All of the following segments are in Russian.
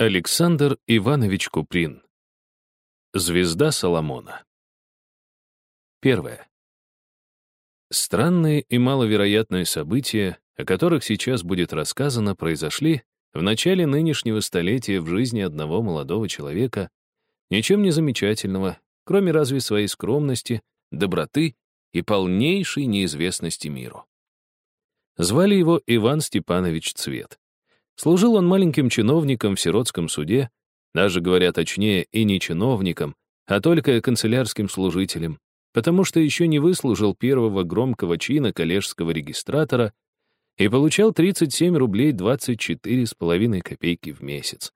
Александр Иванович Куприн. Звезда Соломона. Первое. Странные и маловероятные события, о которых сейчас будет рассказано, произошли в начале нынешнего столетия в жизни одного молодого человека, ничем не замечательного, кроме разве своей скромности, доброты и полнейшей неизвестности миру. Звали его Иван Степанович Цвет. Служил он маленьким чиновником в сиротском суде, даже, говоря точнее, и не чиновником, а только канцелярским служителем, потому что еще не выслужил первого громкого чина коллежского регистратора и получал 37 рублей 24 с половиной копейки в месяц.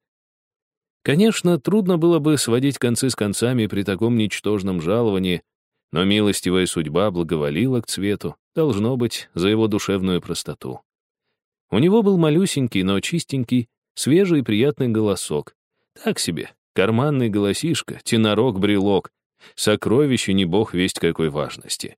Конечно, трудно было бы сводить концы с концами при таком ничтожном жаловании, но милостивая судьба благоволила к цвету, должно быть, за его душевную простоту. У него был малюсенький, но чистенький, свежий и приятный голосок. Так себе, карманный голосишка, тенорок-брелок, сокровище не бог весть какой важности.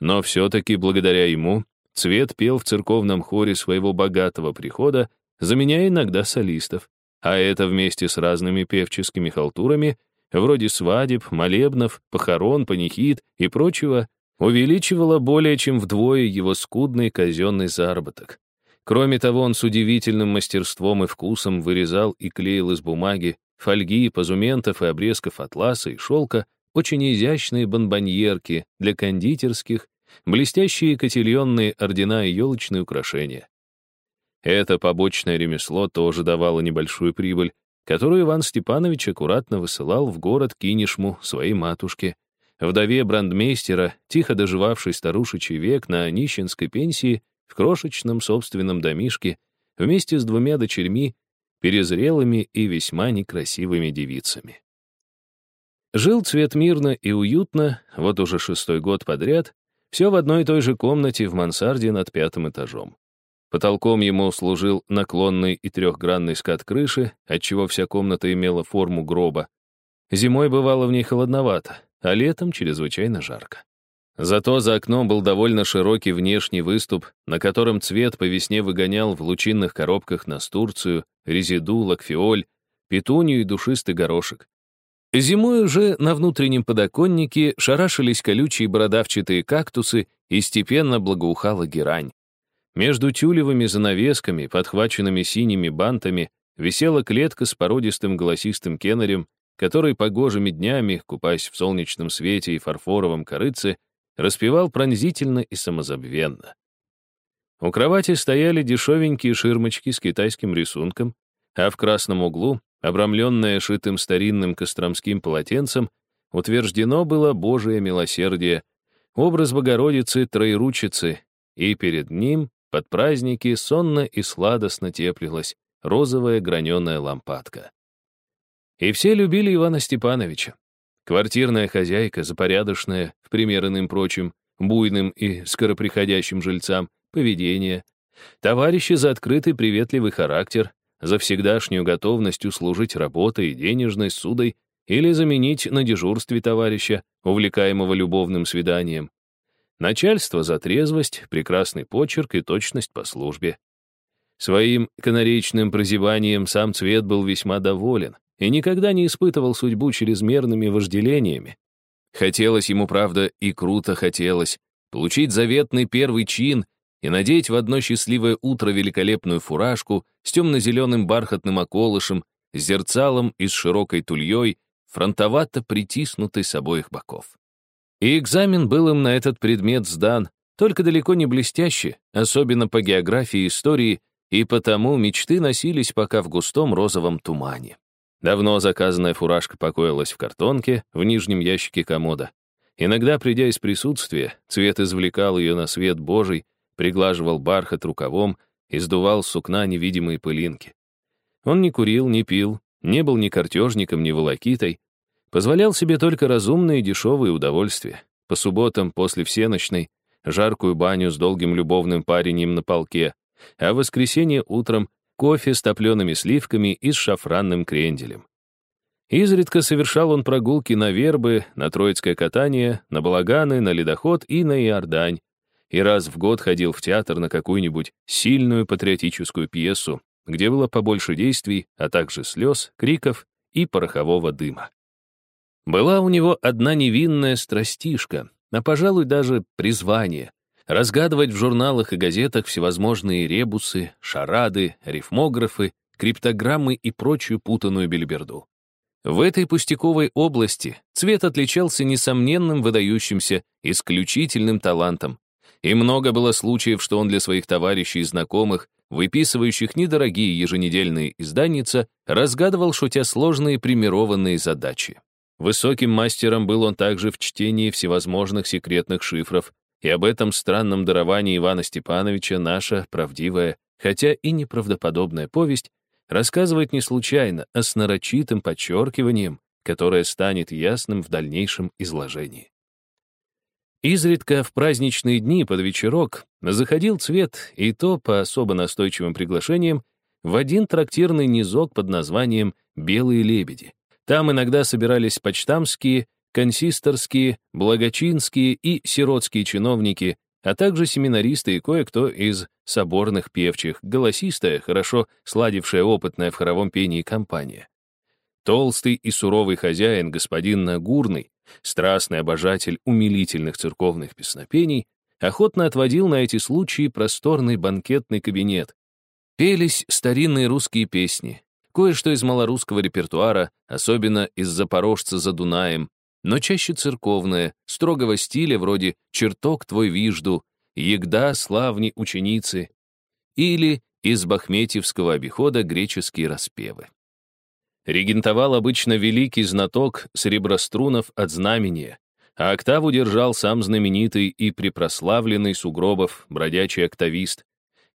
Но все-таки благодаря ему Цвет пел в церковном хоре своего богатого прихода, заменяя иногда солистов, а это вместе с разными певческими халтурами, вроде свадеб, молебнов, похорон, панихид и прочего, увеличивало более чем вдвое его скудный казенный заработок. Кроме того, он с удивительным мастерством и вкусом вырезал и клеил из бумаги, фольги, позументов и обрезков атласа и шелка очень изящные бонбоньерки для кондитерских, блестящие котельонные ордена и елочные украшения. Это побочное ремесло тоже давало небольшую прибыль, которую Иван Степанович аккуратно высылал в город Кинешму своей матушке, вдове брандмейстера, тихо доживавшей старушечий век на нищенской пенсии в крошечном собственном домишке вместе с двумя дочерьми, перезрелыми и весьма некрасивыми девицами. Жил цвет мирно и уютно, вот уже шестой год подряд, все в одной и той же комнате в мансарде над пятым этажом. Потолком ему служил наклонный и трехгранный скат крыши, отчего вся комната имела форму гроба. Зимой бывало в ней холодновато, а летом чрезвычайно жарко. Зато за окном был довольно широкий внешний выступ, на котором цвет по весне выгонял в лучинных коробках настурцию, резиду, лакфиоль, петунью и душистый горошек. Зимой уже на внутреннем подоконнике шарашились колючие бородавчатые кактусы и степенно благоухала герань. Между тюлевыми занавесками, подхваченными синими бантами, висела клетка с породистым голосистым кеннерем, который погожими днями, купаясь в солнечном свете и фарфоровом корыце, распевал пронзительно и самозабвенно. У кровати стояли дешевенькие ширмочки с китайским рисунком, а в красном углу, обрамленное шитым старинным костромским полотенцем, утверждено было Божие милосердие, образ Богородицы Троеручицы, и перед ним, под праздники, сонно и сладостно теплилась розовая граненая лампадка. И все любили Ивана Степановича. Квартирная хозяйка, запорядочная, в пример прочим, буйным и скороприходящим жильцам, поведение, товарищи за открытый приветливый характер, за всегдашнюю готовность услужить работой денежной судой или заменить на дежурстве товарища, увлекаемого любовным свиданием. Начальство за трезвость, прекрасный почерк и точность по службе. Своим канаречным прозеванием сам Цвет был весьма доволен и никогда не испытывал судьбу чрезмерными вожделениями. Хотелось ему, правда, и круто хотелось получить заветный первый чин и надеть в одно счастливое утро великолепную фуражку с темно-зеленым бархатным околышем, с зерцалом и с широкой тульей, фронтовато притиснутой с обоих боков. И экзамен был им на этот предмет сдан, только далеко не блестяще, особенно по географии и истории, и потому мечты носились пока в густом розовом тумане. Давно заказанная фуражка покоилась в картонке в нижнем ящике комода. Иногда, придя из присутствия, цвет извлекал ее на свет Божий, приглаживал бархат рукавом и сдувал с сукна невидимые пылинки. Он не курил, не пил, не был ни картежником, ни волокитой, позволял себе только разумные дешевые удовольствия. По субботам, после всеночной, жаркую баню с долгим любовным паренем на полке, а в воскресенье утром кофе с топлеными сливками и с шафранным кренделем. Изредка совершал он прогулки на вербы, на троицкое катание, на балаганы, на ледоход и на Иордань, и раз в год ходил в театр на какую-нибудь сильную патриотическую пьесу, где было побольше действий, а также слез, криков и порохового дыма. Была у него одна невинная страстишка, а, пожалуй, даже призвание — разгадывать в журналах и газетах всевозможные ребусы, шарады, рифмографы, криптограммы и прочую путанную бельберду. В этой пустяковой области цвет отличался несомненным выдающимся, исключительным талантом. И много было случаев, что он для своих товарищей и знакомых, выписывающих недорогие еженедельные изданица, разгадывал, шутя сложные примированные задачи. Высоким мастером был он также в чтении всевозможных секретных шифров, и об этом странном даровании Ивана Степановича наша правдивая, хотя и неправдоподобная повесть рассказывает не случайно, а с нарочитым подчеркиванием, которое станет ясным в дальнейшем изложении. Изредка в праздничные дни под вечерок заходил цвет, и то по особо настойчивым приглашениям, в один трактирный низок под названием «Белые лебеди». Там иногда собирались почтамские, консисторские, благочинские и сиротские чиновники, а также семинаристы и кое-кто из соборных певчих, голосистая, хорошо сладившая опытная в хоровом пении компания. Толстый и суровый хозяин, господин Нагурный, страстный обожатель умилительных церковных песнопений, охотно отводил на эти случаи просторный банкетный кабинет. Пелись старинные русские песни, кое-что из малорусского репертуара, особенно из «Запорожца за Дунаем», но чаще церковное, строгого стиля вроде «Чертог твой вижду», «Егда славни ученицы» или из бахметьевского обихода греческие распевы. Регентовал обычно великий знаток среброструнов от знамения, а октаву держал сам знаменитый и припрославленный Сугробов, бродячий октавист,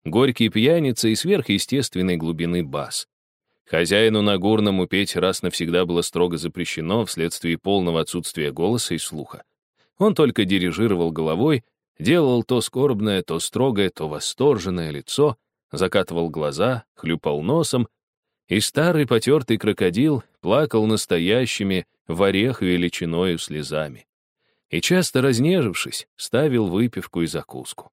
горький пьяница и сверхъестественной глубины бас. Хозяину Нагорному петь раз навсегда было строго запрещено вследствие полного отсутствия голоса и слуха. Он только дирижировал головой, делал то скорбное, то строгое, то восторженное лицо, закатывал глаза, хлюпал носом, и старый потертый крокодил плакал настоящими в орех величиною слезами. И часто разнежившись, ставил выпивку и закуску.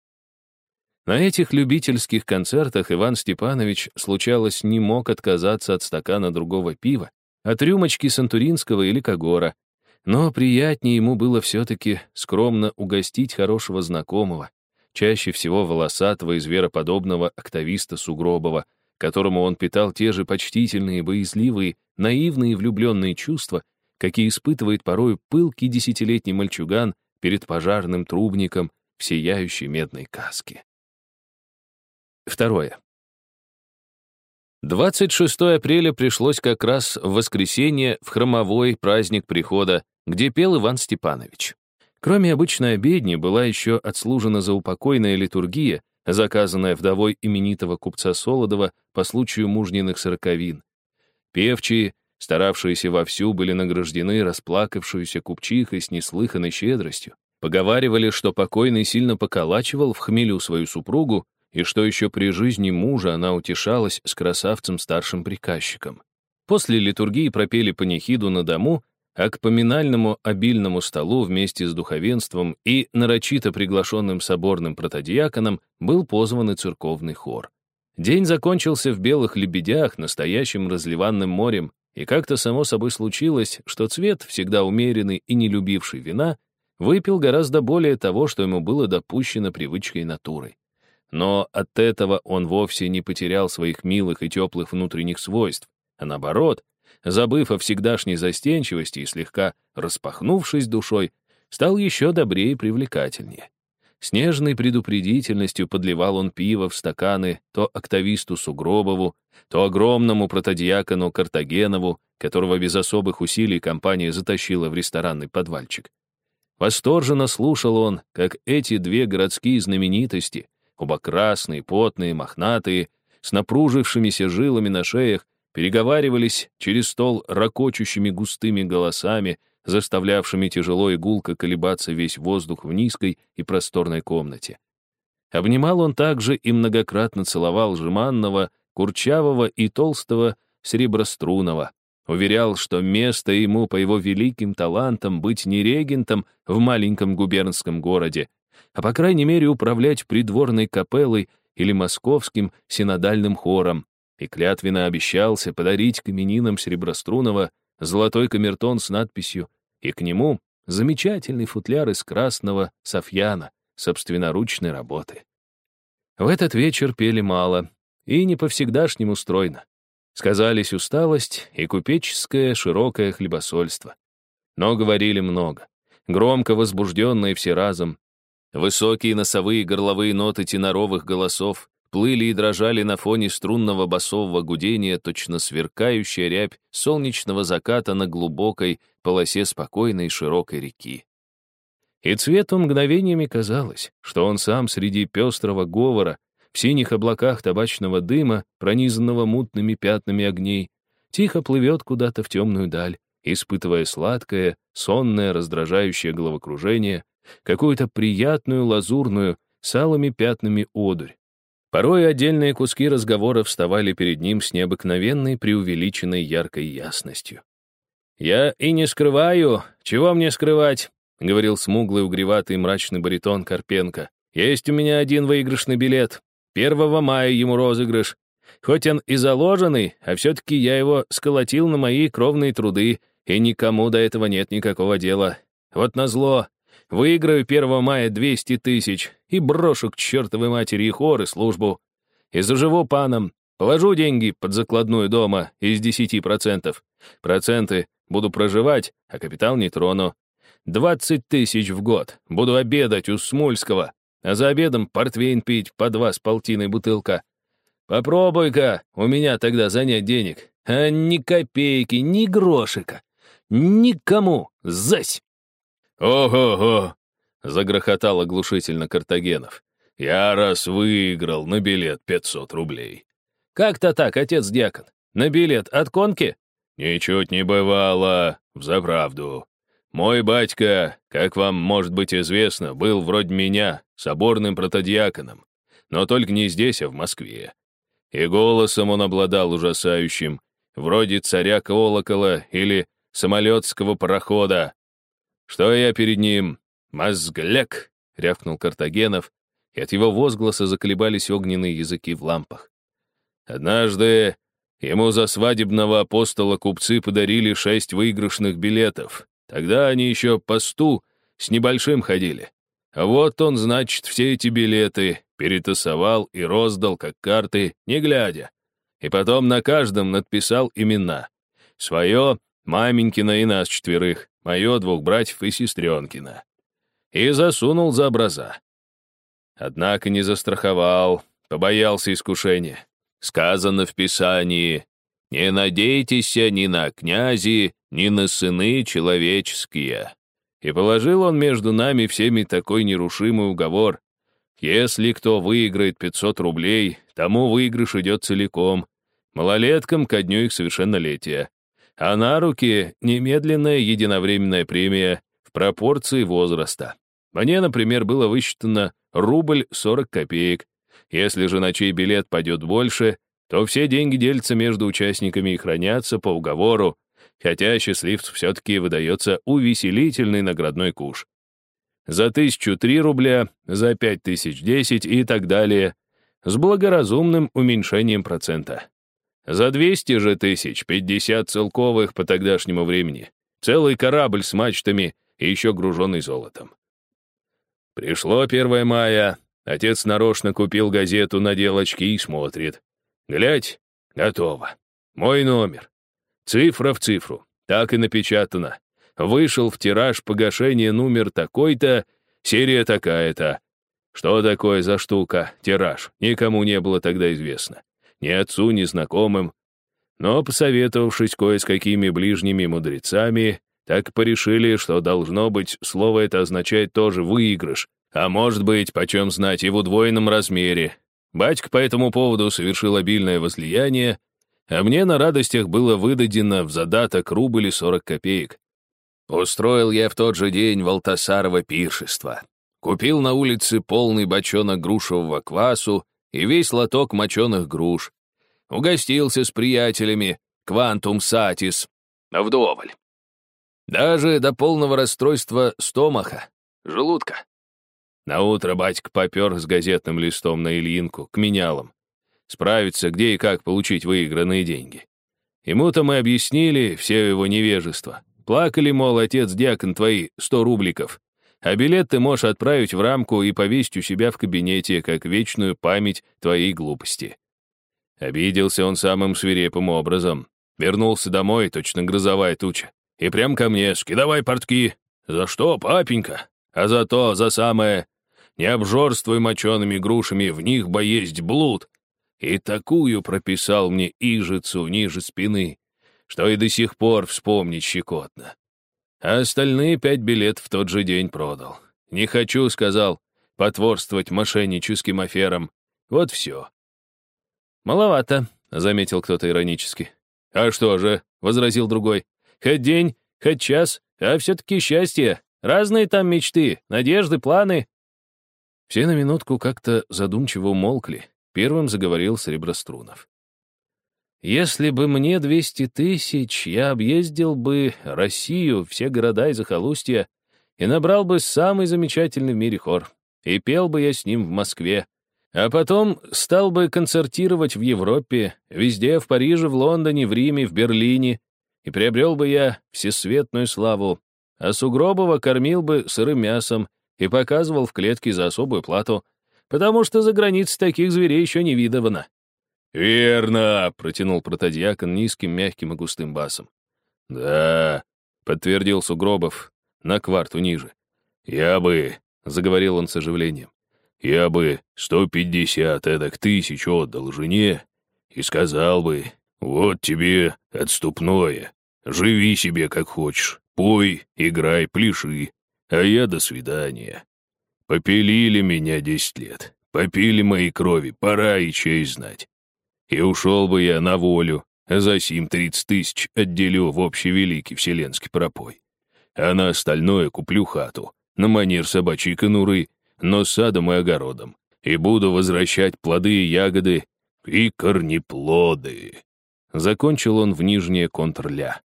На этих любительских концертах Иван Степанович, случалось, не мог отказаться от стакана другого пива, от рюмочки Сантуринского или Кагора, но приятнее ему было все-таки скромно угостить хорошего знакомого, чаще всего волосатого и звероподобного октависта Сугробова, которому он питал те же почтительные, боязливые, наивные влюбленные чувства, какие испытывает порой пылкий десятилетний мальчуган перед пожарным трубником в сияющей медной каске. Второе. 26 апреля пришлось как раз в воскресенье в хромовой праздник прихода, где пел Иван Степанович. Кроме обычной обедни была еще отслужена заупокойная литургия, заказанная вдовой именитого купца Солодова по случаю мужниных сороковин. Певчие, старавшиеся вовсю, были награждены расплакавшуюся купчихой с неслыханной щедростью. Поговаривали, что покойный сильно поколачивал в хмелю свою супругу, и что еще при жизни мужа она утешалась с красавцем-старшим приказчиком. После литургии пропели панихиду на дому, а к поминальному обильному столу вместе с духовенством и нарочито приглашенным соборным протодиаконом был позван и церковный хор. День закончился в белых лебедях, настоящим разливанным морем, и как-то само собой случилось, что цвет, всегда умеренный и не любивший вина, выпил гораздо более того, что ему было допущено привычкой натурой. Но от этого он вовсе не потерял своих милых и теплых внутренних свойств, а наоборот, забыв о всегдашней застенчивости и слегка распахнувшись душой, стал еще добрее и привлекательнее. С нежной предупредительностью подливал он пиво в стаканы то октависту Сугробову, то огромному протодиакону Картагенову, которого без особых усилий компания затащила в ресторанный подвальчик. Восторженно слушал он, как эти две городские знаменитости, оба красные, потные, мохнатые, с напружившимися жилами на шеях, переговаривались через стол ракочущими густыми голосами, заставлявшими тяжело и гулко колебаться весь воздух в низкой и просторной комнате. Обнимал он также и многократно целовал жеманного, курчавого и толстого сереброструнного, уверял, что место ему по его великим талантам быть не регентом в маленьком губернском городе, а по крайней мере управлять придворной капеллой или московским синодальным хором, и клятвенно обещался подарить к именинам Сереброструнова золотой камертон с надписью и к нему замечательный футляр из красного софьяна собственноручной работы. В этот вечер пели мало и не по-всегдашнему стройно. Сказались усталость и купеческое широкое хлебосольство. Но говорили много, громко возбужденно и все разом. Высокие носовые горловые ноты теноровых голосов плыли и дрожали на фоне струнного басового гудения, точно сверкающая рябь солнечного заката на глубокой полосе спокойной широкой реки. И цвету мгновениями казалось, что он сам среди пестрого говора, в синих облаках табачного дыма, пронизанного мутными пятнами огней, тихо плывет куда-то в темную даль, испытывая сладкое, сонное, раздражающее головокружение, какую-то приятную лазурную, с алыми пятнами одурь, Порой отдельные куски разговора вставали перед ним с необыкновенной преувеличенной яркой ясностью. «Я и не скрываю. Чего мне скрывать?» — говорил смуглый, угреватый, мрачный баритон Карпенко. «Есть у меня один выигрышный билет. Первого мая ему розыгрыш. Хоть он и заложенный, а все-таки я его сколотил на мои кровные труды, и никому до этого нет никакого дела. Вот назло, Выиграю 1 мая 200 тысяч и брошу к чертовой матери и хоры службу. И заживу паном. Положу деньги под закладную дома из 10%. Проценты буду проживать, а капитал не трону. 20 тысяч в год. Буду обедать у Смольского, а за обедом портвейн пить по два с полтиной бутылка. Попробуй-ка у меня тогда занять денег. А ни копейки, ни грошика. Никому. Зась! «Ого-го!» — загрохотал оглушительно Картагенов. «Я раз выиграл на билет 500 рублей». «Как-то так, отец-дьякон. На билет от конки?» «Ничуть не бывало, взаправду. Мой батька, как вам может быть известно, был вроде меня, соборным протодиаконом, но только не здесь, а в Москве. И голосом он обладал ужасающим, вроде царя колокола или самолетского парохода, «Что я перед ним? Мозгляк!» — рявкнул Картагенов, и от его возгласа заколебались огненные языки в лампах. Однажды ему за свадебного апостола купцы подарили шесть выигрышных билетов. Тогда они еще по сту с небольшим ходили. А вот он, значит, все эти билеты перетасовал и роздал, как карты, не глядя. И потом на каждом надписал имена. Свое, маменькина и нас четверых мое двух братьев и сестренкина, и засунул за образа. Однако не застраховал, побоялся искушения. Сказано в Писании, «Не надейтесь ни на князи, ни на сыны человеческие». И положил он между нами всеми такой нерушимый уговор. Если кто выиграет 500 рублей, тому выигрыш идет целиком, малолеткам ко дню их совершеннолетия а на руки немедленная единовременная премия в пропорции возраста. Мне, например, было высчитано рубль 40 копеек. Если же на чей билет пойдет больше, то все деньги делятся между участниками и хранятся по уговору, хотя счастливцу все-таки выдается увеселительный наградной куш. За тысячу три рубля, за пять тысяч десять и так далее, с благоразумным уменьшением процента. За 200 же тысяч 50 целковых по тогдашнему времени. Целый корабль с мачтами и еще груженный золотом. Пришло 1 мая, отец нарочно купил газету на делочки и смотрит. Глядь, готово. Мой номер. Цифра в цифру. Так и напечатано. Вышел в тираж погашение номер такой-то, серия такая-то. Что такое за штука, тираж, никому не было тогда известно ни отцу, ни знакомым. Но, посоветовавшись кое с какими ближними мудрецами, так порешили, что должно быть, слово это означает тоже выигрыш, а может быть, почем знать, и в удвоенном размере. Батька по этому поводу совершил обильное возлияние, а мне на радостях было выдадено в задаток рубль и сорок копеек. Устроил я в тот же день Валтасарова пиршество. Купил на улице полный бочонок грушевого квасу и весь лоток моченых груш. Угостился с приятелями, квантум сатис, вдоволь. Даже до полного расстройства стомаха, желудка. Наутро батька попер с газетным листом на Ильинку, к менялам. справиться, где и как получить выигранные деньги. Ему-то мы объяснили все его невежество. Плакали, мол, отец-диакон твои, сто рубликов. А билет ты можешь отправить в рамку и повесить у себя в кабинете, как вечную память твоей глупости. Обиделся он самым свирепым образом. Вернулся домой, точно грозовая туча. И прям ко мне, скидавай портки. За что, папенька? А за то, за самое. Не обжорствуй мочеными грушами, в них бы есть блуд. И такую прописал мне ижицу ниже спины, что и до сих пор вспомнить щекотно. А остальные пять билет в тот же день продал. Не хочу, сказал, потворствовать мошенническим аферам. Вот все. «Маловато», — заметил кто-то иронически. «А что же?» — возразил другой. «Хоть день, хоть час, а все-таки счастье. Разные там мечты, надежды, планы». Все на минутку как-то задумчиво умолкли. Первым заговорил Среброструнов. «Если бы мне двести тысяч, я объездил бы Россию, все города и захолустья, и набрал бы самый замечательный в мире хор. И пел бы я с ним в Москве. А потом стал бы концертировать в Европе, везде, в Париже, в Лондоне, в Риме, в Берлине, и приобрел бы я всесветную славу. А Сугробова кормил бы сырым мясом и показывал в клетке за особую плату — потому что за границей таких зверей еще не видовано». «Верно», — протянул протодиакон низким, мягким и густым басом. «Да», — подтвердил Сугробов на кварту ниже. «Я бы», — заговорил он с оживлением, «я бы сто пятьдесят эдак тысяч отдал жене и сказал бы, вот тебе отступное, живи себе как хочешь, пой, играй, пляши, а я до свидания». Попилили меня десять лет, попили мои крови, пора и честь знать. И ушел бы я на волю, за сим тридцать тысяч отделю в общий великий вселенский пропой. А на остальное куплю хату, на манер собачьей конуры, но с садом и огородом, и буду возвращать плоды и ягоды и корнеплоды. Закончил он в нижнее контрля.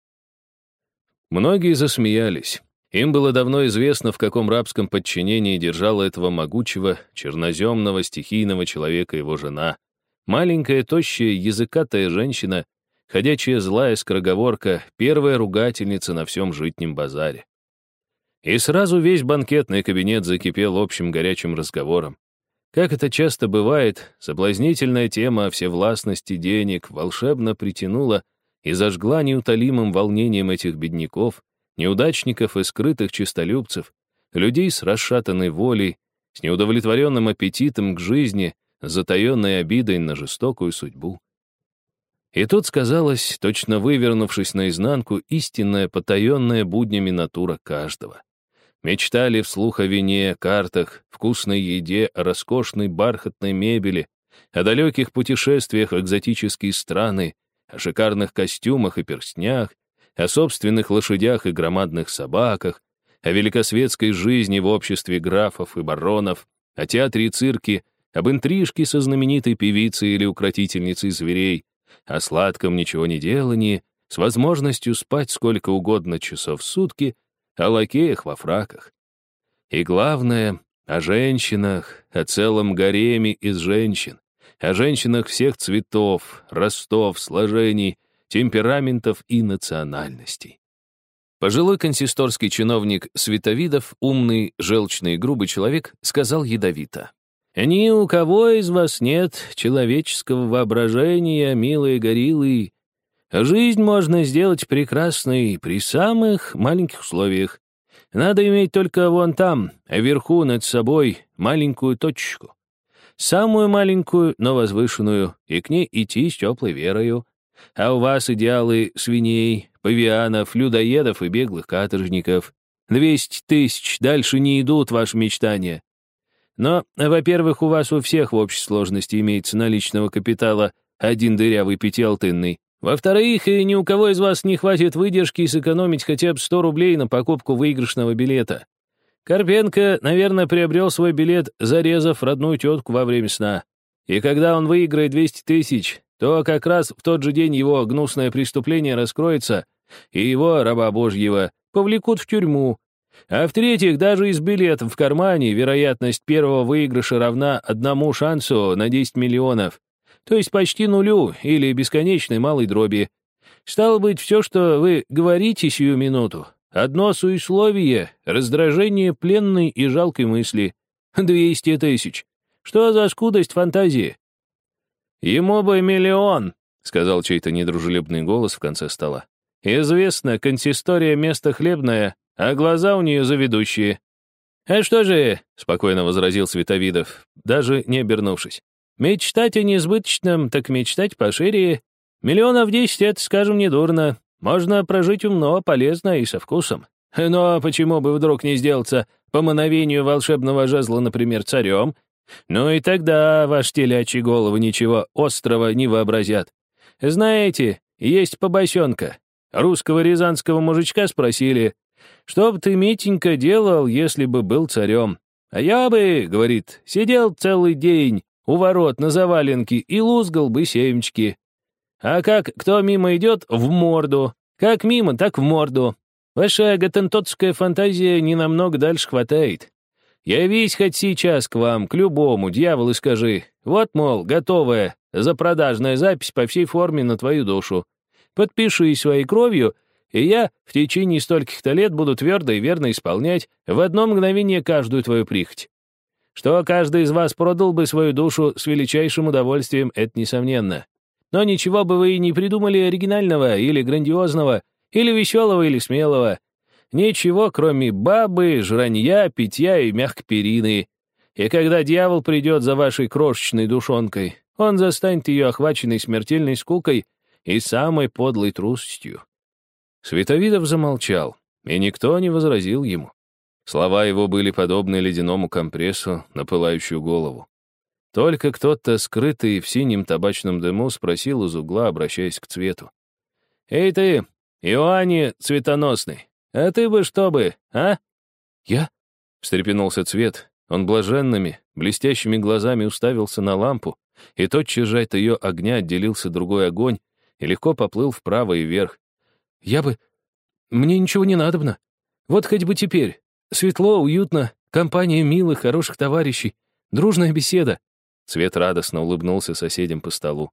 Многие засмеялись. Им было давно известно, в каком рабском подчинении держала этого могучего, черноземного, стихийного человека его жена. Маленькая, тощая, языкатая женщина, ходячая злая скороговорка, первая ругательница на всем житнем базаре. И сразу весь банкетный кабинет закипел общим горячим разговором. Как это часто бывает, соблазнительная тема о всевластности денег волшебно притянула и зажгла неутолимым волнением этих бедняков, неудачников и скрытых чистолюбцев, людей с расшатанной волей, с неудовлетворенным аппетитом к жизни, затаенной обидой на жестокую судьбу. И тут сказалось, точно вывернувшись наизнанку, истинная, потаенная буднями натура каждого. Мечтали вслух о вине, картах, вкусной еде, о роскошной бархатной мебели, о далеких путешествиях в экзотические страны, о шикарных костюмах и перстнях, о собственных лошадях и громадных собаках, о великосветской жизни в обществе графов и баронов, о театре и цирке, об интрижке со знаменитой певицей или укротительницей зверей, о сладком ничего не делании, с возможностью спать сколько угодно часов в сутки, о лакеях во фраках. И главное, о женщинах, о целом гареме из женщин, о женщинах всех цветов, ростов, сложений, темпераментов и национальностей. Пожилой консисторский чиновник Световидов, умный, желчный и грубый человек, сказал ядовито. «Ни у кого из вас нет человеческого воображения, милые гориллы. Жизнь можно сделать прекрасной при самых маленьких условиях. Надо иметь только вон там, вверху над собой, маленькую точку. Самую маленькую, но возвышенную, и к ней идти с теплой верою, а у вас идеалы свиней, павианов, людоедов и беглых каторжников. Двести тысяч, дальше не идут ваши мечтания. Но, во-первых, у вас у всех в общей сложности имеется наличного капитала один дырявый пятиалтынный. Во-вторых, и ни у кого из вас не хватит выдержки сэкономить хотя бы 100 рублей на покупку выигрышного билета. Карпенко, наверное, приобрел свой билет, зарезав родную тетку во время сна. И когда он выиграет 200 тысяч, то как раз в тот же день его гнусное преступление раскроется, и его, раба Божьего, повлекут в тюрьму. А в-третьих, даже из билетов в кармане вероятность первого выигрыша равна одному шансу на 10 миллионов. то есть почти нулю или бесконечной малой дроби. Стало быть, все, что вы говорите сию минуту, одно суесловие, раздражение пленной и жалкой мысли. Двести тысяч. Что за скудость фантазии? Ему бы миллион, сказал чей-то недружелюбный голос в конце стола. Известно, консистория место хлебное, а глаза у нее заведущие. «А что же?» — спокойно возразил Световидов, даже не обернувшись. «Мечтать о несбыточном, так мечтать пошире. Миллионов десять — это, скажем, недурно. Можно прожить умно, полезно и со вкусом. Но почему бы вдруг не сделаться по мановению волшебного жезла, например, царем? Ну и тогда ваш телячьи головы ничего острого не вообразят. Знаете, есть побосенка. Русского рязанского мужичка спросили, что бы ты, Митенька, делал, если бы был царем? А я бы, говорит, сидел целый день у ворот на заваленке и лузгал бы семечки. А как кто мимо идет, в морду. Как мимо, так в морду. Ваша готентотская фантазия не намного дальше хватает. Явись хоть сейчас к вам, к любому, дьявол, и скажи, вот, мол, готовая запродажная запись по всей форме на твою душу. Подпиши своей кровью — и я в течение стольких-то лет буду твердо и верно исполнять в одно мгновение каждую твою прихоть. Что каждый из вас продал бы свою душу с величайшим удовольствием, это несомненно. Но ничего бы вы и не придумали оригинального или грандиозного, или веселого, или смелого. Ничего, кроме бабы, жранья, питья и мягкой перины. И когда дьявол придет за вашей крошечной душонкой, он застанет ее охваченной смертельной скукой и самой подлой трусостью. Световидов замолчал, и никто не возразил ему. Слова его были подобны ледяному компрессу на пылающую голову. Только кто-то, скрытый в синем табачном дыму, спросил из угла, обращаясь к цвету. «Эй ты, Иоанне цветоносный, а ты бы что бы, а?» «Я?» — встрепенулся цвет. Он блаженными, блестящими глазами уставился на лампу, и тотчас же от ее огня отделился другой огонь и легко поплыл вправо и вверх. Я бы... Мне ничего не надобно. Вот хоть бы теперь. Светло, уютно, компания милых, хороших товарищей, дружная беседа. Цвет радостно улыбнулся соседям по столу.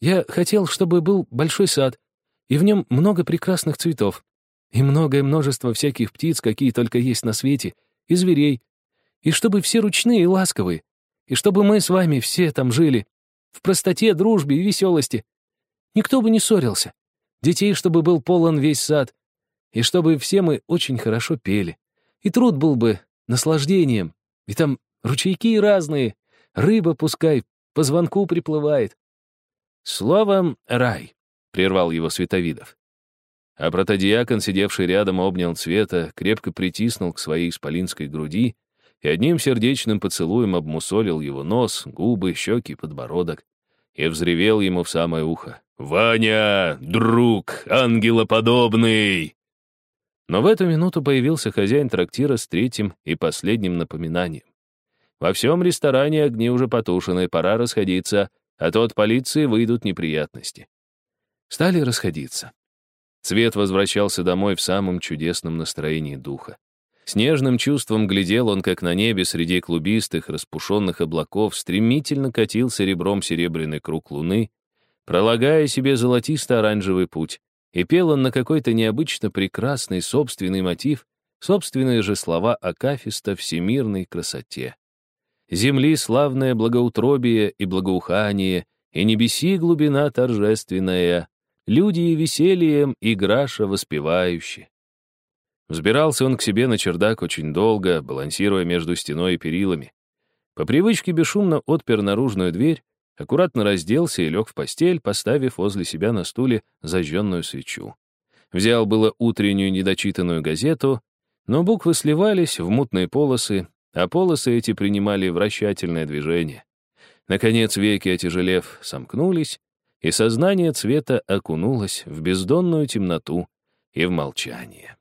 Я хотел, чтобы был большой сад, и в нем много прекрасных цветов, и многое множество всяких птиц, какие только есть на свете, и зверей, и чтобы все ручные и ласковые, и чтобы мы с вами все там жили, в простоте, дружбе и веселости. Никто бы не ссорился. Детей, чтобы был полон весь сад, и чтобы все мы очень хорошо пели. И труд был бы наслаждением, и там ручейки разные, рыба пускай по звонку приплывает. Словом, рай, — прервал его Световидов. А протодиакон, сидевший рядом, обнял Цвета, крепко притиснул к своей исполинской груди и одним сердечным поцелуем обмусолил его нос, губы, щеки, подбородок и взревел ему в самое ухо. «Ваня, друг, ангелоподобный!» Но в эту минуту появился хозяин трактира с третьим и последним напоминанием. Во всем ресторане огни уже потушены, пора расходиться, а то от полиции выйдут неприятности. Стали расходиться. Цвет возвращался домой в самом чудесном настроении духа. С нежным чувством глядел он, как на небе среди клубистых, распушенных облаков стремительно катился ребром серебряный круг луны, пролагая себе золотисто-оранжевый путь, и пел он на какой-то необычно прекрасный собственный мотив, собственные же слова Акафиста всемирной красоте. Земли славное благоутробие и благоухание, и небеси глубина торжественная, люди и весельем и граша воспевающие. Взбирался он к себе на чердак очень долго, балансируя между стеной и перилами. По привычке бесшумно отпер наружную дверь, аккуратно разделся и лег в постель, поставив возле себя на стуле зажженную свечу. Взял было утреннюю недочитанную газету, но буквы сливались в мутные полосы, а полосы эти принимали вращательное движение. Наконец веки, отяжелев, сомкнулись, и сознание цвета окунулось в бездонную темноту и в молчание.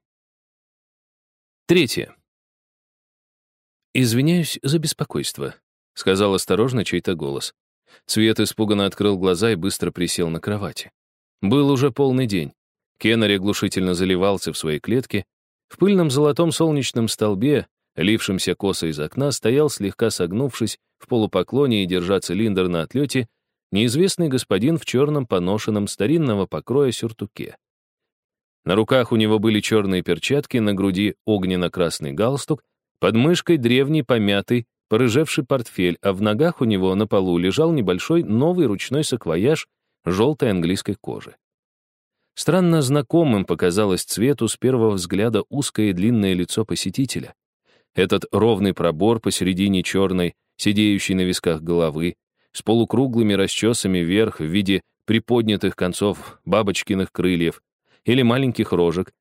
Третье. «Извиняюсь за беспокойство», — сказал осторожно чей-то голос. Цвет испуганно открыл глаза и быстро присел на кровати. Был уже полный день. Кеннери оглушительно заливался в своей клетке. В пыльном золотом солнечном столбе, лившемся косо из окна, стоял, слегка согнувшись, в полупоклоне и держа цилиндр на отлете, неизвестный господин в черном поношенном старинного покроя сюртуке. На руках у него были черные перчатки, на груди огненно-красный галстук, под мышкой древний помятый, порыжевший портфель, а в ногах у него на полу лежал небольшой новый ручной саквояж желтой английской кожи. Странно знакомым показалось цвету с первого взгляда узкое и длинное лицо посетителя. Этот ровный пробор посередине черной, сидеющей на висках головы, с полукруглыми расчесами вверх в виде приподнятых концов бабочкиных крыльев или маленьких рожек.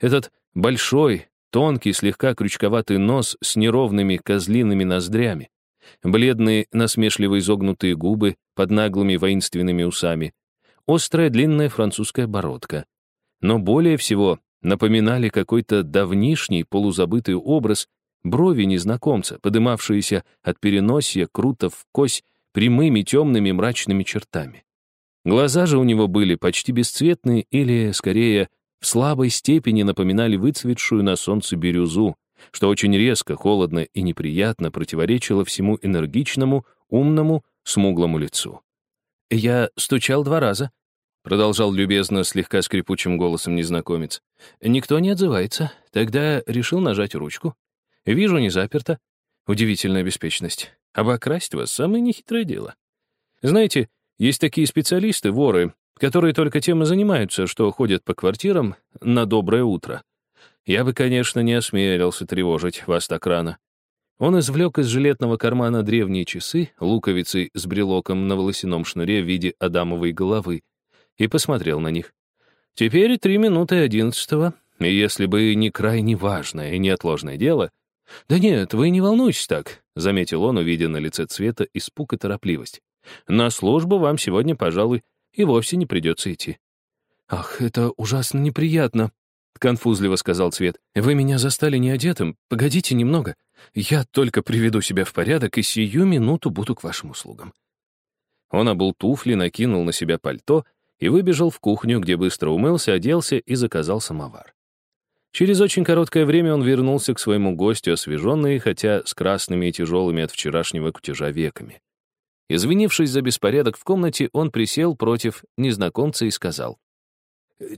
Этот большой, тонкий, слегка крючковатый нос с неровными козлиными ноздрями, бледные, насмешливо изогнутые губы под наглыми воинственными усами, острая длинная французская бородка. Но более всего напоминали какой-то давнишний полузабытый образ брови незнакомца, подымавшиеся от переносия круто в кось прямыми темными мрачными чертами. Глаза же у него были почти бесцветные или, скорее, в слабой степени напоминали выцветшую на солнце бирюзу, что очень резко, холодно и неприятно противоречило всему энергичному, умному, смуглому лицу. «Я стучал два раза», — продолжал любезно, слегка скрипучим голосом незнакомец. «Никто не отзывается. Тогда решил нажать ручку. Вижу, не заперто. Удивительная беспечность. Обокрасть вас — самое нехитрое дело. Знаете, есть такие специалисты, воры, которые только тем и занимаются, что ходят по квартирам на доброе утро. Я бы, конечно, не осмелился тревожить вас так рано. Он извлек из жилетного кармана древние часы, луковицы с брелоком на волосяном шнуре в виде адамовой головы, и посмотрел на них. Теперь три минуты одиннадцатого, и если бы не крайне важное и неотложное дело... «Да нет, вы не волнуйтесь так», — заметил он, увидя на лице цвета испуг и торопливость. «На службу вам сегодня, пожалуй, и вовсе не придется идти». «Ах, это ужасно неприятно», — конфузливо сказал Цвет. «Вы меня застали неодетым. Погодите немного. Я только приведу себя в порядок и сию минуту буду к вашим услугам». Он обул туфли, накинул на себя пальто и выбежал в кухню, где быстро умылся, оделся и заказал самовар. Через очень короткое время он вернулся к своему гостю, освеженный, хотя с красными и тяжелыми от вчерашнего кутежа веками. Извинившись за беспорядок в комнате, он присел против незнакомца и сказал.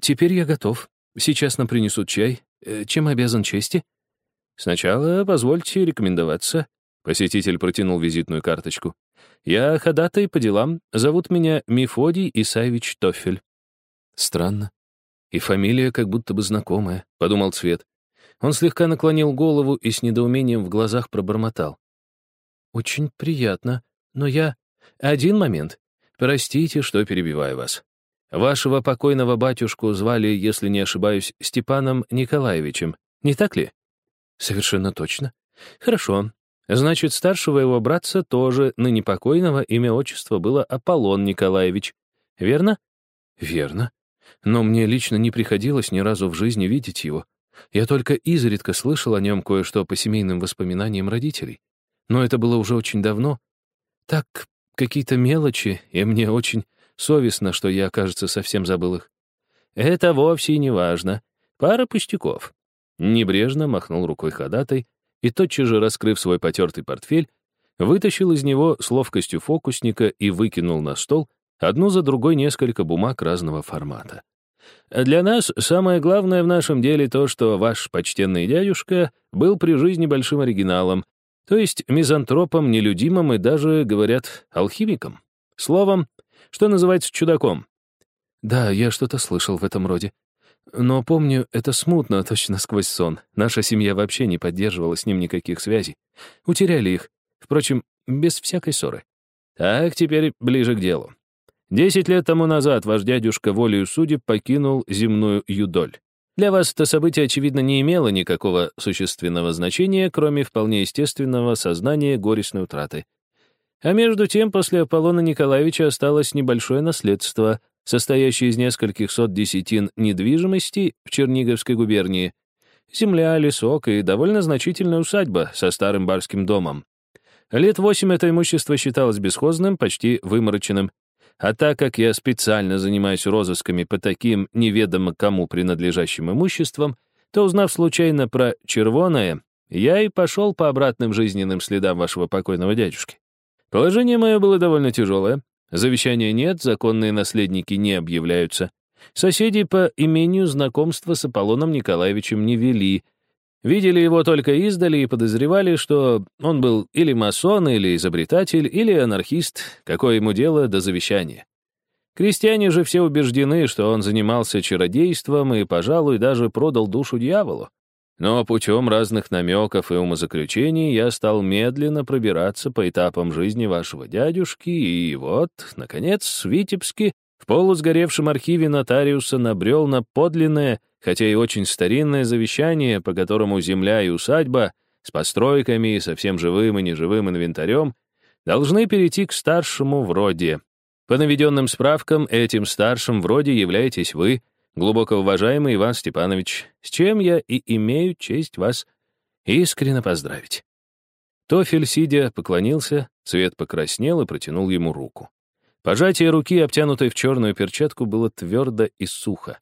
«Теперь я готов. Сейчас нам принесут чай. Э, чем обязан чести?» «Сначала позвольте рекомендоваться». Посетитель протянул визитную карточку. «Я ходатай по делам. Зовут меня Мефодий Исаевич Тофель». «Странно. И фамилия как будто бы знакомая», — подумал Цвет. Он слегка наклонил голову и с недоумением в глазах пробормотал. «Очень приятно. Но я... Один момент. Простите, что перебиваю вас. Вашего покойного батюшку звали, если не ошибаюсь, Степаном Николаевичем, не так ли? Совершенно точно. Хорошо. Значит, старшего его братца тоже ныне покойного имя отчества было Аполлон Николаевич. Верно? Верно. Но мне лично не приходилось ни разу в жизни видеть его. Я только изредка слышал о нем кое-что по семейным воспоминаниям родителей. Но это было уже очень давно, так, какие-то мелочи, и мне очень совестно, что я, кажется, совсем забыл их. Это вовсе не важно. Пара пустяков. Небрежно махнул рукой ходатай и, тотчас же раскрыв свой потертый портфель, вытащил из него с ловкостью фокусника и выкинул на стол одну за другой несколько бумаг разного формата. Для нас самое главное в нашем деле то, что ваш почтенный дядюшка был при жизни большим оригиналом, то есть мизантропом, нелюдимым и даже, говорят, алхимиком. Словом, что называется чудаком. Да, я что-то слышал в этом роде. Но помню, это смутно, точно сквозь сон. Наша семья вообще не поддерживала с ним никаких связей. Утеряли их. Впрочем, без всякой ссоры. Так, теперь ближе к делу. Десять лет тому назад ваш дядюшка волею судеб покинул земную юдоль. Для вас это событие, очевидно, не имело никакого существенного значения, кроме вполне естественного сознания горестной утраты. А между тем, после Аполлона Николаевича осталось небольшое наследство, состоящее из нескольких сот десятин недвижимости в Черниговской губернии. Земля, лесок и довольно значительная усадьба со старым барским домом. Лет восемь это имущество считалось бесхозным, почти вымороченным, а так как я специально занимаюсь розысками по таким неведомо кому принадлежащим имуществам, то, узнав случайно про червоное, я и пошел по обратным жизненным следам вашего покойного дядюшки. Положение мое было довольно тяжелое. Завещания нет, законные наследники не объявляются. Соседи по имению знакомства с Аполлоном Николаевичем не вели. Видели его только издали и подозревали, что он был или масон, или изобретатель, или анархист, какое ему дело до завещания. Крестьяне же все убеждены, что он занимался чародейством и, пожалуй, даже продал душу дьяволу. Но путем разных намеков и умозаключений я стал медленно пробираться по этапам жизни вашего дядюшки, и вот, наконец, в Витебске, в полусгоревшем архиве нотариуса набрел на подлинное, хотя и очень старинное завещание, по которому земля и усадьба с постройками и совсем живым и неживым инвентарем должны перейти к старшему вроде. По наведенным справкам, этим старшим вроде являетесь вы — Глубоко уважаемый Иван Степанович, с чем я и имею честь вас искренне поздравить. Тофель, сидя, поклонился, цвет покраснел и протянул ему руку. Пожатие руки, обтянутой в черную перчатку, было твердо и сухо.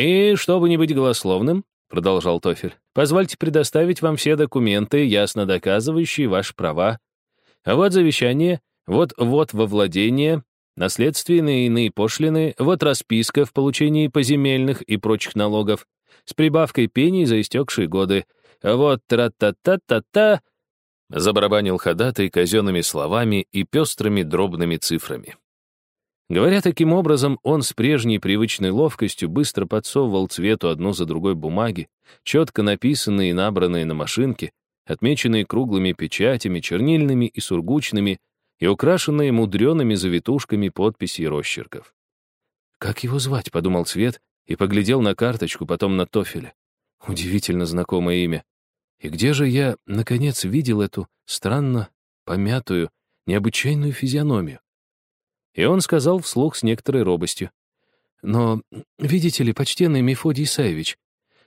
«И, чтобы не быть голословным, — продолжал Тофель, — позвольте предоставить вам все документы, ясно доказывающие ваши права. Вот завещание, вот вот во владение, наследственные и иные пошлины, вот расписка в получении поземельных и прочих налогов, с прибавкой пений за истекшие годы. Вот тра-та-та-та-та, забарабанил ходатай казенными словами и пестрыми дробными цифрами. Говоря таким образом, он с прежней привычной ловкостью быстро подсовывал цвету одну за другой бумаги, четко написанные и набранные на машинке, отмеченные круглыми печатями, чернильными и сургучными, и украшенные мудреными завитушками подписей росчерков. «Как его звать?» — подумал Свет и поглядел на карточку, потом на Тофеля. Удивительно знакомое имя. И где же я, наконец, видел эту странно помятую, необычайную физиономию? И он сказал вслух с некоторой робостью. «Но, видите ли, почтенный Мефодий Исаевич,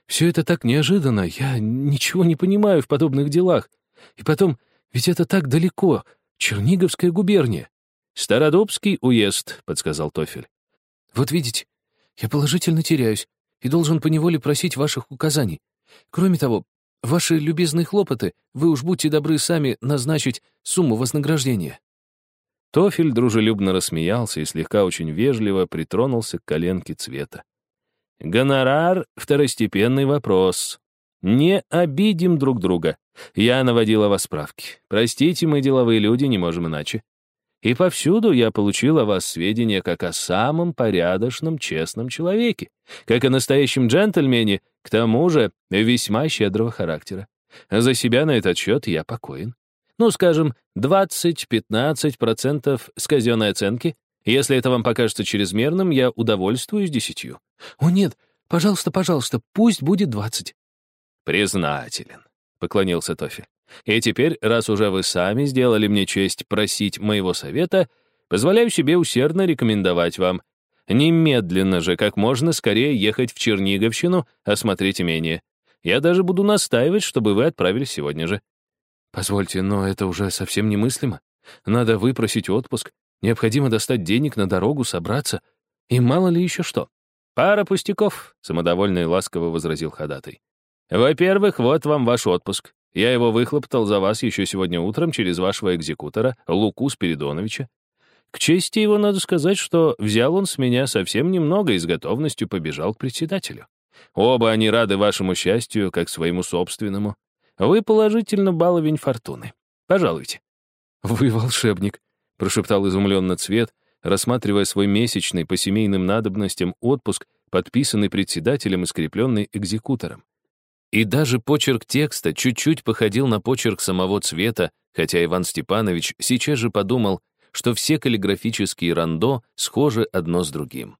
все это так неожиданно, я ничего не понимаю в подобных делах. И потом, ведь это так далеко, Черниговская губерния. Стародубский уезд, подсказал Тофель. Вот видите, я положительно теряюсь и должен поневоле просить ваших указаний. Кроме того, ваши любезные хлопоты, вы уж будьте добры сами назначить сумму вознаграждения. Тофель дружелюбно рассмеялся и слегка очень вежливо притронулся к коленке цвета. «Гонорар — второстепенный вопрос. Не обидим друг друга. Я наводила вас справки. Простите, мы деловые люди, не можем иначе. И повсюду я получила о вас сведения как о самом порядочном, честном человеке, как о настоящем джентльмене, к тому же весьма щедрого характера. За себя на этот счет я покоен. Ну, скажем, 20-15% с казенной оценки. Если это вам покажется чрезмерным, я удовольствуюсь десятью. О, нет, пожалуйста, пожалуйста, пусть будет 20. «Признателен», — поклонился Тофель. «И теперь, раз уже вы сами сделали мне честь просить моего совета, позволяю себе усердно рекомендовать вам немедленно же, как можно скорее ехать в Черниговщину, осмотреть имение. Я даже буду настаивать, чтобы вы отправились сегодня же». «Позвольте, но это уже совсем немыслимо. Надо выпросить отпуск, необходимо достать денег на дорогу, собраться, и мало ли еще что». «Пара пустяков», — самодовольно и ласково возразил ходатай. Во-первых, вот вам ваш отпуск. Я его выхлоптал за вас еще сегодня утром через вашего экзекутора, Луку Спиридоновича. К чести его надо сказать, что взял он с меня совсем немного и с готовностью побежал к председателю. Оба они рады вашему счастью, как своему собственному. Вы положительно баловень фортуны. Пожалуйте. Вы волшебник, прошептал изумленно Цвет, рассматривая свой месячный по семейным надобностям отпуск, подписанный председателем и скрепленный экзекутором. И даже почерк текста чуть-чуть походил на почерк самого цвета, хотя Иван Степанович сейчас же подумал, что все каллиграфические рандо схожи одно с другим.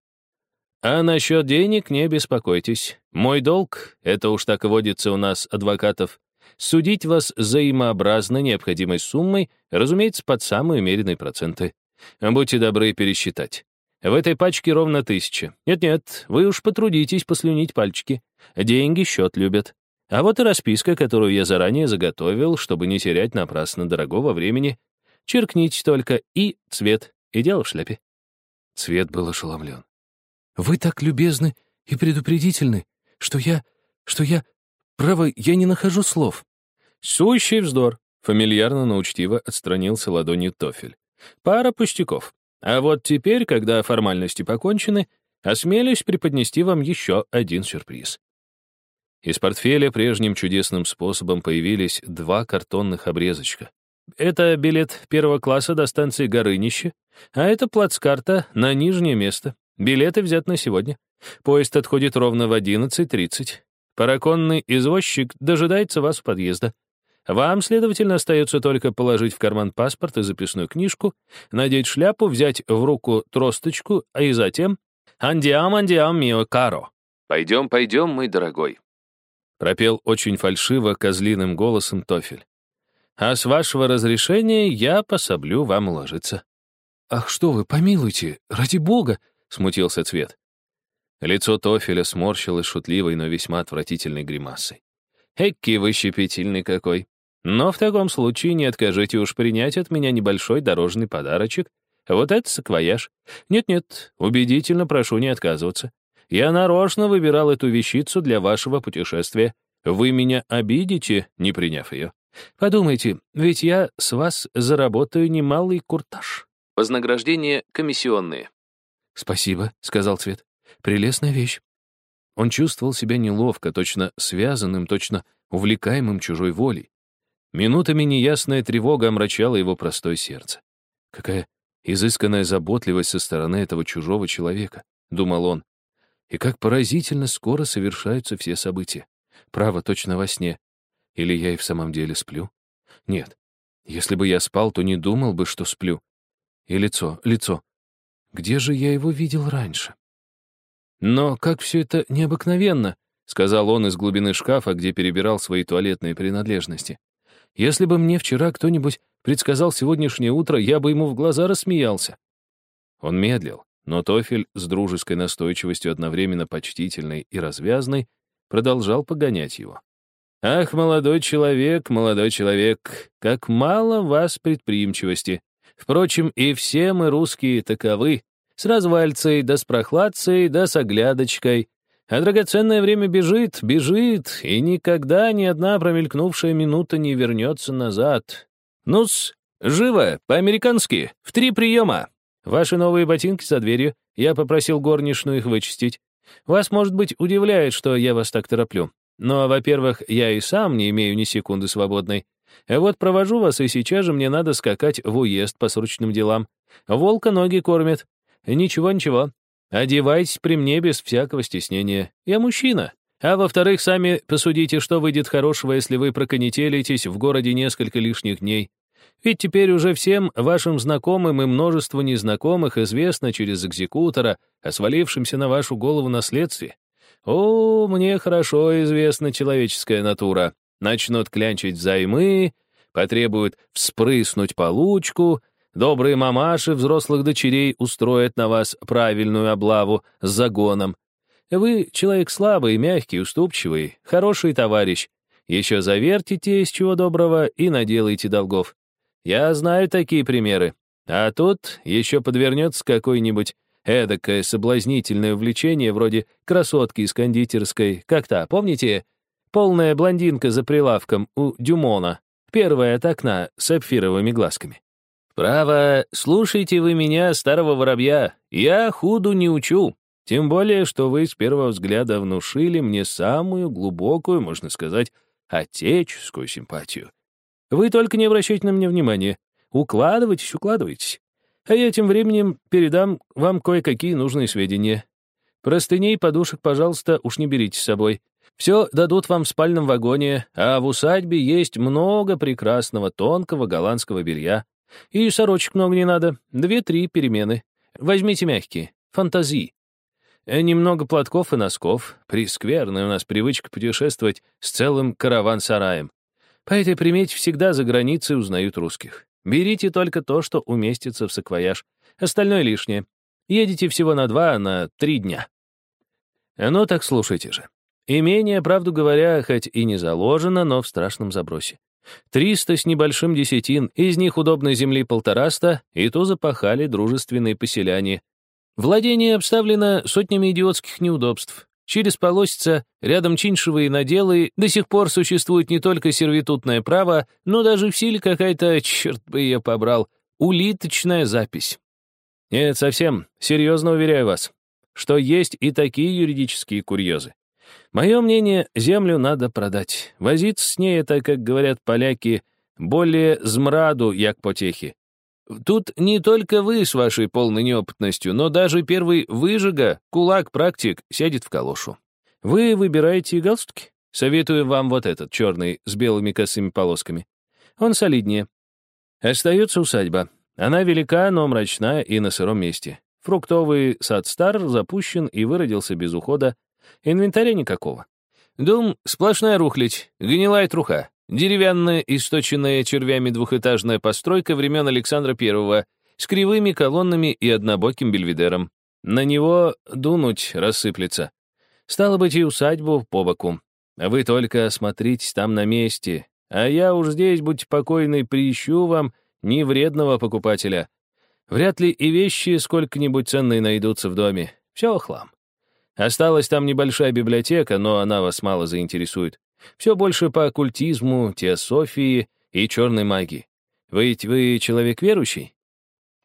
А насчет денег не беспокойтесь. Мой долг, это уж так и водится у нас, адвокатов, судить вас взаимообразно необходимой суммой, разумеется, под самые умеренные проценты. Будьте добры пересчитать. В этой пачке ровно тысяча. Нет-нет, вы уж потрудитесь послюнить пальчики. Деньги счет любят. А вот и расписка, которую я заранее заготовил, чтобы не терять напрасно дорогого времени. Черкните только и цвет, и дело в шляпе. Цвет был ошеломлен. «Вы так любезны и предупредительны, что я... что я... Право, я не нахожу слов». «Сущий вздор», — фамильярно, но учтиво отстранился ладонью Тофель. «Пара пустяков. А вот теперь, когда формальности покончены, осмелюсь преподнести вам еще один сюрприз. Из портфеля прежним чудесным способом появились два картонных обрезочка. Это билет первого класса до станции Горынище, а это плацкарта на нижнее место. Билеты взят на сегодня. Поезд отходит ровно в 11.30. Параконный извозчик дожидается вас у подъезда. Вам, следовательно, остается только положить в карман паспорт и записную книжку, надеть шляпу, взять в руку тросточку, а и затем «Андиам, андиам, мио каро». «Пойдем, пойдем, мой дорогой», — пропел очень фальшиво козлиным голосом Тофель. «А с вашего разрешения я пособлю вам уложиться». «Ах, что вы, помилуйте, ради бога!» — смутился Цвет. Лицо Тофеля сморщилось шутливой, но весьма отвратительной гримасой. «Экки вы щепетильный какой! Но в таком случае не откажите уж принять от меня небольшой дорожный подарочек. Вот это саквояж. Нет-нет, убедительно прошу не отказываться. Я нарочно выбирал эту вещицу для вашего путешествия. Вы меня обидите, не приняв ее. Подумайте, ведь я с вас заработаю немалый куртаж. Вознаграждение комиссионные. «Спасибо», — сказал Цвет. «Прелестная вещь». Он чувствовал себя неловко, точно связанным, точно увлекаемым чужой волей. Минутами неясная тревога омрачала его простое сердце. Какая изысканная заботливость со стороны этого чужого человека, думал он. И как поразительно скоро совершаются все события. Право, точно во сне. Или я и в самом деле сплю? Нет. Если бы я спал, то не думал бы, что сплю. И лицо, лицо. Где же я его видел раньше? Но как все это необыкновенно, сказал он из глубины шкафа, где перебирал свои туалетные принадлежности. Если бы мне вчера кто-нибудь предсказал сегодняшнее утро, я бы ему в глаза рассмеялся. Он медлил, но Тофель с дружеской настойчивостью одновременно почтительной и развязной продолжал погонять его. «Ах, молодой человек, молодой человек, как мало вас предприимчивости. Впрочем, и все мы русские таковы, с развальцей, да с прохладцей, да с оглядочкой. А драгоценное время бежит, бежит, и никогда ни одна промелькнувшая минута не вернется назад. Ну-с, живо, по-американски, в три приема. Ваши новые ботинки за дверью, я попросил горничную их вычистить. Вас, может быть, удивляет, что я вас так тороплю. Но, во-первых, я и сам не имею ни секунды свободной. А вот провожу вас, и сейчас же мне надо скакать в уезд по срочным делам. Волка ноги Ничего-ничего, Одевайтесь при мне без всякого стеснения. Я мужчина. А во-вторых, сами посудите, что выйдет хорошего, если вы проконетелитесь в городе несколько лишних дней. Ведь теперь уже всем вашим знакомым и множеству незнакомых известно через экзекутора о свалившемся на вашу голову наследстве. О, мне хорошо известна человеческая натура. Начнут клянчить займы, потребуют вспрыснуть получку — Добрые мамаши взрослых дочерей устроят на вас правильную облаву с загоном. Вы человек слабый, мягкий, уступчивый, хороший товарищ. Еще завертите, с чего доброго, и наделайте долгов. Я знаю такие примеры. А тут еще подвернется какой-нибудь эдакое соблазнительное увлечение вроде красотки из кондитерской, как та, помните? Полная блондинка за прилавком у Дюмона, первая от окна с сапфировыми глазками. «Право, слушайте вы меня, старого воробья, я худу не учу. Тем более, что вы с первого взгляда внушили мне самую глубокую, можно сказать, отеческую симпатию. Вы только не обращайте на меня внимания. Укладывайтесь, укладывайтесь. А я тем временем передам вам кое-какие нужные сведения. Простыней, подушек, пожалуйста, уж не берите с собой. Все дадут вам в спальном вагоне, а в усадьбе есть много прекрасного тонкого голландского белья. И сорочек много не надо. Две-три перемены. Возьмите мягкие. Фантазии. Э, немного платков и носков. Прискверная у нас привычка путешествовать с целым караван-сараем. По этой примете всегда за границей узнают русских. Берите только то, что уместится в саквояж. Остальное лишнее. Едете всего на два, на три дня. Ну так слушайте же. Имение, правду говоря, хоть и не заложено, но в страшном забросе. Триста с небольшим десятин, из них удобной земли полтораста, и то запахали дружественные поселяне. Владение обставлено сотнями идиотских неудобств. Через полосица, рядом чиншевые наделы, до сих пор существует не только сервитутное право, но даже в силе какая-то, черт бы ее побрал, улиточная запись. Нет, совсем, серьезно уверяю вас, что есть и такие юридические курьезы. Мое мнение, землю надо продать. Возиться с ней, это, как говорят поляки, более змраду, як потехи. Тут не только вы с вашей полной неопытностью, но даже первый выжига, кулак-практик, сядет в калошу. Вы выбираете галстуки? Советую вам вот этот, черный, с белыми косыми полосками. Он солиднее. Остается усадьба. Она велика, но мрачная и на сыром месте. Фруктовый сад стар, запущен и выродился без ухода. Инвентаря никакого. Дом — сплошная рухлядь, гнилая труха. Деревянная, источенная червями двухэтажная постройка времен Александра I с кривыми колоннами и однобоким бельведером. На него дунуть рассыплется. Стало быть, и усадьбу по боку. Вы только осмотритесь там на месте, а я уж здесь, будьте покойны, приищу вам невредного покупателя. Вряд ли и вещи сколько-нибудь ценные найдутся в доме. Все хлам. Осталась там небольшая библиотека, но она вас мало заинтересует. Все больше по оккультизму, теософии и черной магии. Вы ведь вы человек верующий?»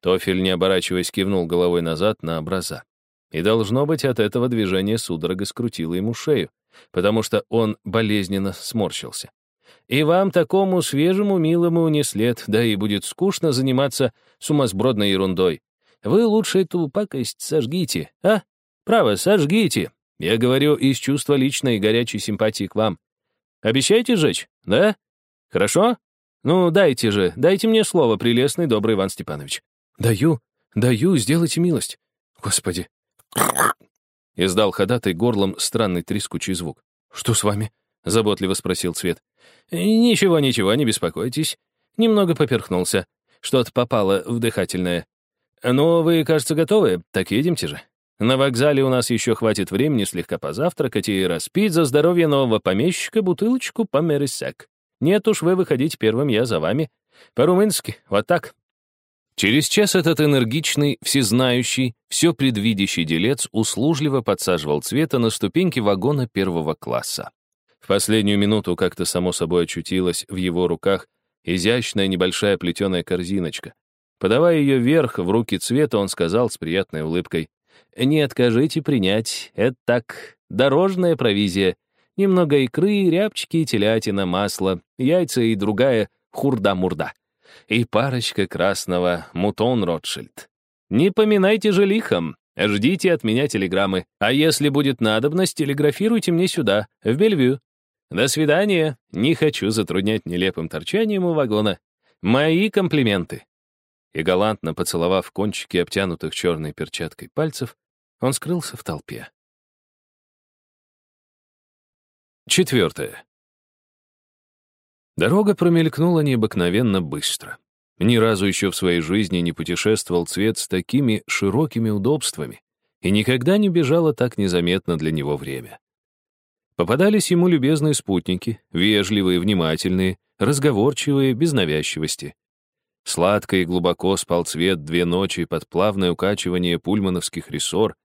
Тофель, не оборачиваясь, кивнул головой назад на образа. И, должно быть, от этого движения судорога скрутила ему шею, потому что он болезненно сморщился. И вам, такому свежему, милому, не след, да и будет скучно заниматься сумасбродной ерундой. Вы лучше эту пакость сожгите, а? Право, сожгите. Я говорю из чувства личной и горячей симпатии к вам. Обещаете сжечь, да? Хорошо? Ну, дайте же, дайте мне слово, прелестный, добрый Иван Степанович. Даю, даю, сделайте милость. Господи. Издал ходатай горлом странный трескучий звук. Что с вами? Заботливо спросил Цвет. Ничего, ничего, не беспокойтесь. Немного поперхнулся. Что-то попало в дыхательное. Ну, вы, кажется, готовы? Так едемте же. На вокзале у нас еще хватит времени слегка позавтракать и распить за здоровье нового помещика бутылочку по мересек. Нет уж, вы выходите первым, я за вами. По-румынски, вот так. Через час этот энергичный, всезнающий, все предвидящий делец услужливо подсаживал цвета на ступеньки вагона первого класса. В последнюю минуту как-то само собой очутилась в его руках изящная небольшая плетеная корзиночка. Подавая ее вверх в руки цвета, он сказал с приятной улыбкой, не откажите принять. Это так, дорожная провизия. Немного икры, рябчики, телятина, масло, яйца и другая хурда-мурда. И парочка красного мутон Ротшильд. Не поминайте же лихом. Ждите от меня телеграммы. А если будет надобность, телеграфируйте мне сюда, в Бельвью. До свидания. Не хочу затруднять нелепым торчанием у вагона. Мои комплименты и, галантно поцеловав кончики обтянутых черной перчаткой пальцев, он скрылся в толпе. Четвертое. Дорога промелькнула необыкновенно быстро. Ни разу еще в своей жизни не путешествовал цвет с такими широкими удобствами, и никогда не бежало так незаметно для него время. Попадались ему любезные спутники, вежливые, внимательные, разговорчивые, без навязчивости. Сладко и глубоко спал цвет две ночи под плавное укачивание пульмановских рессор,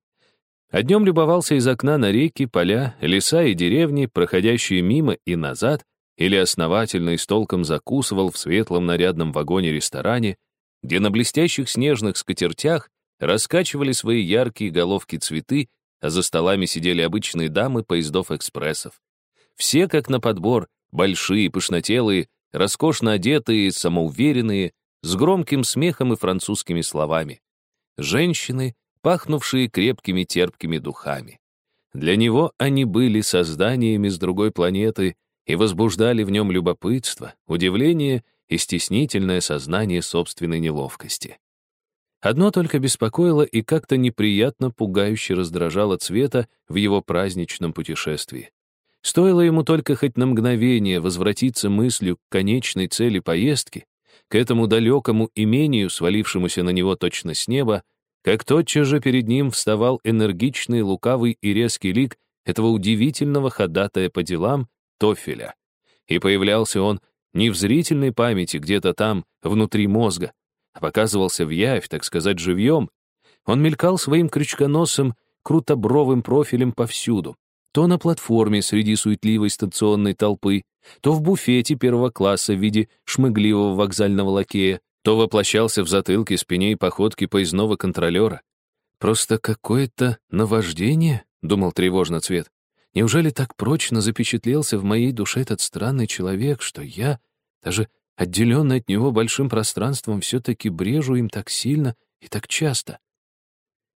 а днем любовался из окна на реки, поля, леса и деревни, проходящие мимо и назад, или основательно и с толком закусывал в светлом нарядном вагоне-ресторане, где на блестящих снежных скатертях раскачивали свои яркие головки цветы, а за столами сидели обычные дамы поездов-экспрессов. Все, как на подбор, большие, пышнотелые, роскошно одетые, самоуверенные, с громким смехом и французскими словами. Женщины, пахнувшие крепкими терпкими духами. Для него они были созданиями с другой планеты и возбуждали в нем любопытство, удивление и стеснительное сознание собственной неловкости. Одно только беспокоило и как-то неприятно пугающе раздражало цвета в его праздничном путешествии. Стоило ему только хоть на мгновение возвратиться мыслью к конечной цели поездки, к этому далекому имению, свалившемуся на него точно с неба, как тотчас же перед ним вставал энергичный, лукавый и резкий лик этого удивительного ходатая по делам Тофеля. И появлялся он не в зрительной памяти где-то там, внутри мозга, а показывался в явь, так сказать, живьем. Он мелькал своим крючконосым, крутобровым профилем повсюду. То на платформе среди суетливой станционной толпы, то в буфете первого класса в виде шмыгливого вокзального лакея, то воплощался в затылке, спине и походке поездного контролера. «Просто какое-то наваждение», — думал тревожно Цвет. «Неужели так прочно запечатлелся в моей душе этот странный человек, что я, даже отделенный от него большим пространством, все-таки брежу им так сильно и так часто?»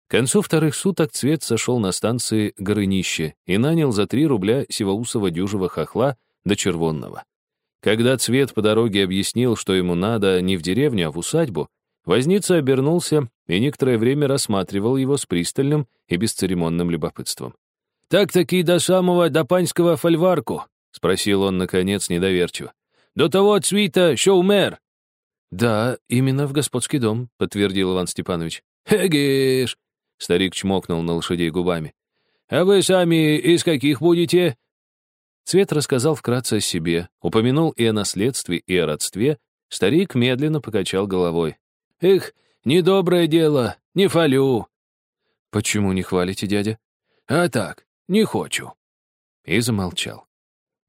К концу вторых суток Цвет сошел на станции Горынище и нанял за три рубля сивоусова дюжего хохла до червонного. Когда Цвет по дороге объяснил, что ему надо не в деревню, а в усадьбу, Возница обернулся и некоторое время рассматривал его с пристальным и бесцеремонным любопытством. «Так-таки до самого до панского фольварку?» — спросил он, наконец, недоверчиво. «До того цвіта, що умер?» «Да, именно в господский дом», — подтвердил Иван Степанович. «Эгеш!» — старик чмокнул на лошадей губами. «А вы сами из каких будете?» Цвет рассказал вкратце о себе, упомянул и о наследстве, и о родстве. Старик медленно покачал головой. Эх, недоброе дело, не фалю. Почему не хвалите, дядя? А так, не хочу. И замолчал.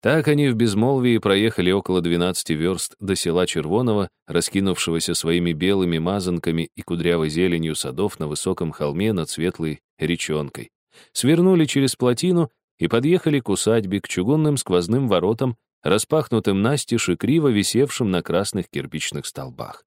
Так они в безмолвии проехали около 12 верст до села Червонова, раскинувшегося своими белыми мазанками и кудрявой зеленью садов на высоком холме над светлой речонкой. Свернули через плотину и подъехали к усадьбе, к чугунным сквозным воротам, распахнутым настежь и криво висевшим на красных кирпичных столбах.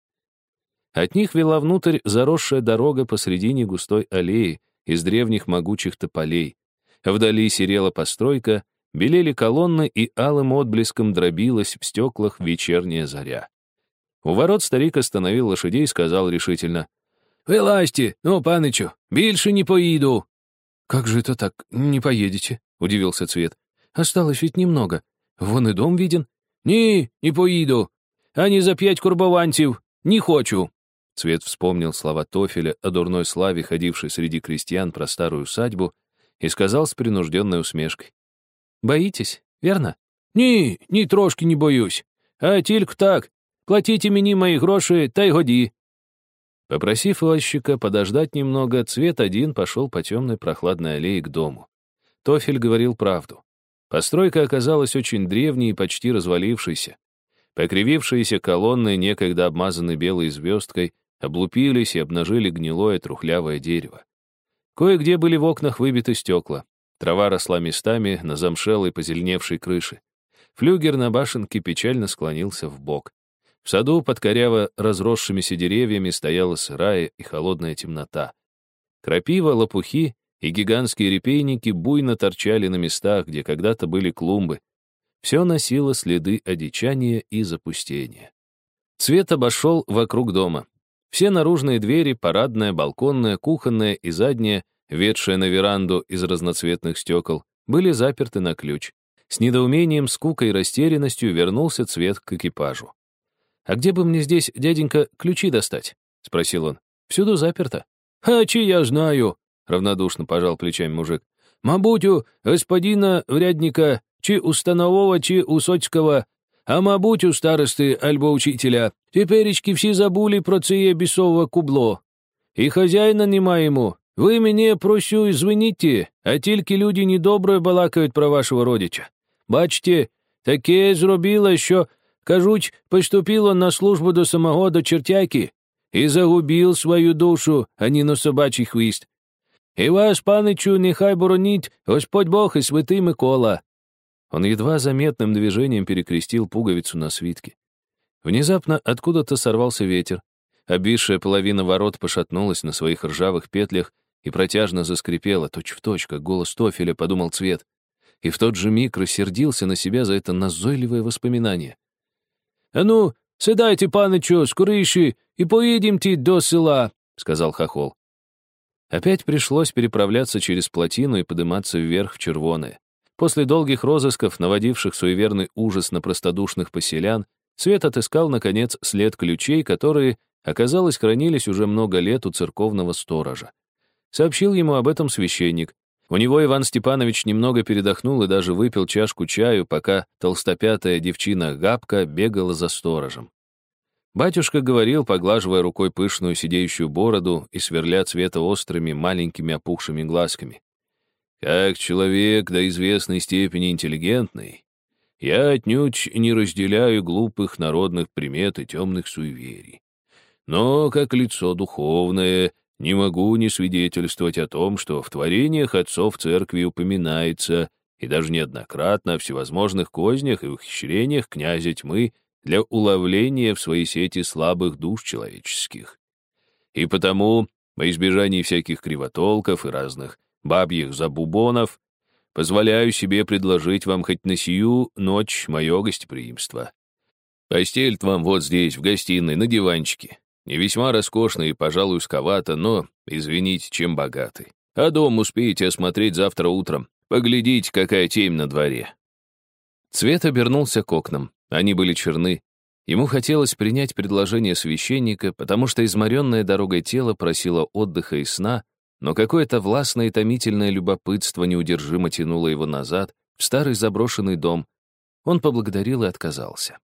От них вела внутрь заросшая дорога посредине густой аллеи из древних могучих тополей. Вдали серела постройка, белели колонны и алым отблеском дробилась в стеклах вечерняя заря. У ворот старик остановил лошадей и сказал решительно. «Вылазьте, ну, панычу, больше не поеду». «Как же это так, не поедете?» — удивился Цвет. «Осталось ведь немного. Вон и дом виден». «Ні, не поеду. А не за пять курбованців. Не хочу». Цвет вспомнил слова Тофеля о дурной славе, ходившей среди крестьян про старую усадьбу, и сказал с принужденной усмешкой. «Боитесь, верно?» «Ні, ні трошки не боюсь. А тільки так. Платите мені мои гроши, та й годи». Попросив возчика подождать немного, Цвет один пошел по темной прохладной аллее к дому. Тофель говорил правду. Постройка оказалась очень древней и почти развалившейся. Покривившиеся колонны, некогда обмазаны белой звездкой, облупились и обнажили гнилое трухлявое дерево. Кое-где были в окнах выбиты стекла. Трава росла местами на замшелой позеленевшей крыше. Флюгер на башенке печально склонился в бок. В саду под коряво разросшимися деревьями стояла сырая и холодная темнота. Крапива, лопухи и гигантские репейники буйно торчали на местах, где когда-то были клумбы. Все носило следы одичания и запустения. Цвет обошел вокруг дома. Все наружные двери, парадная, балконная, кухонная и задняя, ведшая на веранду из разноцветных стекол, были заперты на ключ. С недоумением, скукой и растерянностью вернулся цвет к экипажу. «А где бы мне здесь, дяденька, ключи достать?» — спросил он. «Всюду заперто». «А чи я знаю?» — равнодушно пожал плечами мужик. «Мабуть, у господина врядника, чи у станового, чи у соцького а мабуть, у старости альбо учителя теперечки всі забули про це бісове кубло. І хазяїна нема йому. Ви мене просю, звиніть, а тільки люди недобре балакають про вашого родича. Бачите, таке зробило, що, кажуть, поступило на службу до самого до чертяки і загубив свою душу, а не на собачий хвіст. І вас, паничу, нехай боронить Господь Бог і святий Микола. Он едва заметным движением перекрестил пуговицу на свитке. Внезапно откуда-то сорвался ветер. Обвисшая половина ворот пошатнулась на своих ржавых петлях и протяжно заскрипела, точь-в-точь, как голос Тофеля, подумал Цвет. И в тот же миг рассердился на себя за это назойливое воспоминание. «А ну, сідайте, паничу, скорейші, и поедемте до села», — сказал Хохол. Опять пришлось переправляться через плотину и подниматься вверх в Червоное. После долгих розысков, наводивших суеверный ужас на простодушных поселян, Свет отыскал, наконец, след ключей, которые, оказалось, хранились уже много лет у церковного сторожа. Сообщил ему об этом священник. У него Иван Степанович немного передохнул и даже выпил чашку чаю, пока толстопятая девчина Габка бегала за сторожем. Батюшка говорил, поглаживая рукой пышную сидеющую бороду и сверля цвета острыми маленькими опухшими глазками. Как человек до известной степени интеллигентный, я отнюдь не разделяю глупых народных примет и темных суеверий. Но, как лицо духовное, не могу не свидетельствовать о том, что в творениях отцов церкви упоминается, и даже неоднократно, о всевозможных кознях и ухищрениях князя тьмы для уловления в свои сети слабых душ человеческих. И потому, во избежании всяких кривотолков и разных бабьих забубонов, позволяю себе предложить вам хоть на сию ночь мое гостеприимство. Постель вам вот здесь, в гостиной, на диванчике. Не весьма роскошно и, пожалуй, узковато, но, извините, чем богатый. А дом успеете осмотреть завтра утром. Поглядите, какая темь на дворе». Цвет обернулся к окнам. Они были черны. Ему хотелось принять предложение священника, потому что изморенное дорогой тело просило отдыха и сна, но какое-то властное и томительное любопытство неудержимо тянуло его назад, в старый заброшенный дом. Он поблагодарил и отказался.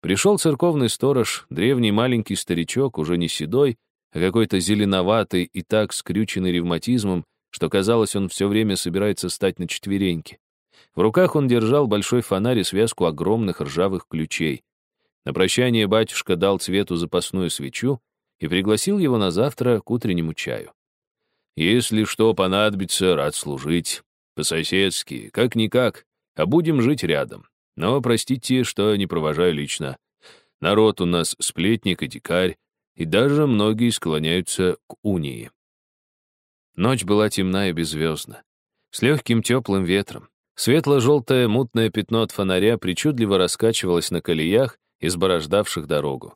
Пришел церковный сторож, древний маленький старичок, уже не седой, а какой-то зеленоватый и так скрюченный ревматизмом, что казалось, он все время собирается стать на четвереньки. В руках он держал большой фонарь и связку огромных ржавых ключей. На прощание батюшка дал цвету запасную свечу и пригласил его на завтра к утреннему чаю. «Если что понадобится, рад служить. По-соседски, как-никак, а будем жить рядом. Но простите, что не провожаю лично. Народ у нас сплетник и дикарь, и даже многие склоняются к унии. Ночь была темна и беззвездна, с легким теплым ветром. Светло-желтое мутное пятно от фонаря причудливо раскачивалось на колеях, изборождавших дорогу.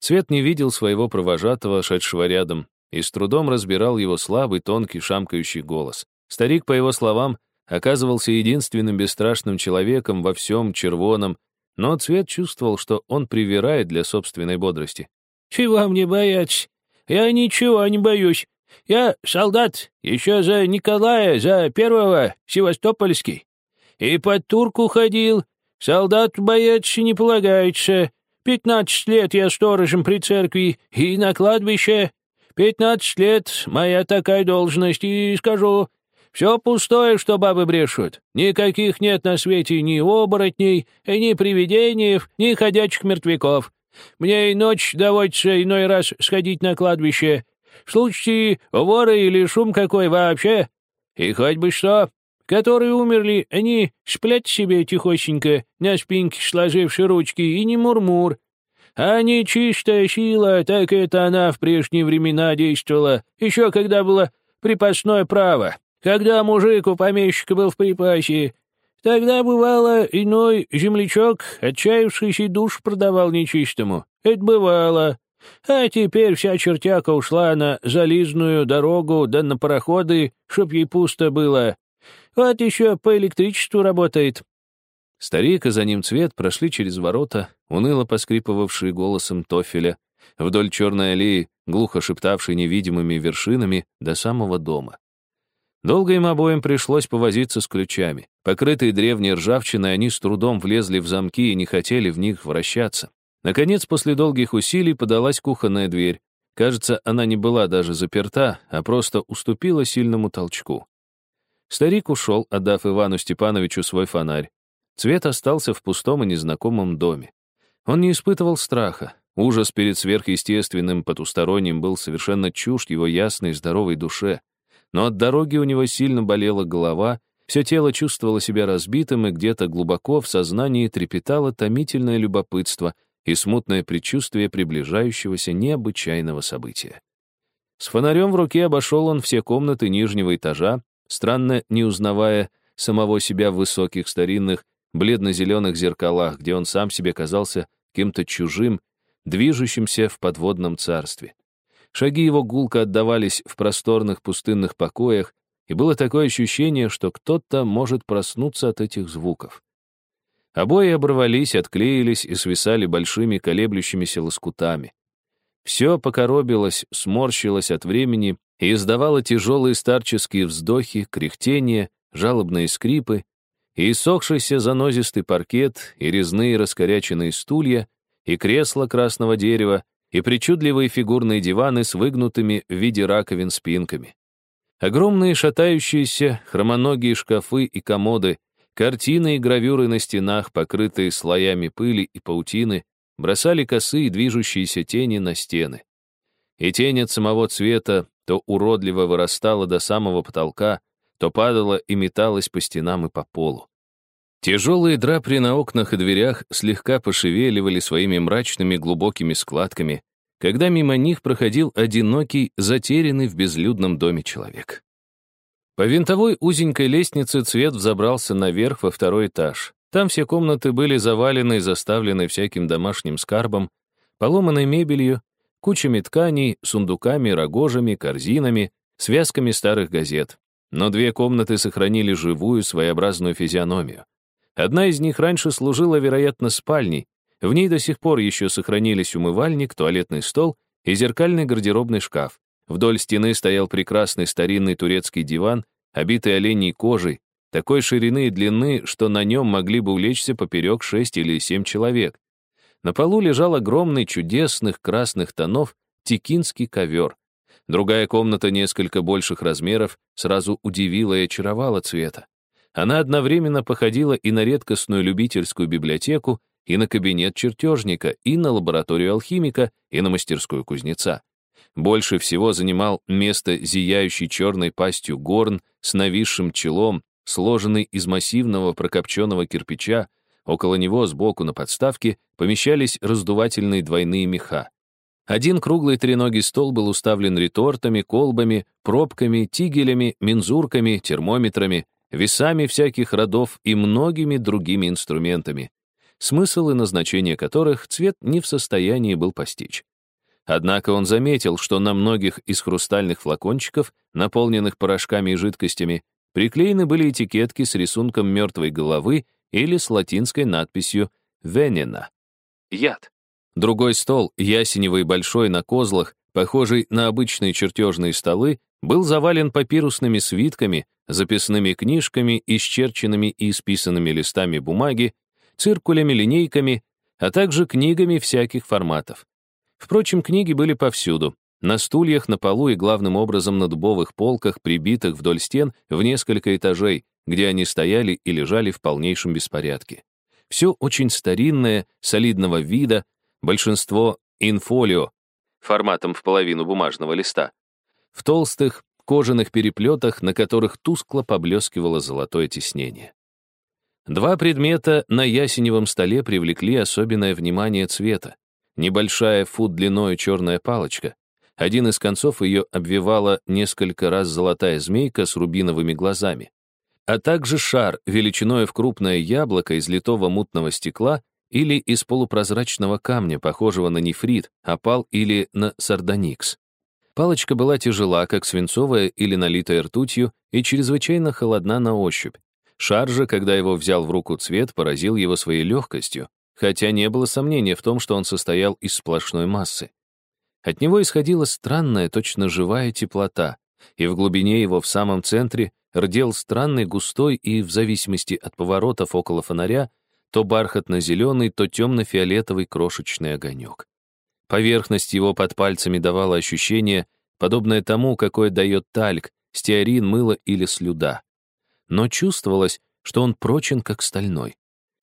Цвет не видел своего провожатого, шедшего рядом, и с трудом разбирал его слабый, тонкий, шамкающий голос. Старик, по его словам, оказывался единственным бесстрашным человеком во всем червоном, но Цвет чувствовал, что он привирает для собственной бодрости. «Чего мне бояться? Я ничего не боюсь. Я солдат, еще за Николая, за первого, Севастопольский. И под турку ходил. Солдат бояться не полагается. Пятнадцать лет я сторожем при церкви и на кладбище. Пятнадцать лет моя такая должность, и скажу, все пустое, что бабы брешут. Никаких нет на свете ни оборотней, ни привидений, ни ходячих мертвяков. Мне и ночь доводится иной раз сходить на кладбище. В случае воры или шум какой вообще. И хоть бы что. Которые умерли, они сплят себе тихосенько, на спинке сложивши ручки, и не мурмур. А не чистая сила, так это она в прежние времена действовала, еще когда было припасное право. Когда мужик у помещика был в припасе, тогда, бывало, иной землячок, отчаявшийся душ продавал нечистому. Это бывало. А теперь вся чертяка ушла на зализную дорогу, да на пароходы, чтоб ей пусто было. Вот еще по электричеству работает. Старик и за ним цвет прошли через ворота, уныло поскрипывавшие голосом тофеля, вдоль черной аллеи, глухо шептавшей невидимыми вершинами до самого дома. Долго им обоим пришлось повозиться с ключами. Покрытые древней ржавчиной, они с трудом влезли в замки и не хотели в них вращаться. Наконец, после долгих усилий подалась кухонная дверь. Кажется, она не была даже заперта, а просто уступила сильному толчку. Старик ушел, отдав Ивану Степановичу свой фонарь. Цвет остался в пустом и незнакомом доме. Он не испытывал страха. Ужас перед сверхъестественным потусторонним был совершенно чужд его ясной здоровой душе но от дороги у него сильно болела голова, все тело чувствовало себя разбитым, и где-то глубоко в сознании трепетало томительное любопытство и смутное предчувствие приближающегося необычайного события. С фонарем в руке обошел он все комнаты нижнего этажа, странно не узнавая самого себя в высоких старинных бледно-зеленых зеркалах, где он сам себе казался кем-то чужим, движущимся в подводном царстве. Шаги его гулко отдавались в просторных пустынных покоях, и было такое ощущение, что кто-то может проснуться от этих звуков. Обои оборвались, отклеились и свисали большими колеблющимися лоскутами. Все покоробилось, сморщилось от времени и издавало тяжелые старческие вздохи, кряхтения, жалобные скрипы, и иссохшийся занозистый паркет, и резные раскоряченные стулья, и кресла красного дерева, и причудливые фигурные диваны с выгнутыми в виде раковин спинками. Огромные шатающиеся хромоногие шкафы и комоды, картины и гравюры на стенах, покрытые слоями пыли и паутины, бросали косые движущиеся тени на стены. и тень от самого цвета то уродливо вырастала до самого потолка, то падала и металась по стенам и по полу. Тяжелые драпри на окнах и дверях слегка пошевеливали своими мрачными глубокими складками, когда мимо них проходил одинокий, затерянный в безлюдном доме человек. По винтовой узенькой лестнице цвет взобрался наверх во второй этаж. Там все комнаты были завалены и заставлены всяким домашним скарбом, поломанной мебелью, кучами тканей, сундуками, рогожами, корзинами, связками старых газет. Но две комнаты сохранили живую своеобразную физиономию. Одна из них раньше служила, вероятно, спальней. В ней до сих пор еще сохранились умывальник, туалетный стол и зеркальный гардеробный шкаф. Вдоль стены стоял прекрасный старинный турецкий диван, обитый оленей кожей, такой ширины и длины, что на нем могли бы улечься поперек шесть или семь человек. На полу лежал огромный, чудесных красных тонов текинский ковер. Другая комната несколько больших размеров сразу удивила и очаровала цвета. Она одновременно походила и на редкостную любительскую библиотеку, и на кабинет чертежника, и на лабораторию алхимика, и на мастерскую кузнеца. Больше всего занимал место зияющий черной пастью горн с нависшим челом, сложенный из массивного прокопченного кирпича, около него сбоку на подставке помещались раздувательные двойные меха. Один круглый треногий стол был уставлен ретортами, колбами, пробками, тигелями, мензурками, термометрами, весами всяких родов и многими другими инструментами, смысл и назначение которых цвет не в состоянии был постичь. Однако он заметил, что на многих из хрустальных флакончиков, наполненных порошками и жидкостями, приклеены были этикетки с рисунком мертвой головы или с латинской надписью «Венена» — яд. Другой стол, ясеневый большой на козлах, похожий на обычные чертежные столы, был завален папирусными свитками, записными книжками, исчерченными и исписанными листами бумаги, циркулями, линейками, а также книгами всяких форматов. Впрочем, книги были повсюду. На стульях, на полу и главным образом на дубовых полках, прибитых вдоль стен в несколько этажей, где они стояли и лежали в полнейшем беспорядке. Все очень старинное, солидного вида, большинство инфолио, форматом в половину бумажного листа, в толстых кожаных переплетах, на которых тускло поблескивало золотое тиснение. Два предмета на ясеневом столе привлекли особенное внимание цвета. Небольшая фут длиной черная палочка. Один из концов ее обвивала несколько раз золотая змейка с рубиновыми глазами. А также шар величиной в крупное яблоко из литого мутного стекла или из полупрозрачного камня, похожего на нефрит, опал или на сардоникс. Палочка была тяжела, как свинцовая или налитая ртутью, и чрезвычайно холодна на ощупь. Шар же, когда его взял в руку цвет, поразил его своей легкостью, хотя не было сомнения в том, что он состоял из сплошной массы. От него исходила странная, точно живая теплота, и в глубине его в самом центре рдел странный густой и, в зависимости от поворотов около фонаря, то бархатно-зеленый, то темно-фиолетовый крошечный огонек. Поверхность его под пальцами давала ощущение, подобное тому, какое дает тальк, стеарин, мыло или слюда. Но чувствовалось, что он прочен, как стальной.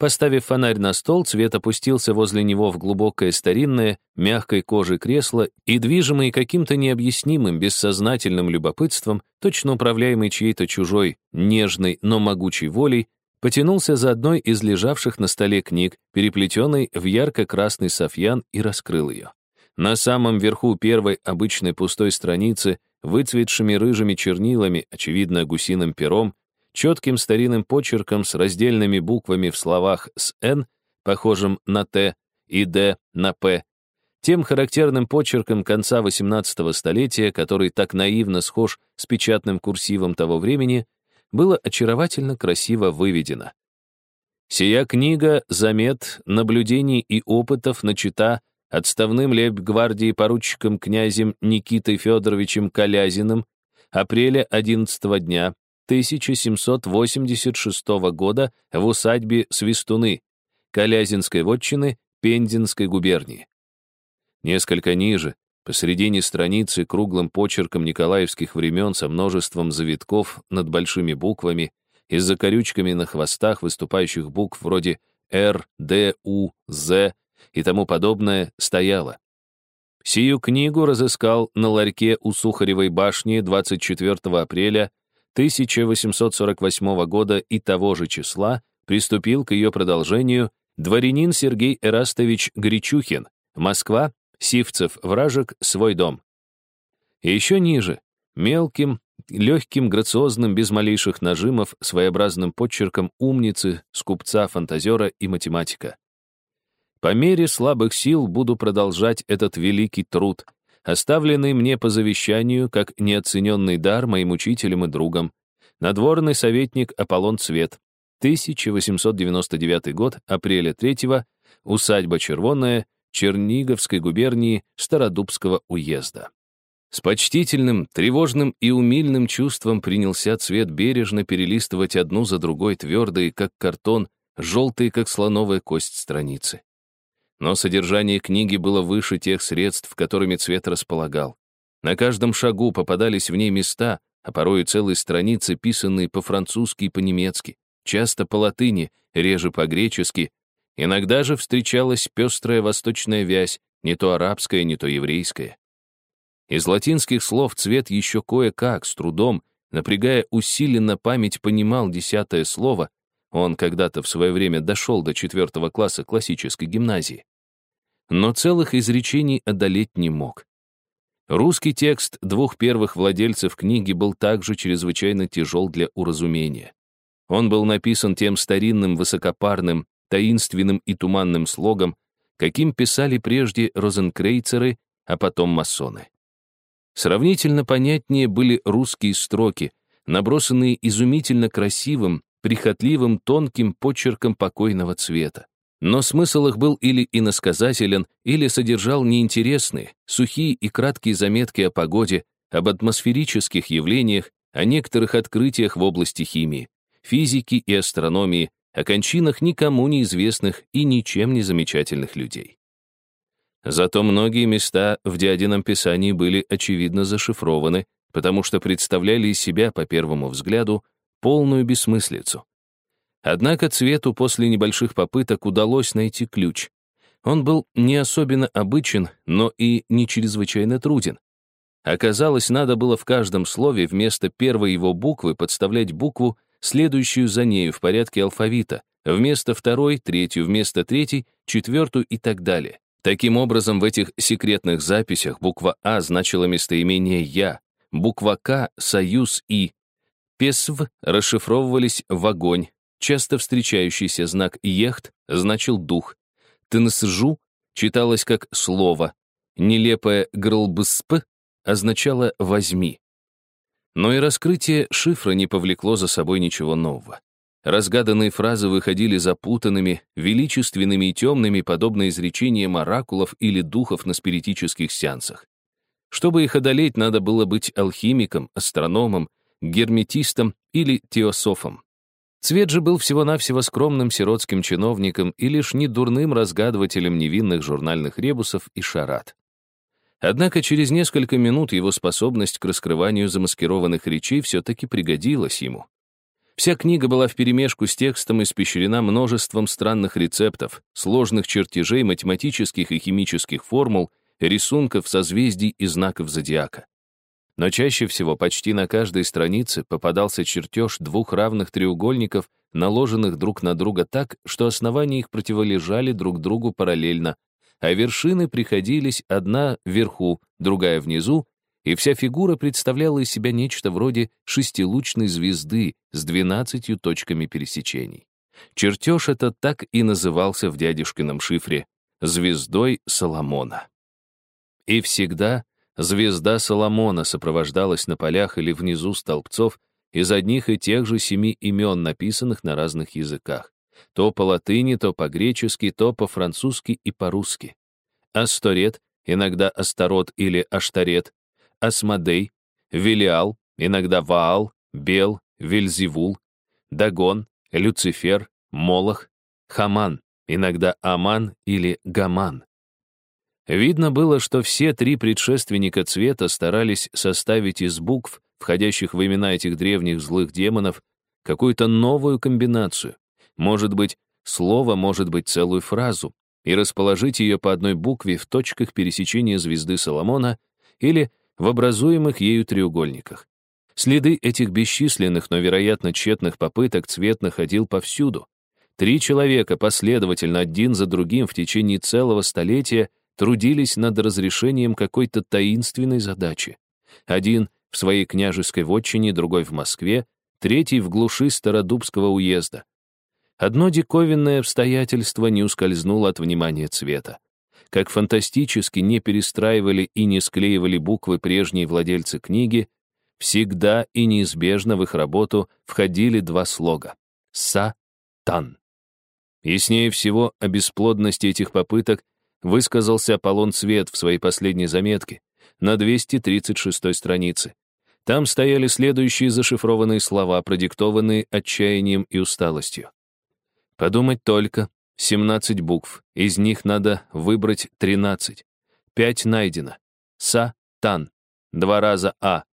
Поставив фонарь на стол, Цвет опустился возле него в глубокое старинное, мягкой кожи кресло и, движимый каким-то необъяснимым, бессознательным любопытством, точно управляемый чьей-то чужой, нежной, но могучей волей, потянулся за одной из лежавших на столе книг, переплетенной в ярко-красный софьян, и раскрыл ее. На самом верху первой обычной пустой страницы, выцветшими рыжими чернилами, очевидно, гусиным пером, четким старинным почерком с раздельными буквами в словах с «Н», похожим на «Т», и «Д» на «П», тем характерным почерком конца XVIII столетия, который так наивно схож с печатным курсивом того времени, было очаровательно красиво выведено. Сия книга замет, наблюдений и опытов начата отставным лейб-гвардии поручиком князем Никитой Федоровичем Колязиным апреля 11 дня 1786 года в усадьбе Свистуны, Калязинской вотчины Пензенской губернии. Несколько ниже, посредине страницы, круглым почерком николаевских времен со множеством завитков над большими буквами и с закорючками на хвостах выступающих букв вроде «Р», «Д», «У», «З» и тому подобное стояло. Сию книгу разыскал на ларьке у Сухаревой башни 24 апреля 1848 года и того же числа приступил к ее продолжению дворянин Сергей Эрастович Гречухин, Москва, Сивцев, Вражек, свой дом. И еще ниже, мелким, легким, грациозным, без малейших нажимов, своеобразным подчерком умницы, скупца, фантазера и математика. По мере слабых сил буду продолжать этот великий труд, оставленный мне по завещанию как неоцененный дар моим учителям и другам, надворный советник Аполлон Цвет, 1899 год, апреля 3 усадьба Червонная, Черниговской губернии Стародубского уезда. С почтительным, тревожным и умильным чувством принялся цвет бережно перелистывать одну за другой твердые, как картон, желтые, как слоновая кость страницы. Но содержание книги было выше тех средств, которыми цвет располагал. На каждом шагу попадались в ней места, а порой целые страницы, писанные по-французски и по-немецки, часто по латыни, реже по-гречески. Иногда же встречалась пестрая восточная вязь, не то арабская, не то еврейская. Из латинских слов цвет еще кое-как, с трудом, напрягая усиленно память, понимал десятое слово, он когда-то в свое время дошел до четвертого класса классической гимназии. Но целых изречений одолеть не мог. Русский текст двух первых владельцев книги был также чрезвычайно тяжел для уразумения. Он был написан тем старинным, высокопарным, таинственным и туманным слогом, каким писали прежде розенкрейцеры, а потом масоны. Сравнительно понятнее были русские строки, набросанные изумительно красивым, прихотливым, тонким почерком покойного цвета. Но смысл их был или иносказателен, или содержал неинтересные, сухие и краткие заметки о погоде, об атмосферических явлениях, о некоторых открытиях в области химии, физики и астрономии, о кончинах никому неизвестных и ничем не замечательных людей. Зато многие места в дядином писании были очевидно зашифрованы, потому что представляли из себя, по первому взгляду, полную бессмыслицу. Однако Цвету после небольших попыток удалось найти ключ. Он был не особенно обычен, но и не чрезвычайно труден. Оказалось, надо было в каждом слове вместо первой его буквы подставлять букву, следующую за нею в порядке алфавита, вместо второй, третью, вместо третьей, четвертую и так далее. Таким образом, в этих секретных записях буква А значила местоимение «я», буква К — «союз» и «песв» расшифровывались в «огонь», часто встречающийся знак «ехт» значил «дух», «тынсжу» читалось как «слово», нелепое «грлбсп» означало «возьми». Но и раскрытие шифра не повлекло за собой ничего нового. Разгаданные фразы выходили запутанными, величественными и темными, подобно изречениям оракулов или духов на спиритических сеансах. Чтобы их одолеть, надо было быть алхимиком, астрономом, герметистом или теософом. Цвет же был всего-навсего скромным сиротским чиновником и лишь недурным разгадывателем невинных журнальных ребусов и шарат. Однако через несколько минут его способность к раскрыванию замаскированных речей все-таки пригодилась ему. Вся книга была вперемешку с текстом испещрена множеством странных рецептов, сложных чертежей математических и химических формул, рисунков, созвездий и знаков зодиака. Но чаще всего почти на каждой странице попадался чертеж двух равных треугольников, наложенных друг на друга так, что основания их противолежали друг другу параллельно, а вершины приходились одна вверху, другая внизу, и вся фигура представляла из себя нечто вроде шестилучной звезды с двенадцатью точками пересечений. Чертеж этот так и назывался в дядюшкином шифре «Звездой Соломона». И всегда звезда Соломона сопровождалась на полях или внизу столбцов из одних и тех же семи имен, написанных на разных языках. То по латыни, то по-гречески, то по-французски и по-русски. Асторет, иногда Астарот или Аштарет, Асмодей, Велиал, иногда Ваал, Бел, Вельзевул, Дагон, Люцифер, Молох, Хаман, иногда Аман или Гаман. Видно было, что все три предшественника цвета старались составить из букв, входящих в имена этих древних злых демонов, какую-то новую комбинацию. Может быть, слово, может быть, целую фразу. и расположить ее по одной букве в точках пересечения звезды Соломона или в образуемых ею треугольниках. Следы этих бесчисленных, но, вероятно, тщетных попыток цвет находил повсюду. Три человека последовательно один за другим в течение целого столетия трудились над разрешением какой-то таинственной задачи. Один в своей княжеской вотчине, другой в Москве, третий в глуши Стародубского уезда. Одно диковинное обстоятельство не ускользнуло от внимания цвета. Как фантастически не перестраивали и не склеивали буквы прежние владельцы книги, всегда и неизбежно в их работу входили два слога — «са-тан». Яснее всего о бесплодности этих попыток высказался Аполлон Цвет в своей последней заметке на 236 странице. Там стояли следующие зашифрованные слова, продиктованные отчаянием и усталостью. Подумать только, 17 букв, из них надо выбрать 13. Пять найдено. Са, тан, два раза А.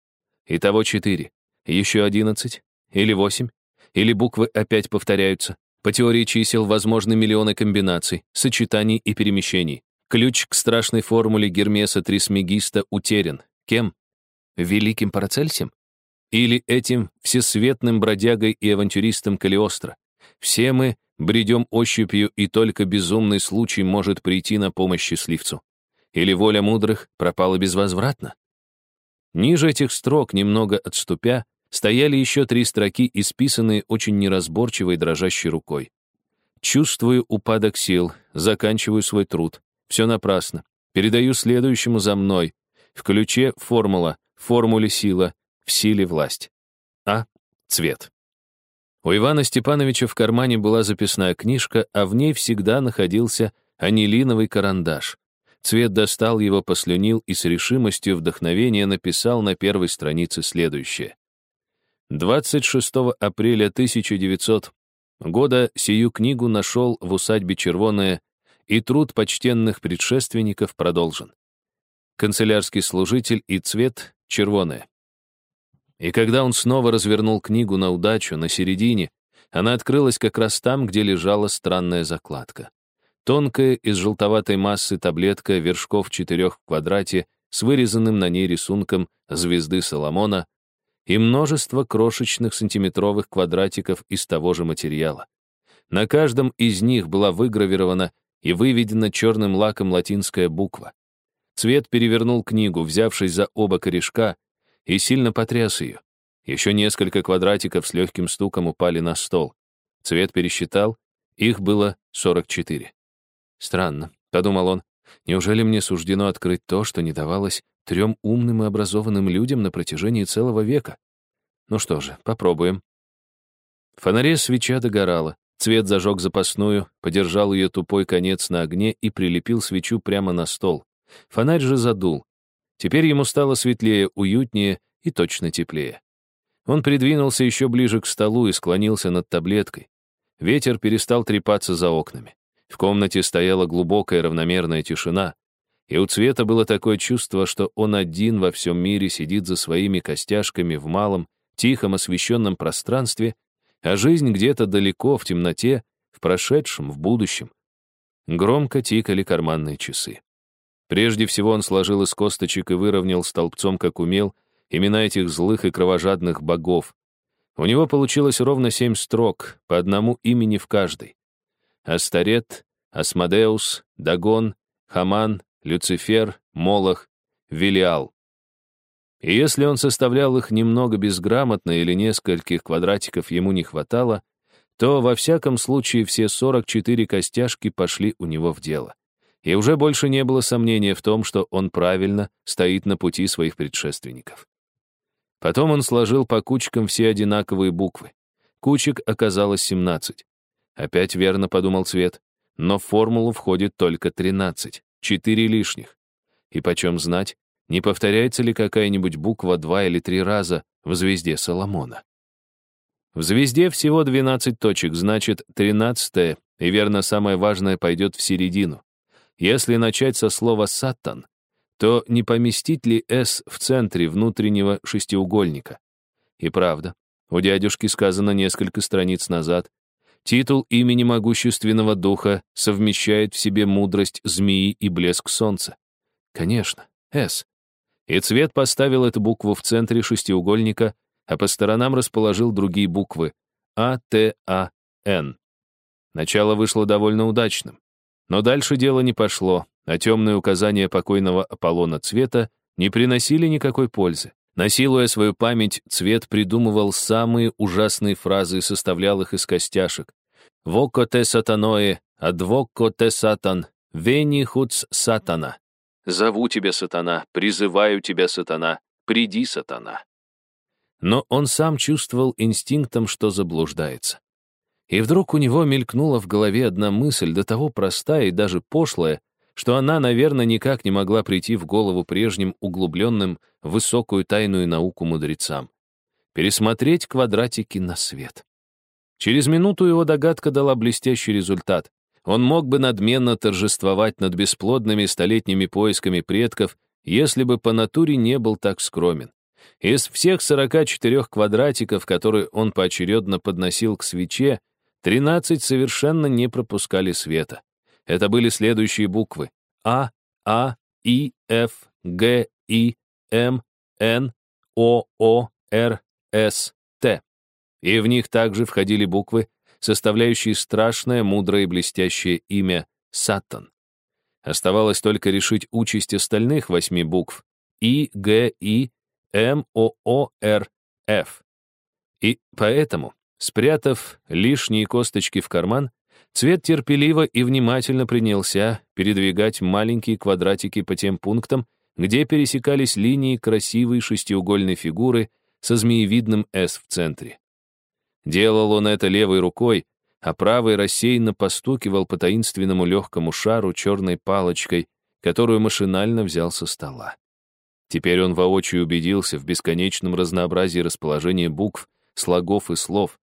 Итого 4. Еще 11? Или 8? Или буквы опять повторяются? По теории чисел возможны миллионы комбинаций, сочетаний и перемещений. Ключ к страшной формуле Гермеса Трисмегиста утерян. Кем? Великим Парацельсем? Или этим всесветным бродягой и авантюристом Калиостро? Все мы бредем ощупью, и только безумный случай может прийти на помощь счастливцу. Или воля мудрых пропала безвозвратно? Ниже этих строк, немного отступя, стояли еще три строки, исписанные очень неразборчивой дрожащей рукой. «Чувствую упадок сил, заканчиваю свой труд. Все напрасно. Передаю следующему за мной. В ключе формула, в формуле сила, в силе власть. А. Цвет. У Ивана Степановича в кармане была записная книжка, а в ней всегда находился анилиновый карандаш. Цвет достал его, послюнил и с решимостью вдохновения написал на первой странице следующее. 26 апреля 1900 года сию книгу нашел в усадьбе Червоная, и труд почтенных предшественников продолжен. Канцелярский служитель и цвет — червоное. И когда он снова развернул книгу на удачу, на середине, она открылась как раз там, где лежала странная закладка. Тонкая из желтоватой массы таблетка вершков четырех в квадрате с вырезанным на ней рисунком звезды Соломона и множество крошечных сантиметровых квадратиков из того же материала. На каждом из них была выгравирована и выведена черным лаком латинская буква. Цвет перевернул книгу, взявшись за оба корешка, и сильно потряс ее. Еще несколько квадратиков с легким стуком упали на стол. Цвет пересчитал, их было 44. Странно, подумал он, неужели мне суждено открыть то, что не давалось трем умным и образованным людям на протяжении целого века? Ну что же, попробуем. В фонаре свеча догорала. Цвет зажег запасную, подержал ее тупой конец на огне и прилепил свечу прямо на стол. Фонарь же задул. Теперь ему стало светлее, уютнее и точно теплее. Он придвинулся еще ближе к столу и склонился над таблеткой. Ветер перестал трепаться за окнами. В комнате стояла глубокая равномерная тишина, и у Цвета было такое чувство, что он один во всем мире сидит за своими костяшками в малом, тихом освещенном пространстве, а жизнь где-то далеко, в темноте, в прошедшем, в будущем. Громко тикали карманные часы. Прежде всего он сложил из косточек и выровнял столбцом, как умел, имена этих злых и кровожадных богов. У него получилось ровно семь строк, по одному имени в каждой. Астарет, Асмодеус, Дагон, Хаман, Люцифер, Молох, Велиал. И если он составлял их немного безграмотно или нескольких квадратиков ему не хватало, то во всяком случае все 44 костяшки пошли у него в дело. И уже больше не было сомнения в том, что он правильно стоит на пути своих предшественников. Потом он сложил по кучкам все одинаковые буквы. Кучек оказалось 17. Опять верно подумал Цвет, но в формулу входит только 13, 4 лишних. И почем знать, не повторяется ли какая-нибудь буква два или три раза в звезде Соломона. В звезде всего 12 точек, значит, 13 и верно самое важное пойдет в середину. Если начать со слова «сатан», то не поместить ли «с» в центре внутреннего шестиугольника? И правда, у дядюшки сказано несколько страниц назад, Титул имени могущественного духа совмещает в себе мудрость змеи и блеск солнца. Конечно, «С». И цвет поставил эту букву в центре шестиугольника, а по сторонам расположил другие буквы А, Т, А, Н. Начало вышло довольно удачным. Но дальше дело не пошло, а темные указания покойного Аполлона цвета не приносили никакой пользы. Насилуя свою память, цвет придумывал самые ужасные фразы и составлял их из костяшек. «Воко те сатаное, адвоко те сатан, вени хуц сатана». «Зову тебя, сатана, призываю тебя, сатана, приди, сатана». Но он сам чувствовал инстинктом, что заблуждается. И вдруг у него мелькнула в голове одна мысль, до того простая и даже пошлая, что она, наверное, никак не могла прийти в голову прежним углубленным в высокую тайную науку мудрецам. Пересмотреть квадратики на свет. Через минуту его догадка дала блестящий результат. Он мог бы надменно торжествовать над бесплодными столетними поисками предков, если бы по натуре не был так скромен. Из всех 44 квадратиков, которые он поочередно подносил к свече, 13 совершенно не пропускали света. Это были следующие буквы А, А, И, Ф, Г, И, М, Н, О, О, Р, С, Т. И в них также входили буквы, составляющие страшное, мудрое и блестящее имя Сатан. Оставалось только решить участь остальных восьми букв И, Г, И, М, О, О, Р, Ф. И поэтому, спрятав лишние косточки в карман, Цвет терпеливо и внимательно принялся передвигать маленькие квадратики по тем пунктам, где пересекались линии красивой шестиугольной фигуры со змеевидным «С» в центре. Делал он это левой рукой, а правой рассеянно постукивал по таинственному легкому шару черной палочкой, которую машинально взял со стола. Теперь он воочию убедился в бесконечном разнообразии расположения букв, слогов и слов.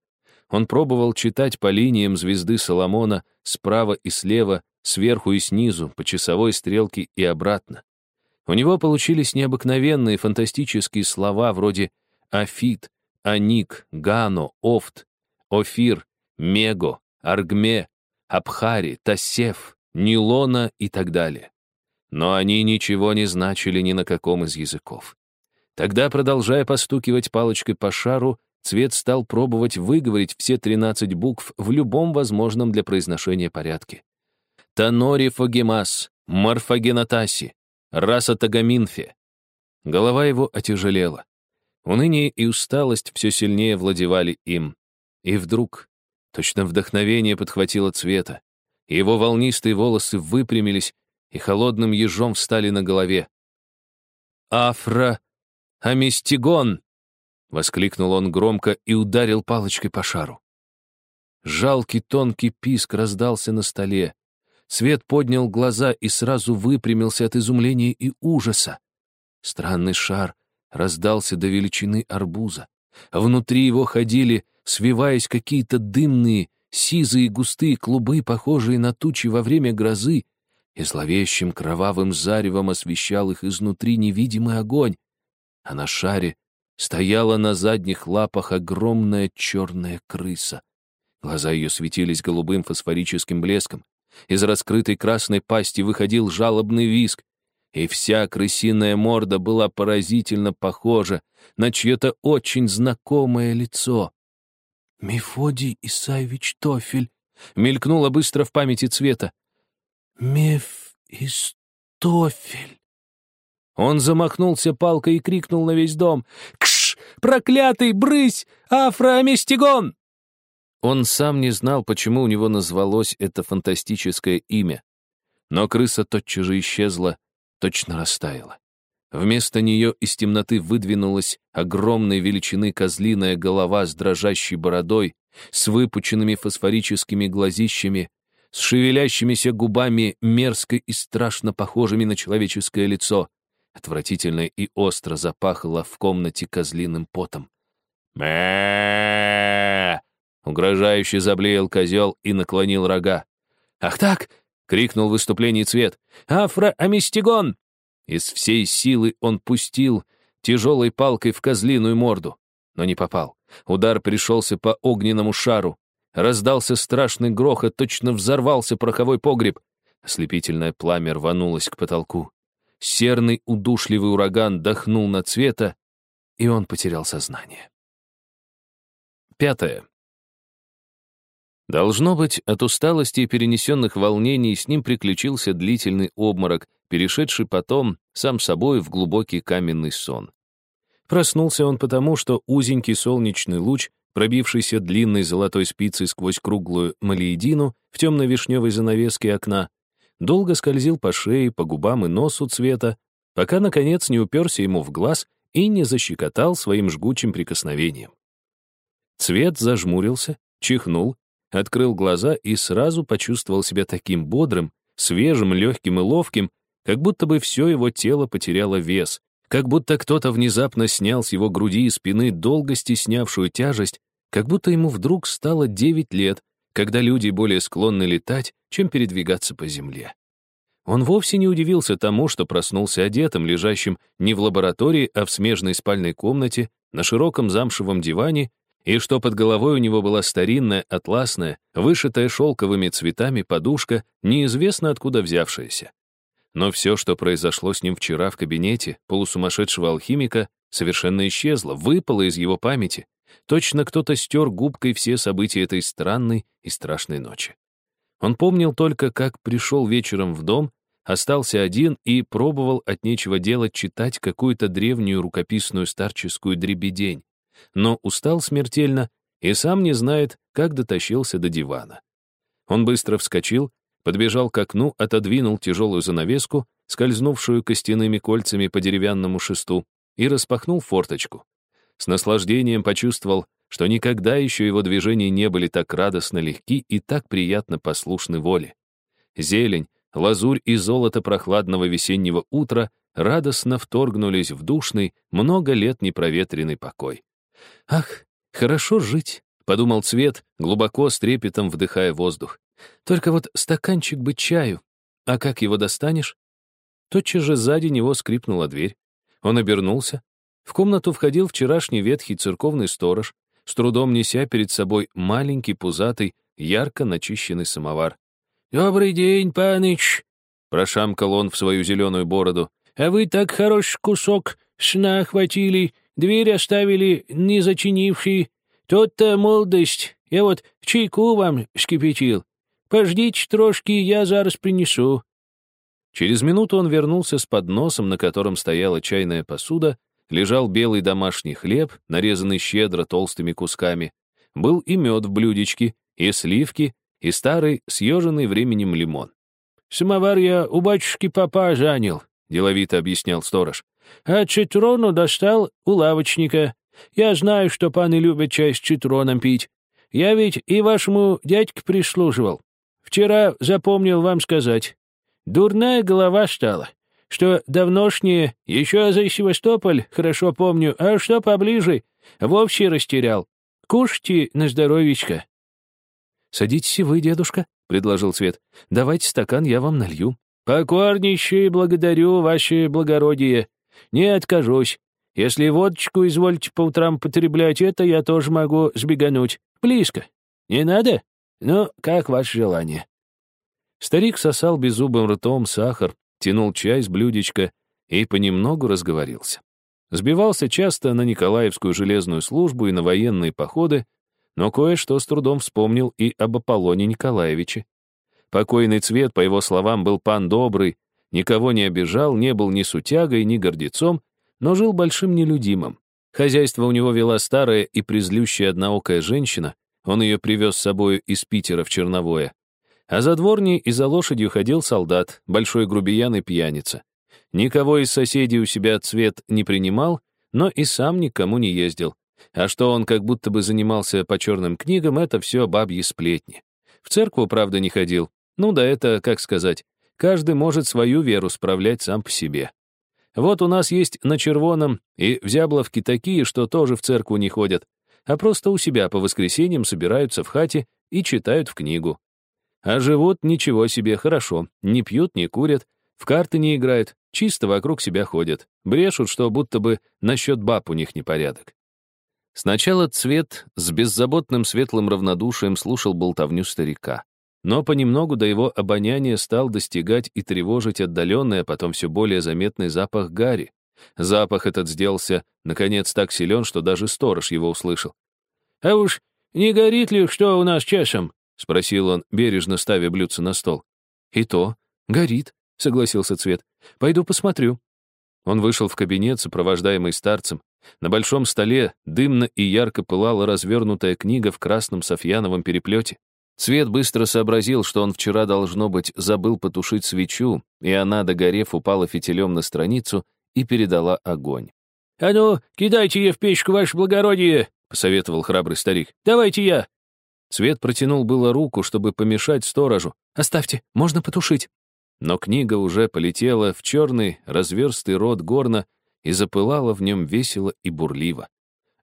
Он пробовал читать по линиям звезды Соломона справа и слева, сверху и снизу, по часовой стрелке и обратно. У него получились необыкновенные фантастические слова вроде «афит», «аник», «гано», «офт», «офир», «мего», «аргме», «абхари», «тасев», «нилона» и так далее. Но они ничего не значили ни на каком из языков. Тогда, продолжая постукивать палочкой по шару, Цвет стал пробовать выговорить все 13 букв в любом возможном для произношения порядке. Танори фогемас, морфогенатаси, раса тагаминфе. Голова его отяжелела. Уныние и усталость все сильнее владевали им. И вдруг, точно вдохновение подхватило цвета. Его волнистые волосы выпрямились и холодным ежом встали на голове. «Афра Амистигон!» — воскликнул он громко и ударил палочкой по шару. Жалкий тонкий писк раздался на столе. Свет поднял глаза и сразу выпрямился от изумления и ужаса. Странный шар раздался до величины арбуза. Внутри его ходили, свиваясь какие-то дымные, сизые густые клубы, похожие на тучи во время грозы, и зловещим кровавым заревом освещал их изнутри невидимый огонь. А на шаре стояла на задних лапах огромная черная крыса. Глаза ее светились голубым фосфорическим блеском. Из раскрытой красной пасти выходил жалобный виск, и вся крысиная морда была поразительно похожа на чье-то очень знакомое лицо. «Мефодий Исаевич Тофель!» — мелькнуло быстро в памяти цвета. «Меф Истофель!» Он замахнулся палкой и крикнул на весь дом. «Кш! Проклятый брысь! Афроаместигон!» Он сам не знал, почему у него назвалось это фантастическое имя. Но крыса тотчас же исчезла, точно растаяла. Вместо нее из темноты выдвинулась огромной величины козлиная голова с дрожащей бородой, с выпученными фосфорическими глазищами, с шевелящимися губами, мерзко и страшно похожими на человеческое лицо. Отвратительно и остро запахло в комнате козлиным потом. мэ Угрожающе заблеял козел и наклонил рога. «Ах так!» — крикнул в выступлении цвет. «Афроамистигон!» Из всей силы он пустил тяжелой палкой в козлиную морду, но не попал. Удар пришелся по огненному шару. раздался страшный грохот, точно взорвался пороховой погреб. Ослепительное пламя рванулось к потолку. Серный удушливый ураган дохнул на цвета, и он потерял сознание. Пятое. Должно быть, от усталости и перенесенных волнений с ним приключился длительный обморок, перешедший потом, сам собой, в глубокий каменный сон. Проснулся он потому, что узенький солнечный луч, пробившийся длинной золотой спицей сквозь круглую малиедину в темно-вишневой занавеске окна, долго скользил по шее, по губам и носу цвета, пока, наконец, не уперся ему в глаз и не защекотал своим жгучим прикосновением. Цвет зажмурился, чихнул, открыл глаза и сразу почувствовал себя таким бодрым, свежим, легким и ловким, как будто бы все его тело потеряло вес, как будто кто-то внезапно снял с его груди и спины долго стеснявшую тяжесть, как будто ему вдруг стало 9 лет, когда люди более склонны летать, чем передвигаться по земле. Он вовсе не удивился тому, что проснулся одетым, лежащим не в лаборатории, а в смежной спальной комнате, на широком замшевом диване, и что под головой у него была старинная, атласная, вышитая шелковыми цветами подушка, неизвестно откуда взявшаяся. Но все, что произошло с ним вчера в кабинете полусумасшедшего алхимика, совершенно исчезло, выпало из его памяти. Точно кто-то стер губкой все события этой странной и страшной ночи. Он помнил только, как пришел вечером в дом, остался один и пробовал от нечего делать читать какую-то древнюю рукописную старческую дребедень, но устал смертельно и сам не знает, как дотащился до дивана. Он быстро вскочил, подбежал к окну, отодвинул тяжелую занавеску, скользнувшую костяными кольцами по деревянному шесту, и распахнул форточку. С наслаждением почувствовал, что никогда еще его движения не были так радостно легки и так приятно послушны воле. Зелень, лазурь и золото прохладного весеннего утра радостно вторгнулись в душный, много лет непроветренный покой. «Ах, хорошо жить», — подумал Цвет, глубоко с трепетом вдыхая воздух. «Только вот стаканчик бы чаю. А как его достанешь?» Тотчас же сзади него скрипнула дверь. Он обернулся. В комнату входил вчерашний ветхий церковный сторож, с трудом неся перед собой маленький, пузатый, ярко начищенный самовар. «Добрый день, паныч!» — прошамкал он в свою зеленую бороду. «А вы так хороший кусок сна охватили, Дверь оставили не зачинивший. Тот-то молодость. Я вот чайку вам скипятил. Пождите трошки, я зараз принесу». Через минуту он вернулся с подносом, на котором стояла чайная посуда, лежал белый домашний хлеб, нарезанный щедро толстыми кусками. Был и мед в блюдечке, и сливки, и старый, съеженный временем лимон. «Самовар я у батюшки папа занял», — деловито объяснял сторож. А цитрону достал у лавочника. Я знаю, что паны любят чай с цитроном пить. Я ведь и вашему дядьке прислуживал. Вчера запомнил вам сказать. Дурная голова стала, что давношнее, еще за Севастополь, хорошо помню, а что поближе, вовсе растерял. Кушайте на здоровечко. «Садитесь и вы, дедушка», — предложил Свет. «Давайте стакан, я вам налью». «Покорнейше благодарю, ваше благородие», не откажусь. Если водочку извольте по утрам потреблять, это я тоже могу сбегануть. Близко. Не надо? Ну, как ваше желание. Старик сосал беззубым ртом сахар, тянул чай с блюдечка и понемногу разговорился. Сбивался часто на Николаевскую железную службу и на военные походы, но кое-что с трудом вспомнил и об Аполлоне Николаевиче. Покойный цвет, по его словам, был пан добрый, никого не обижал, не был ни сутягой, ни гордецом, но жил большим нелюдимым. Хозяйство у него вела старая и презлющая одноокая женщина, он ее привез с собой из Питера в Черновое. А за дворней и за лошадью ходил солдат, большой грубиян и пьяница. Никого из соседей у себя цвет не принимал, но и сам никому не ездил. А что он как будто бы занимался по черным книгам, это все бабьи сплетни. В церкву, правда, не ходил. Ну да это, как сказать, Каждый может свою веру справлять сам по себе. Вот у нас есть на Червоном и в Зябловке такие, что тоже в церкву не ходят, а просто у себя по воскресеньям собираются в хате и читают в книгу. А живут ничего себе хорошо, не пьют, не курят, в карты не играют, чисто вокруг себя ходят, брешут, что будто бы насчет баб у них непорядок. Сначала Цвет с беззаботным светлым равнодушием слушал болтовню старика. Но понемногу до его обоняния стал достигать и тревожить отдаленный, а потом все более заметный запах гари. Запах этот сделался, наконец, так силен, что даже сторож его услышал. «А уж не горит ли что у нас часом?» — спросил он, бережно ставя блюдце на стол. «И то, горит», — согласился Цвет. «Пойду посмотрю». Он вышел в кабинет, сопровождаемый старцем. На большом столе дымно и ярко пылала развернутая книга в красном софьяновом переплете. Цвет быстро сообразил, что он вчера, должно быть, забыл потушить свечу, и она, догорев, упала фитилем на страницу и передала огонь. «А ну, кидайте ее в печку, ваше благородие!» — посоветовал храбрый старик. «Давайте я!» Цвет протянул было руку, чтобы помешать сторожу. «Оставьте, можно потушить». Но книга уже полетела в черный разверстый рот горна и запылала в нем весело и бурливо.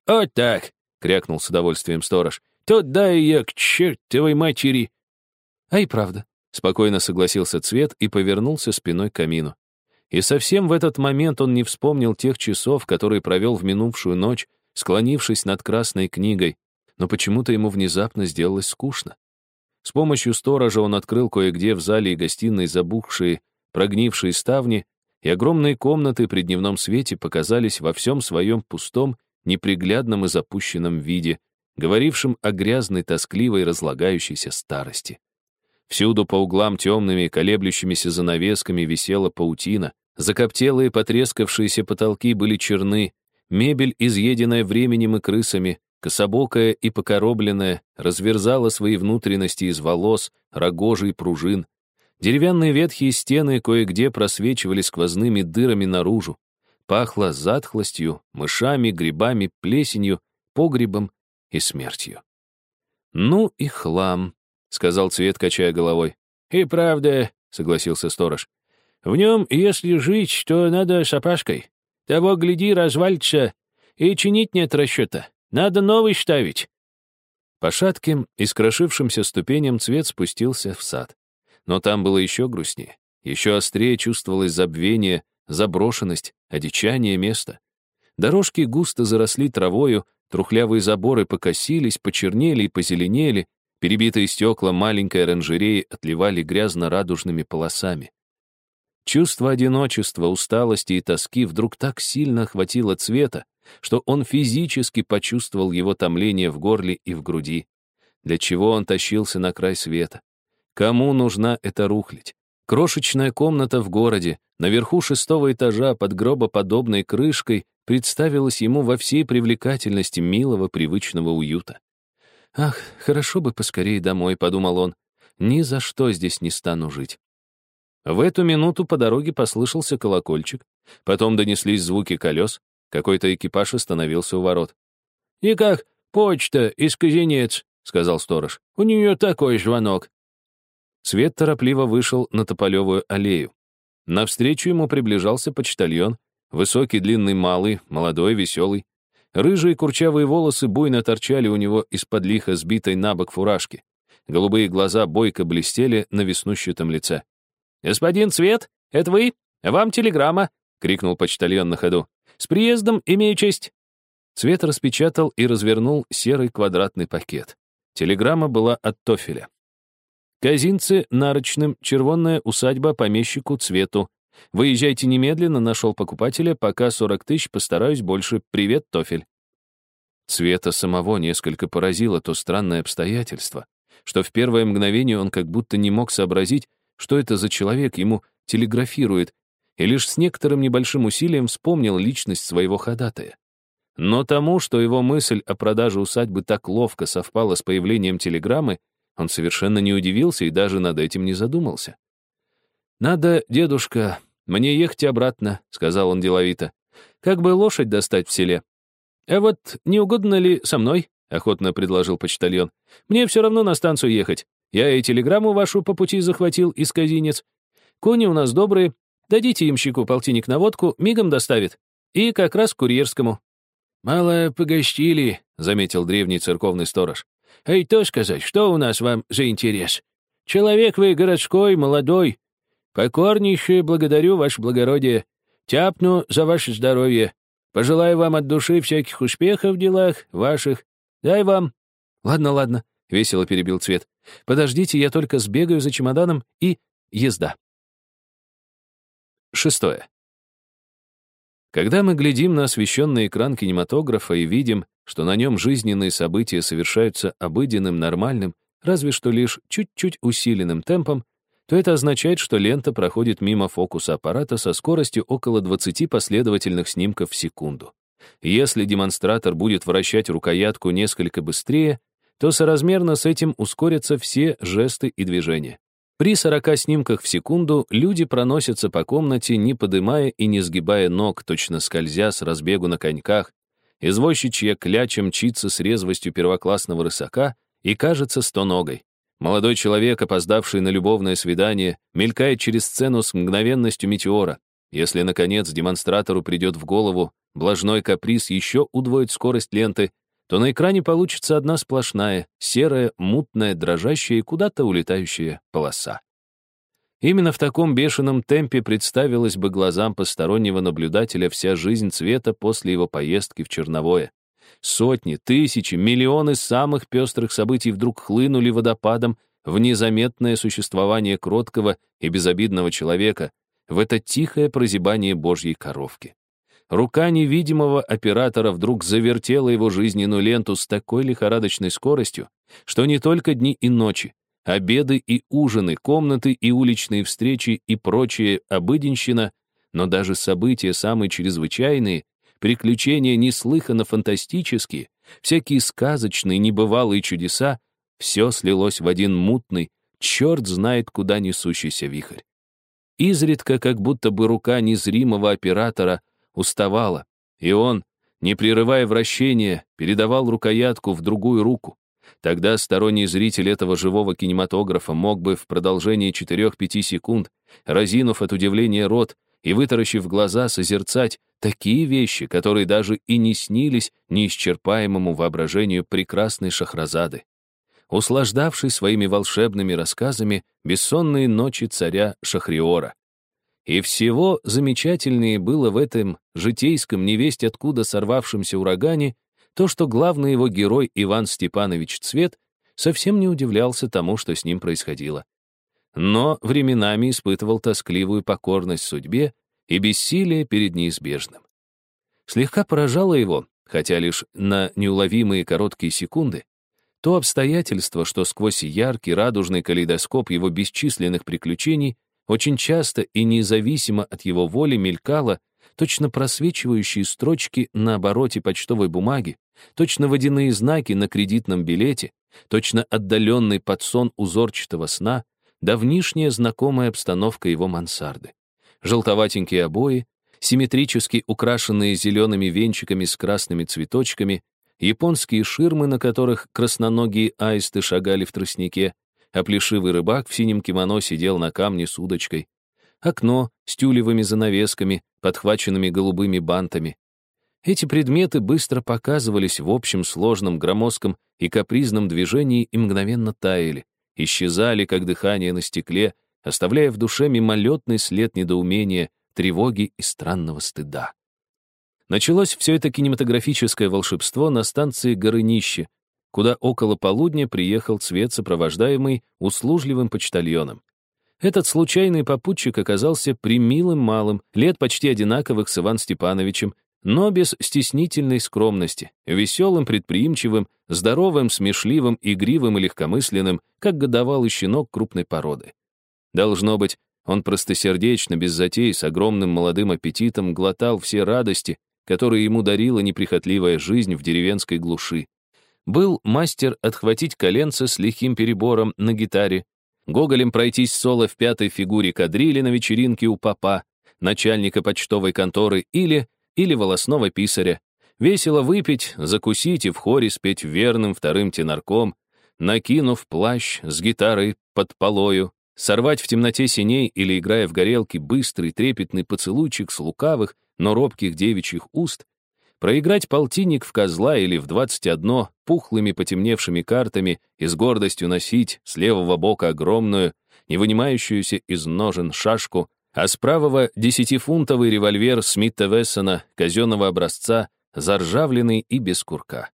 «Вот так!» — крякнул с удовольствием сторож. «Тут дай ее к чертовой матери!» «А и правда», — спокойно согласился Цвет и повернулся спиной к камину. И совсем в этот момент он не вспомнил тех часов, которые провел в минувшую ночь, склонившись над красной книгой, но почему-то ему внезапно сделалось скучно. С помощью сторожа он открыл кое-где в зале и гостиной забухшие, прогнившие ставни, и огромные комнаты при дневном свете показались во всем своем пустом, неприглядном и запущенном виде, говорившим о грязной, тоскливой, разлагающейся старости. Всюду по углам темными, колеблющимися занавесками висела паутина, закоптелые потрескавшиеся потолки были черны, мебель, изъеденная временем и крысами, кособокая и покоробленная, разверзала свои внутренности из волос, рогожи и пружин. Деревянные ветхие стены кое-где просвечивали сквозными дырами наружу. Пахло затхлостью, мышами, грибами, плесенью, погребом и смертью. «Ну и хлам», — сказал Цвет, качая головой. «И правда», — согласился сторож. «В нем, если жить, то надо с опашкой. Того, гляди, развалится, и чинить нет расчета. Надо новый ставить». По шатким и скрошившимся ступеням цвет спустился в сад. Но там было еще грустнее. Еще острее чувствовалось забвение, заброшенность, одичание места. Дорожки густо заросли травою, трухлявые заборы покосились, почернели и позеленели, перебитые стекла маленькой оранжереи отливали грязно-радужными полосами. Чувство одиночества, усталости и тоски вдруг так сильно охватило цвета, что он физически почувствовал его томление в горле и в груди. Для чего он тащился на край света? Кому нужна эта рухлядь? Крошечная комната в городе, наверху шестого этажа под гробоподобной крышкой, представилась ему во всей привлекательности милого привычного уюта. «Ах, хорошо бы поскорее домой», — подумал он. «Ни за что здесь не стану жить». В эту минуту по дороге послышался колокольчик, потом донеслись звуки колес, какой-то экипаж остановился у ворот. «И как почта из Казинец», — сказал сторож. «У нее такой звонок». Свет торопливо вышел на Тополевую аллею. Навстречу ему приближался почтальон, высокий, длинный, малый, молодой, веселый. Рыжие курчавые волосы буйно торчали у него из-под лихо сбитой на бок фуражки. Голубые глаза бойко блестели на веснущатом лице. «Господин Цвет, это вы? Вам телеграмма!» — крикнул почтальон на ходу. С приездом имею честь». Цвет распечатал и развернул серый квадратный пакет. Телеграмма была от Тофеля. «Казинцы нарочным, червонная усадьба помещику Цвету. Выезжайте немедленно, нашел покупателя, пока 40 тысяч, постараюсь больше. Привет, Тофель». Цвета самого несколько поразило то странное обстоятельство, что в первое мгновение он как будто не мог сообразить, что это за человек ему телеграфирует, и лишь с некоторым небольшим усилием вспомнил личность своего ходатая. Но тому, что его мысль о продаже усадьбы так ловко совпала с появлением телеграммы, он совершенно не удивился и даже над этим не задумался. «Надо, дедушка, мне ехать обратно», — сказал он деловито. «Как бы лошадь достать в селе?» «А вот не угодно ли со мной?» — охотно предложил почтальон. «Мне все равно на станцию ехать. Я и телеграмму вашу по пути захватил из казинец. Кони у нас добрые, Дадите имщику полтинник на водку, мигом доставит. И как раз курьерскому». «Мало погостили», — заметил древний церковный сторож. «А то сказать, что у нас вам за интерес? Человек вы городской, молодой. Покорнейше благодарю, ваше благородие. Тяпну за ваше здоровье. Пожелаю вам от души всяких успехов в делах ваших. Дай вам». «Ладно, ладно», — весело перебил Цвет. «Подождите, я только сбегаю за чемоданом и езда». Шестое. Когда мы глядим на освещенный экран кинематографа и видим, что на нем жизненные события совершаются обыденным, нормальным, разве что лишь чуть-чуть усиленным темпом, то это означает, что лента проходит мимо фокуса аппарата со скоростью около 20 последовательных снимков в секунду. Если демонстратор будет вращать рукоятку несколько быстрее, то соразмерно с этим ускорятся все жесты и движения. При 40 снимках в секунду люди проносятся по комнате, не подымая и не сгибая ног, точно скользя с разбегу на коньках. Извозчичья кляча мчится с резвостью первоклассного рысака и кажется стоногой. Молодой человек, опоздавший на любовное свидание, мелькает через сцену с мгновенностью метеора. Если, наконец, демонстратору придет в голову блажной каприз еще удвоить скорость ленты, то на экране получится одна сплошная, серая, мутная, дрожащая и куда-то улетающая полоса. Именно в таком бешеном темпе представилась бы глазам постороннего наблюдателя вся жизнь цвета после его поездки в Черновое. Сотни, тысячи, миллионы самых пестрых событий вдруг хлынули водопадом в незаметное существование кроткого и безобидного человека, в это тихое прозябание Божьей коровки. Рука невидимого оператора вдруг завертела его жизненную ленту с такой лихорадочной скоростью, что не только дни и ночи, обеды и ужины, комнаты и уличные встречи и прочие обыденщина, но даже события самые чрезвычайные, приключения неслыханно фантастические, всякие сказочные небывалые чудеса, все слилось в один мутный, черт знает куда несущийся вихрь. Изредка, как будто бы рука незримого оператора уставала, и он, не прерывая вращения, передавал рукоятку в другую руку. Тогда сторонний зритель этого живого кинематографа мог бы в продолжении 4-5 секунд, разинув от удивления рот и вытаращив глаза, созерцать такие вещи, которые даже и не снились неисчерпаемому воображению прекрасной Шахразады. Услаждавший своими волшебными рассказами бессонные ночи царя Шахриора. И всего замечательнее было в этом житейском невесть откуда сорвавшемся урагане то, что главный его герой Иван Степанович Цвет совсем не удивлялся тому, что с ним происходило. Но временами испытывал тоскливую покорность судьбе и бессилие перед неизбежным. Слегка поражало его, хотя лишь на неуловимые короткие секунды, то обстоятельство, что сквозь яркий радужный калейдоскоп его бесчисленных приключений очень часто и независимо от его воли мелькало точно просвечивающие строчки на обороте почтовой бумаги, точно водяные знаки на кредитном билете, точно отдаленный подсон узорчатого сна, давнишняя знакомая обстановка его мансарды. Желтоватенькие обои, симметрически украшенные зелеными венчиками с красными цветочками, японские ширмы, на которых красноногие аисты шагали в тростнике, а плешивый рыбак в синем кимоно сидел на камне с удочкой. Окно с тюлевыми занавесками, подхваченными голубыми бантами. Эти предметы быстро показывались в общем сложном, громоздком и капризном движении и мгновенно таяли, исчезали, как дыхание на стекле, оставляя в душе мимолетный след недоумения, тревоги и странного стыда. Началось все это кинематографическое волшебство на станции Горынище, куда около полудня приехал цвет, сопровождаемый услужливым почтальоном. Этот случайный попутчик оказался примилым малым, лет почти одинаковых с Иван Степановичем, но без стеснительной скромности, веселым, предприимчивым, здоровым, смешливым, игривым и легкомысленным, как годовалый щенок крупной породы. Должно быть, он простосердечно, без затей, с огромным молодым аппетитом глотал все радости, которые ему дарила неприхотливая жизнь в деревенской глуши был мастер отхватить коленца с легким перебором на гитаре, гоголем пройтись соло в пятой фигуре кадрили на вечеринке у папа, начальника почтовой конторы или, или волосного писаря, весело выпить, закусить и в хоре спеть верным вторым тенорком, накинув плащ с гитарой под полою, сорвать в темноте синей или, играя в горелки, быстрый трепетный поцелуйчик с лукавых, но робких девичьих уст Проиграть полтинник в козла или в двадцать одно пухлыми потемневшими картами и с гордостью носить с левого бока огромную, не вынимающуюся из ножен шашку, а с правого десятифунтовый револьвер Смита Вессона казенного образца, заржавленный и без курка.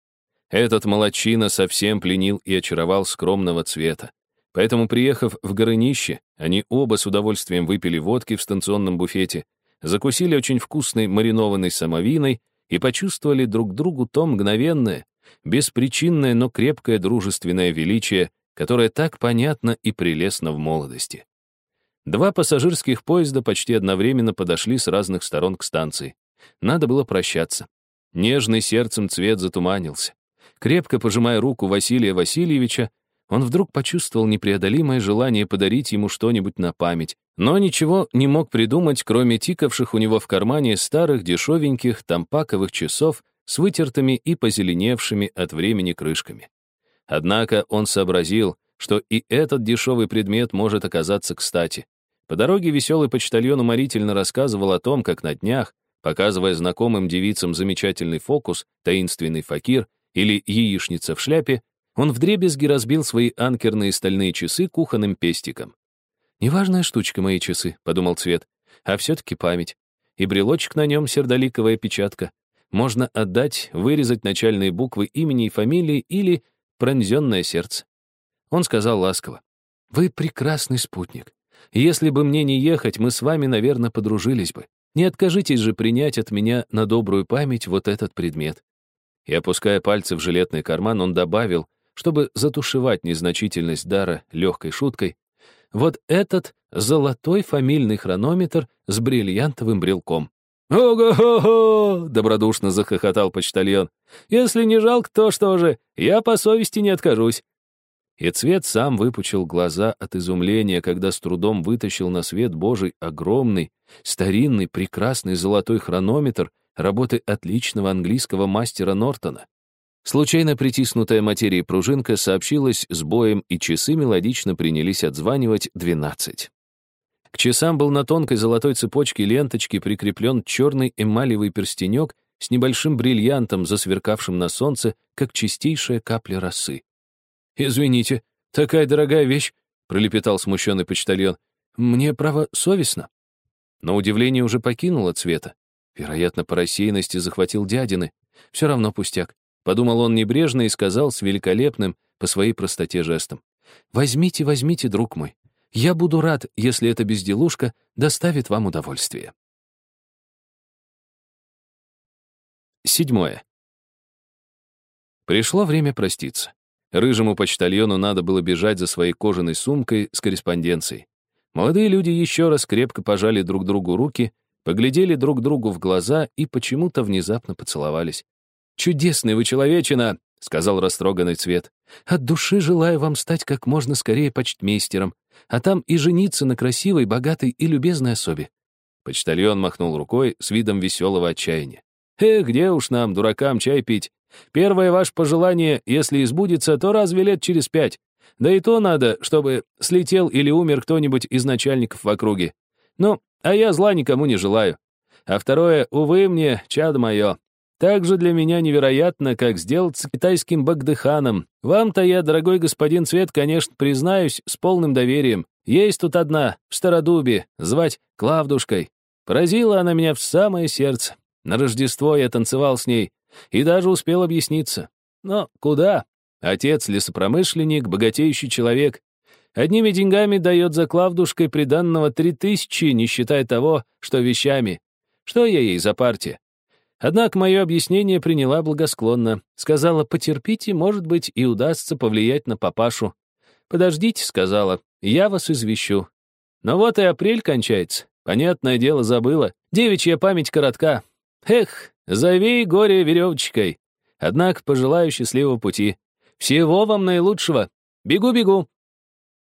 Этот молочина совсем пленил и очаровал скромного цвета. Поэтому, приехав в Горынище, они оба с удовольствием выпили водки в станционном буфете, закусили очень вкусной маринованной самовиной и почувствовали друг другу то мгновенное, беспричинное, но крепкое дружественное величие, которое так понятно и прелестно в молодости. Два пассажирских поезда почти одновременно подошли с разных сторон к станции. Надо было прощаться. Нежный сердцем цвет затуманился. Крепко пожимая руку Василия Васильевича, он вдруг почувствовал непреодолимое желание подарить ему что-нибудь на память, но ничего не мог придумать, кроме тикавших у него в кармане старых дешевеньких тампаковых часов с вытертыми и позеленевшими от времени крышками. Однако он сообразил, что и этот дешевый предмет может оказаться кстати. По дороге веселый почтальон уморительно рассказывал о том, как на днях, показывая знакомым девицам замечательный фокус, таинственный факир или яичница в шляпе, он вдребезги разбил свои анкерные стальные часы кухонным пестиком. «Неважная штучка мои часы», — подумал Цвет, «а все-таки память. И брелочек на нем сердоликовая печатка. Можно отдать, вырезать начальные буквы имени и фамилии или пронзенное сердце». Он сказал ласково, «Вы прекрасный спутник. Если бы мне не ехать, мы с вами, наверное, подружились бы. Не откажитесь же принять от меня на добрую память вот этот предмет». И, опуская пальцы в жилетный карман, он добавил, чтобы затушевать незначительность дара легкой шуткой, вот этот золотой фамильный хронометр с бриллиантовым брелком. «Ого-го-го!» — добродушно захохотал почтальон. «Если не жалко, то что же? Я по совести не откажусь». И цвет сам выпучил глаза от изумления, когда с трудом вытащил на свет Божий огромный, старинный, прекрасный золотой хронометр работы отличного английского мастера Нортона. Случайно притиснутая материей пружинка сообщилась с боем, и часы мелодично принялись отзванивать 12. К часам был на тонкой золотой цепочке ленточки прикреплен черный эмалевый перстенек с небольшим бриллиантом, засверкавшим на солнце, как чистейшая капля росы. «Извините, такая дорогая вещь», — пролепетал смущенный почтальон. «Мне, право, совестно». Но удивление уже покинуло цвета. Вероятно, по рассеянности захватил дядины. Все равно пустяк. Подумал он небрежно и сказал с великолепным по своей простоте жестом. «Возьмите, возьмите, друг мой. Я буду рад, если эта безделушка доставит вам удовольствие». Седьмое. Пришло время проститься. Рыжему почтальону надо было бежать за своей кожаной сумкой с корреспонденцией. Молодые люди еще раз крепко пожали друг другу руки, поглядели друг другу в глаза и почему-то внезапно поцеловались. «Чудесный вы человечина!» — сказал растроганный цвет. «От души желаю вам стать как можно скорее почтмейстером, а там и жениться на красивой, богатой и любезной особе». Почтальон махнул рукой с видом веселого отчаяния. «Эх, где уж нам, дуракам, чай пить? Первое ваше пожелание, если избудется, то разве лет через пять? Да и то надо, чтобы слетел или умер кто-нибудь из начальников в округе. Ну, а я зла никому не желаю. А второе, увы мне, чадо мое, также для меня невероятно, как сделать с китайским Багдыханом. Вам-то я, дорогой господин Цвет, конечно, признаюсь, с полным доверием. Есть тут одна, в Стародубе, звать Клавдушкой. Поразила она меня в самое сердце. На Рождество я танцевал с ней и даже успел объясниться. Но куда? Отец — лесопромышленник, богатеющий человек. Одними деньгами дает за Клавдушкой приданного три тысячи, не считая того, что вещами. Что я ей за партия? Однако мое объяснение приняла благосклонно. Сказала, потерпите, может быть, и удастся повлиять на папашу. «Подождите», — сказала, — «я вас извещу». Но вот и апрель кончается. Понятное дело, забыла. Девичья память коротка. Эх, зови горе веревочкой. Однако пожелаю счастливого пути. Всего вам наилучшего. Бегу-бегу.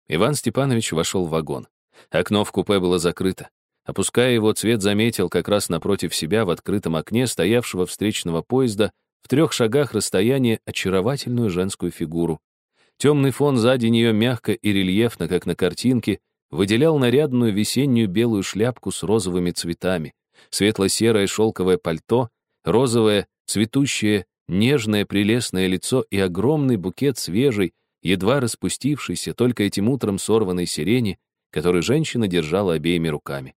Иван Степанович вошел в вагон. Окно в купе было закрыто. Опуская его, цвет заметил как раз напротив себя в открытом окне стоявшего встречного поезда в трех шагах расстояния очаровательную женскую фигуру. Темный фон сзади нее мягко и рельефно, как на картинке, выделял нарядную весеннюю белую шляпку с розовыми цветами, светло-серое шелковое пальто, розовое, цветущее, нежное, прелестное лицо и огромный букет свежей, едва распустившейся только этим утром сорванной сирени, который женщина держала обеими руками.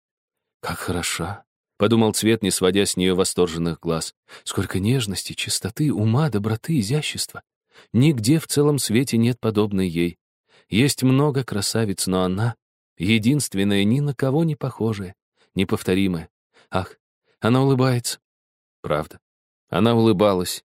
Как хороша, — подумал Цвет, не сводя с нее восторженных глаз. Сколько нежности, чистоты, ума, доброты, изящества. Нигде в целом свете нет подобной ей. Есть много красавиц, но она — единственная, ни на кого не похожая, неповторимая. Ах, она улыбается. Правда. Она улыбалась.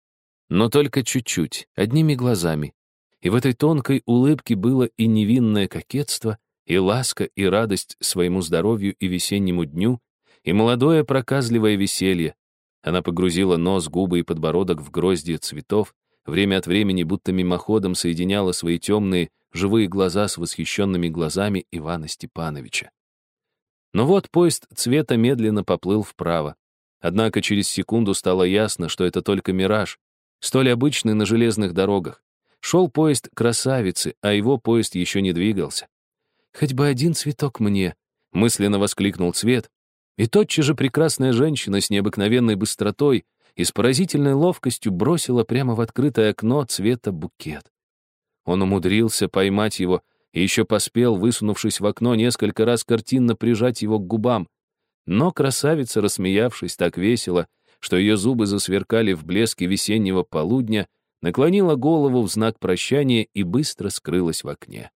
Но только чуть-чуть, одними глазами. И в этой тонкой улыбке было и невинное кокетство, и ласка, и радость своему здоровью и весеннему дню, и молодое проказливое веселье. Она погрузила нос, губы и подбородок в гроздья цветов, время от времени будто мимоходом соединяла свои темные, живые глаза с восхищенными глазами Ивана Степановича. Но вот поезд цвета медленно поплыл вправо. Однако через секунду стало ясно, что это только мираж, столь обычный на железных дорогах. Шел поезд красавицы, а его поезд еще не двигался. «Хоть бы один цветок мне», — мысленно воскликнул цвет, и тотчас же прекрасная женщина с необыкновенной быстротой и с поразительной ловкостью бросила прямо в открытое окно цвета букет. Он умудрился поймать его и еще поспел, высунувшись в окно, несколько раз картинно прижать его к губам. Но красавица, рассмеявшись так весело, что ее зубы засверкали в блеске весеннего полудня, наклонила голову в знак прощания и быстро скрылась в окне.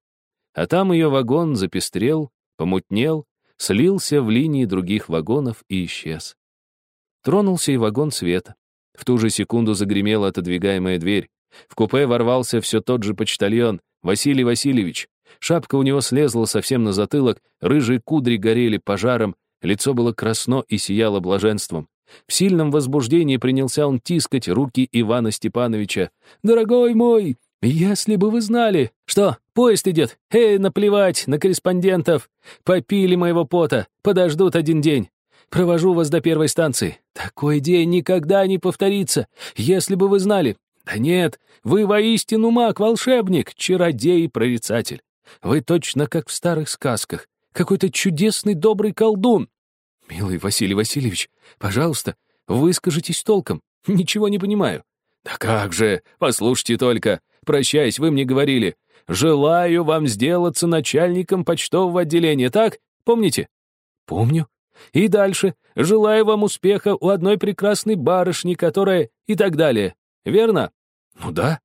А там ее вагон запестрел, помутнел, слился в линии других вагонов и исчез. Тронулся и вагон света. В ту же секунду загремела отодвигаемая дверь. В купе ворвался все тот же почтальон, Василий Васильевич. Шапка у него слезла совсем на затылок, рыжие кудри горели пожаром, лицо было красно и сияло блаженством. В сильном возбуждении принялся он тискать руки Ивана Степановича. «Дорогой мой, если бы вы знали, что поезд идет, эй, наплевать на корреспондентов, попили моего пота, подождут один день. Провожу вас до первой станции. Такой день никогда не повторится, если бы вы знали. Да нет, вы воистину маг, волшебник, чародей и прорицатель. Вы точно как в старых сказках, какой-то чудесный добрый колдун. Милый Василий Васильевич, пожалуйста, выскажитесь толком. Ничего не понимаю. Да как же, послушайте только. Прощаясь, вы мне говорили, желаю вам сделаться начальником почтового отделения, так? Помните? Помню. И дальше. Желаю вам успеха у одной прекрасной барышни, которая... И так далее. Верно? Ну да.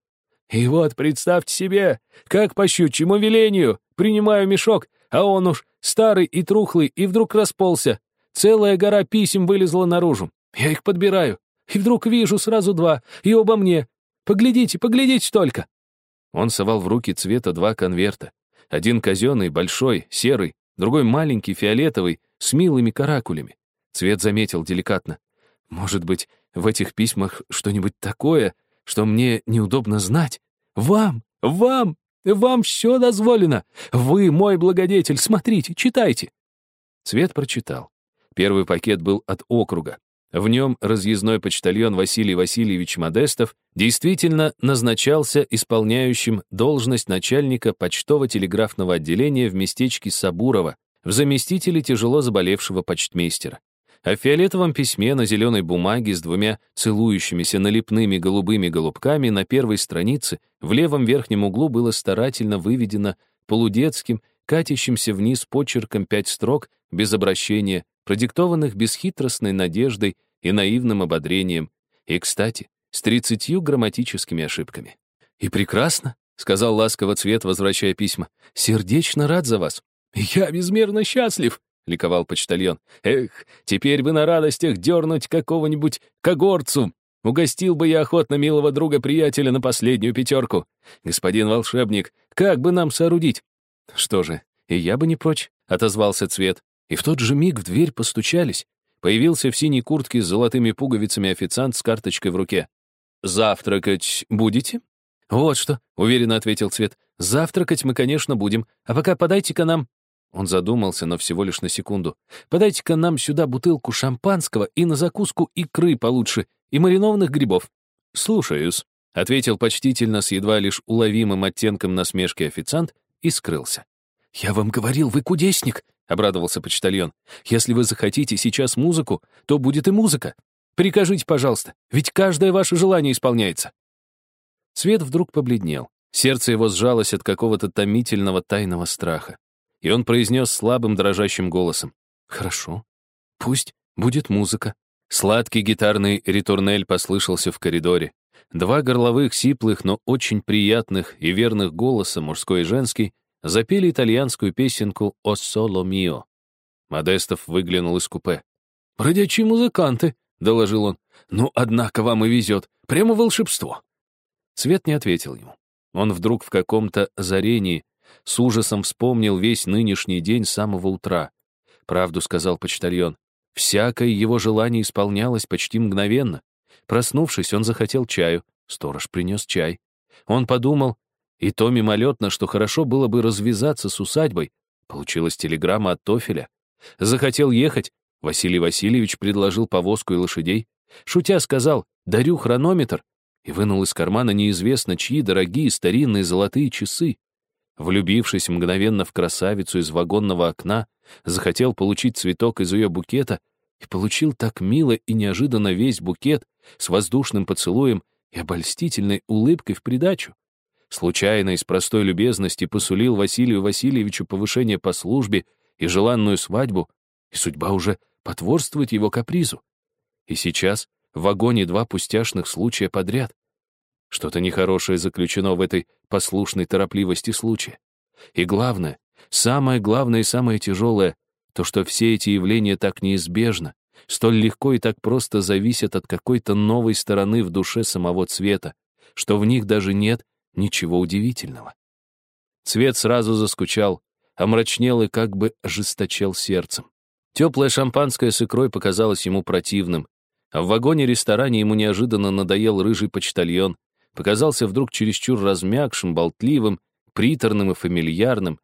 И вот, представьте себе, как по щучьему велению, принимаю мешок, а он уж старый и трухлый, и вдруг расползся. Целая гора писем вылезла наружу. Я их подбираю. И вдруг вижу сразу два, и оба мне. Поглядите, поглядите только. Он совал в руки цвета два конверта. Один казенный, большой, серый, другой маленький, фиолетовый, с милыми каракулями. Цвет заметил деликатно. Может быть, в этих письмах что-нибудь такое, что мне неудобно знать? Вам, вам, вам все дозволено. Вы мой благодетель, смотрите, читайте. Цвет прочитал. Первый пакет был от округа. В нем разъездной почтальон Василий Васильевич Модестов действительно назначался исполняющим должность начальника почтово-телеграфного отделения в местечке Сабурово, в заместителе тяжело заболевшего почтмейстера. А в фиолетовом письме на зеленой бумаге с двумя целующимися налепными голубыми голубками на первой странице в левом верхнем углу было старательно выведено полудетским, катящимся вниз почерком пять строк без обращения, продиктованных бесхитростной надеждой и наивным ободрением, и, кстати, с тридцатью грамматическими ошибками. «И прекрасно», — сказал ласково цвет, возвращая письма. «Сердечно рад за вас». «Я безмерно счастлив», — ликовал почтальон. «Эх, теперь бы на радостях дернуть какого-нибудь когорцу. Угостил бы я охотно милого друга-приятеля на последнюю пятерку. Господин волшебник, как бы нам соорудить?» «Что же, и я бы не прочь», — отозвался Цвет. И в тот же миг в дверь постучались. Появился в синей куртке с золотыми пуговицами официант с карточкой в руке. «Завтракать будете?» «Вот что», — уверенно ответил Цвет. «Завтракать мы, конечно, будем. А пока подайте-ка нам...» Он задумался, но всего лишь на секунду. «Подайте-ка нам сюда бутылку шампанского и на закуску икры получше, и маринованных грибов». «Слушаюсь», — ответил почтительно с едва лишь уловимым оттенком насмешки официант и скрылся. «Я вам говорил, вы кудесник», — обрадовался почтальон. «Если вы захотите сейчас музыку, то будет и музыка. Прикажите, пожалуйста, ведь каждое ваше желание исполняется». Свет вдруг побледнел. Сердце его сжалось от какого-то томительного тайного страха. И он произнес слабым дрожащим голосом. «Хорошо. Пусть будет музыка. Сладкий гитарный ритурнель послышался в коридоре. Два горловых, сиплых, но очень приятных и верных голоса, мужской и женский, запели итальянскую песенку «О соло мио». Модестов выглянул из купе. «Бродячие музыканты», — доложил он. «Ну, однако вам и везет. Прямо волшебство». Свет не ответил ему. Он вдруг в каком-то озарении с ужасом вспомнил весь нынешний день с самого утра. Правду сказал почтальон. Всякое его желание исполнялось почти мгновенно. Проснувшись, он захотел чаю. Сторож принес чай. Он подумал, и то мимолетно, что хорошо было бы развязаться с усадьбой. Получилась телеграмма от Тофеля. Захотел ехать. Василий Васильевич предложил повозку и лошадей. Шутя сказал «дарю хронометр» и вынул из кармана неизвестно чьи дорогие старинные золотые часы. Влюбившись мгновенно в красавицу из вагонного окна, захотел получить цветок из ее букета и получил так мило и неожиданно весь букет с воздушным поцелуем и обольстительной улыбкой в придачу. Случайно из простой любезности посулил Василию Васильевичу повышение по службе и желанную свадьбу, и судьба уже потворствует его капризу. И сейчас в вагоне два пустяшных случая подряд. Что-то нехорошее заключено в этой послушной торопливости случая. И главное, самое главное и самое тяжелое, то, что все эти явления так неизбежно, столь легко и так просто зависят от какой-то новой стороны в душе самого цвета, что в них даже нет ничего удивительного. Цвет сразу заскучал, омрачнел и как бы ожесточел сердцем. Теплое шампанское с икрой показалось ему противным, а в вагоне-ресторане ему неожиданно надоел рыжий почтальон, показался вдруг чересчур размягшим, болтливым, приторным и фамильярным.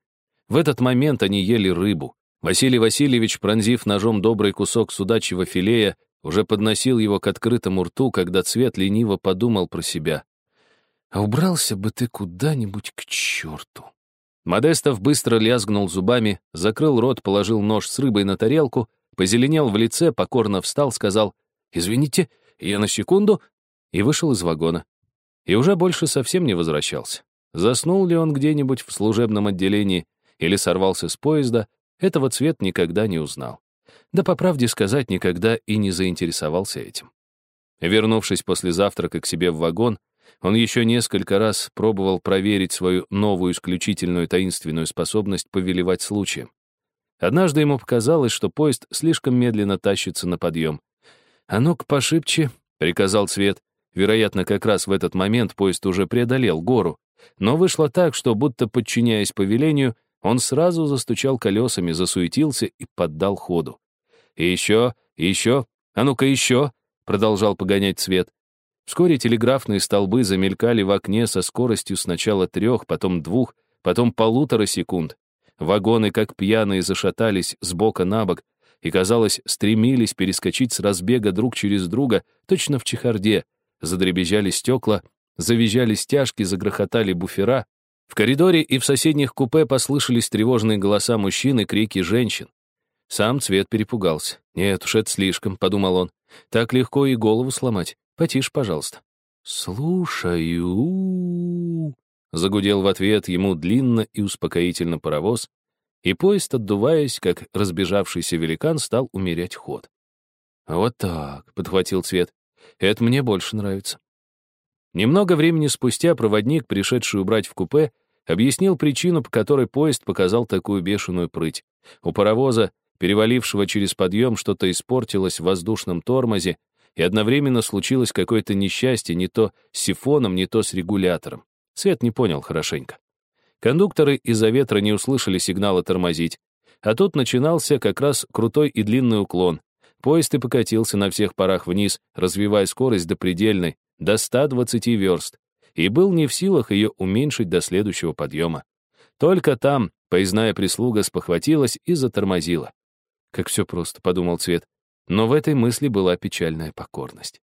В этот момент они ели рыбу. Василий Васильевич, пронзив ножом добрый кусок судачьего филея, уже подносил его к открытому рту, когда цвет лениво подумал про себя. «А убрался бы ты куда-нибудь к черту!» Модестов быстро лязгнул зубами, закрыл рот, положил нож с рыбой на тарелку, позеленел в лице, покорно встал, сказал «Извините, я на секунду» и вышел из вагона. И уже больше совсем не возвращался. Заснул ли он где-нибудь в служебном отделении или сорвался с поезда, этого Цвет никогда не узнал. Да, по правде сказать, никогда и не заинтересовался этим. Вернувшись после завтрака к себе в вагон, он еще несколько раз пробовал проверить свою новую исключительную таинственную способность повелевать случаем. Однажды ему показалось, что поезд слишком медленно тащится на подъем. «А ну-ка, пошибче», — приказал Цвет. Вероятно, как раз в этот момент поезд уже преодолел гору. Но вышло так, что, будто подчиняясь повелению, он сразу застучал колесами, засуетился и поддал ходу. «И еще, и еще, а ну-ка еще!» — продолжал погонять цвет. Вскоре телеграфные столбы замелькали в окне со скоростью сначала трех, потом двух, потом полутора секунд. Вагоны, как пьяные, зашатались с бока на бок и, казалось, стремились перескочить с разбега друг через друга, точно в чехарде. Задребезжали стекла, завизжали стяжки, загрохотали буфера, в коридоре и в соседних купе послышались тревожные голоса мужчин и крики женщин. Сам Цвет перепугался. «Нет уж, это слишком», — подумал он. «Так легко и голову сломать. Потише, пожалуйста». «Слушаю», — загудел в ответ ему длинно и успокоительно паровоз, и поезд, отдуваясь, как разбежавшийся великан, стал умерять ход. «Вот так», — подхватил Цвет. «Это мне больше нравится». Немного времени спустя проводник, пришедший убрать в купе, объяснил причину, по которой поезд показал такую бешеную прыть. У паровоза, перевалившего через подъем, что-то испортилось в воздушном тормозе, и одновременно случилось какое-то несчастье не то с сифоном, не то с регулятором. Свет не понял хорошенько. Кондукторы из-за ветра не услышали сигнала тормозить. А тут начинался как раз крутой и длинный уклон. Поезд и покатился на всех парах вниз, развивая скорость до предельной, до 120 верст, и был не в силах ее уменьшить до следующего подъема. Только там поездная прислуга спохватилась и затормозила. Как все просто, подумал Цвет, но в этой мысли была печальная покорность.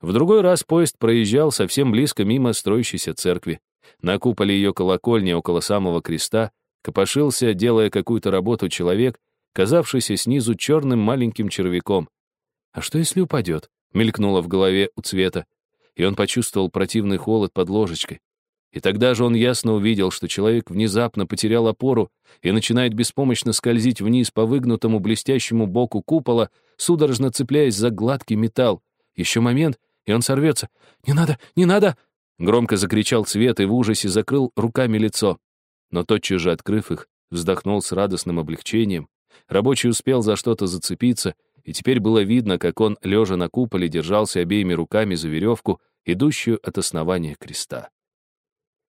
В другой раз поезд проезжал совсем близко мимо строящейся церкви. На куполе ее колокольни около самого креста копошился, делая какую-то работу человек, казавшийся снизу черным маленьким червяком. «А что, если упадет?» — мелькнуло в голове у Цвета и он почувствовал противный холод под ложечкой. И тогда же он ясно увидел, что человек внезапно потерял опору и начинает беспомощно скользить вниз по выгнутому блестящему боку купола, судорожно цепляясь за гладкий металл. Еще момент, и он сорвется. «Не надо, не надо!» Громко закричал Цвет и в ужасе закрыл руками лицо. Но тотчас же, открыв их, вздохнул с радостным облегчением. Рабочий успел за что-то зацепиться, и теперь было видно, как он, лежа на куполе, держался обеими руками за веревку, идущую от основания креста.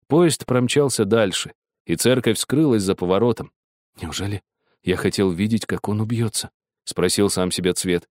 Поезд промчался дальше, и церковь скрылась за поворотом. «Неужели я хотел видеть, как он убьется?» — спросил сам себя Цвет.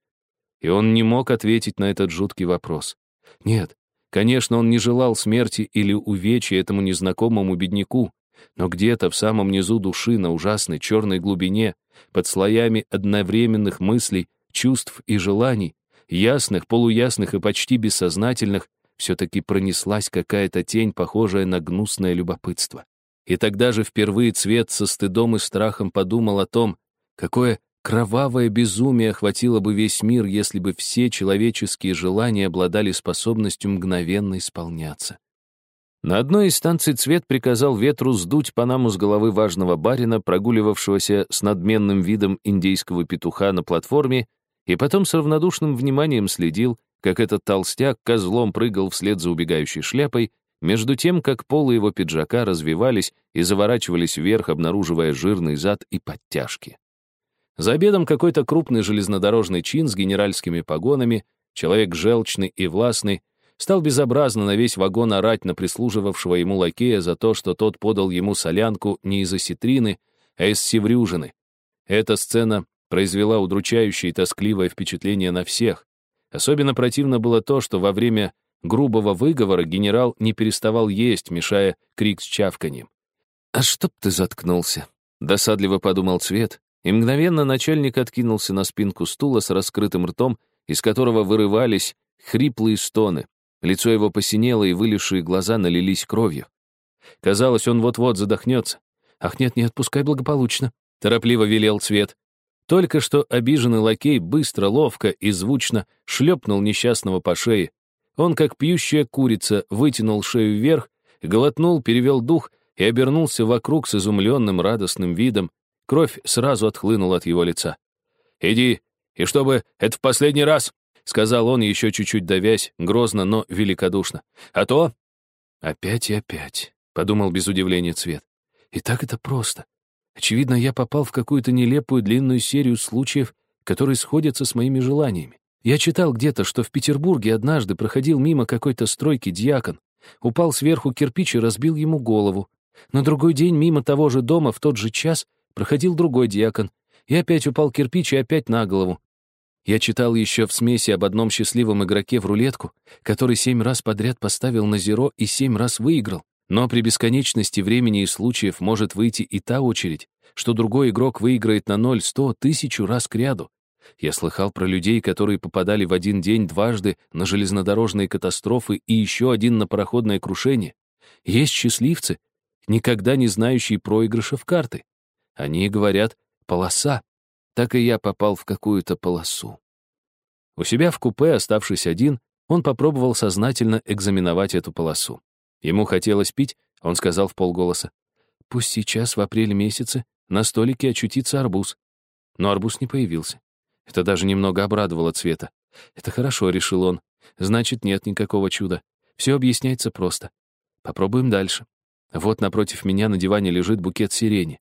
И он не мог ответить на этот жуткий вопрос. Нет, конечно, он не желал смерти или увечья этому незнакомому бедняку, но где-то в самом низу души, на ужасной черной глубине, под слоями одновременных мыслей, чувств и желаний, ясных, полуясных и почти бессознательных, все-таки пронеслась какая-то тень, похожая на гнусное любопытство. И тогда же впервые цвет со стыдом и страхом подумал о том, какое кровавое безумие охватило бы весь мир, если бы все человеческие желания обладали способностью мгновенно исполняться. На одной из станций цвет приказал ветру сдуть панаму с головы важного барина, прогуливавшегося с надменным видом индейского петуха на платформе, и потом с равнодушным вниманием следил, как этот толстяк козлом прыгал вслед за убегающей шляпой, между тем, как полы его пиджака развивались и заворачивались вверх, обнаруживая жирный зад и подтяжки. За обедом какой-то крупный железнодорожный чин с генеральскими погонами, человек желчный и властный, стал безобразно на весь вагон орать на прислуживавшего ему лакея за то, что тот подал ему солянку не из осетрины, а из севрюжины. Эта сцена произвела удручающее и тоскливое впечатление на всех. Особенно противно было то, что во время грубого выговора генерал не переставал есть, мешая крик с чавканьем. «А чтоб ты заткнулся!» — досадливо подумал Цвет, и мгновенно начальник откинулся на спинку стула с раскрытым ртом, из которого вырывались хриплые стоны. Лицо его посинело, и вылившие глаза налились кровью. Казалось, он вот-вот задохнется. «Ах, нет, не отпускай благополучно», — торопливо велел Цвет. Только что обиженный лакей быстро, ловко и звучно шлепнул несчастного по шее. Он, как пьющая курица, вытянул шею вверх, глотнул, перевел дух и обернулся вокруг с изумленным радостным видом. Кровь сразу отхлынула от его лица. «Иди, и чтобы это в последний раз!» — сказал он, еще чуть-чуть давясь, грозно, но великодушно. «А то...» «Опять и опять», — подумал без удивления Цвет. «И так это просто. Очевидно, я попал в какую-то нелепую длинную серию случаев, которые сходятся с моими желаниями. Я читал где-то, что в Петербурге однажды проходил мимо какой-то стройки дьякон, упал сверху кирпич и разбил ему голову. На другой день мимо того же дома в тот же час проходил другой дьякон, и опять упал кирпич и опять на голову. Я читал еще в смеси об одном счастливом игроке в рулетку, который семь раз подряд поставил на зеро и семь раз выиграл. Но при бесконечности времени и случаев может выйти и та очередь, что другой игрок выиграет на ноль сто тысячу раз к ряду. Я слыхал про людей, которые попадали в один день дважды на железнодорожные катастрофы и еще один на пароходное крушение. Есть счастливцы, никогда не знающие проигрыша в карты. Они говорят «полоса», так и я попал в какую-то полосу. У себя в купе, оставшись один, он попробовал сознательно экзаменовать эту полосу. Ему хотелось пить, он сказал в полголоса, «Пусть сейчас, в апреле месяце, на столике очутится арбуз». Но арбуз не появился. Это даже немного обрадовало Цвета. «Это хорошо», — решил он. «Значит, нет никакого чуда. Все объясняется просто. Попробуем дальше. Вот напротив меня на диване лежит букет сирени.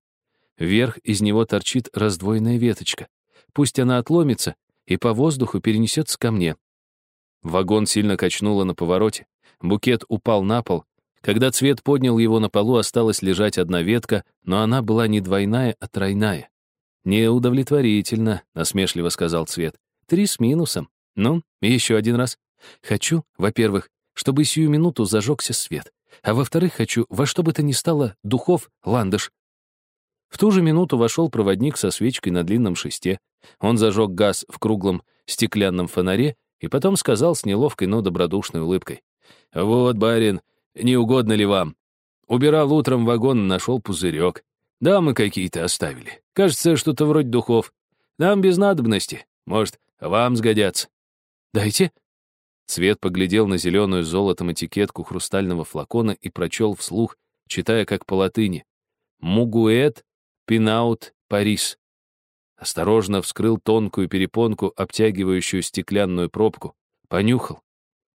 Вверх из него торчит раздвоенная веточка. Пусть она отломится и по воздуху перенесется ко мне. Вагон сильно качнуло на повороте. Букет упал на пол. Когда цвет поднял его на полу, осталась лежать одна ветка, но она была не двойная, а тройная. «Неудовлетворительно», — насмешливо сказал цвет. «Три с минусом. Ну, еще один раз. Хочу, во-первых, чтобы сию минуту зажегся свет, а во-вторых, хочу во что бы то ни стало духов ландыш. В ту же минуту вошел проводник со свечкой на длинном шесте. Он зажег газ в круглом стеклянном фонаре и потом сказал с неловкой, но добродушной улыбкой. «Вот, барин, не угодно ли вам? Убирал утром вагон нашел пузырек. Дамы какие-то оставили. Кажется, что-то вроде духов. Нам без надобности. Может, вам сгодятся». «Дайте». Цвет поглядел на зеленую золотом этикетку хрустального флакона и прочел вслух, читая как по латыни. «Мугуэт пинаут Парис». Осторожно вскрыл тонкую перепонку, обтягивающую стеклянную пробку. Понюхал.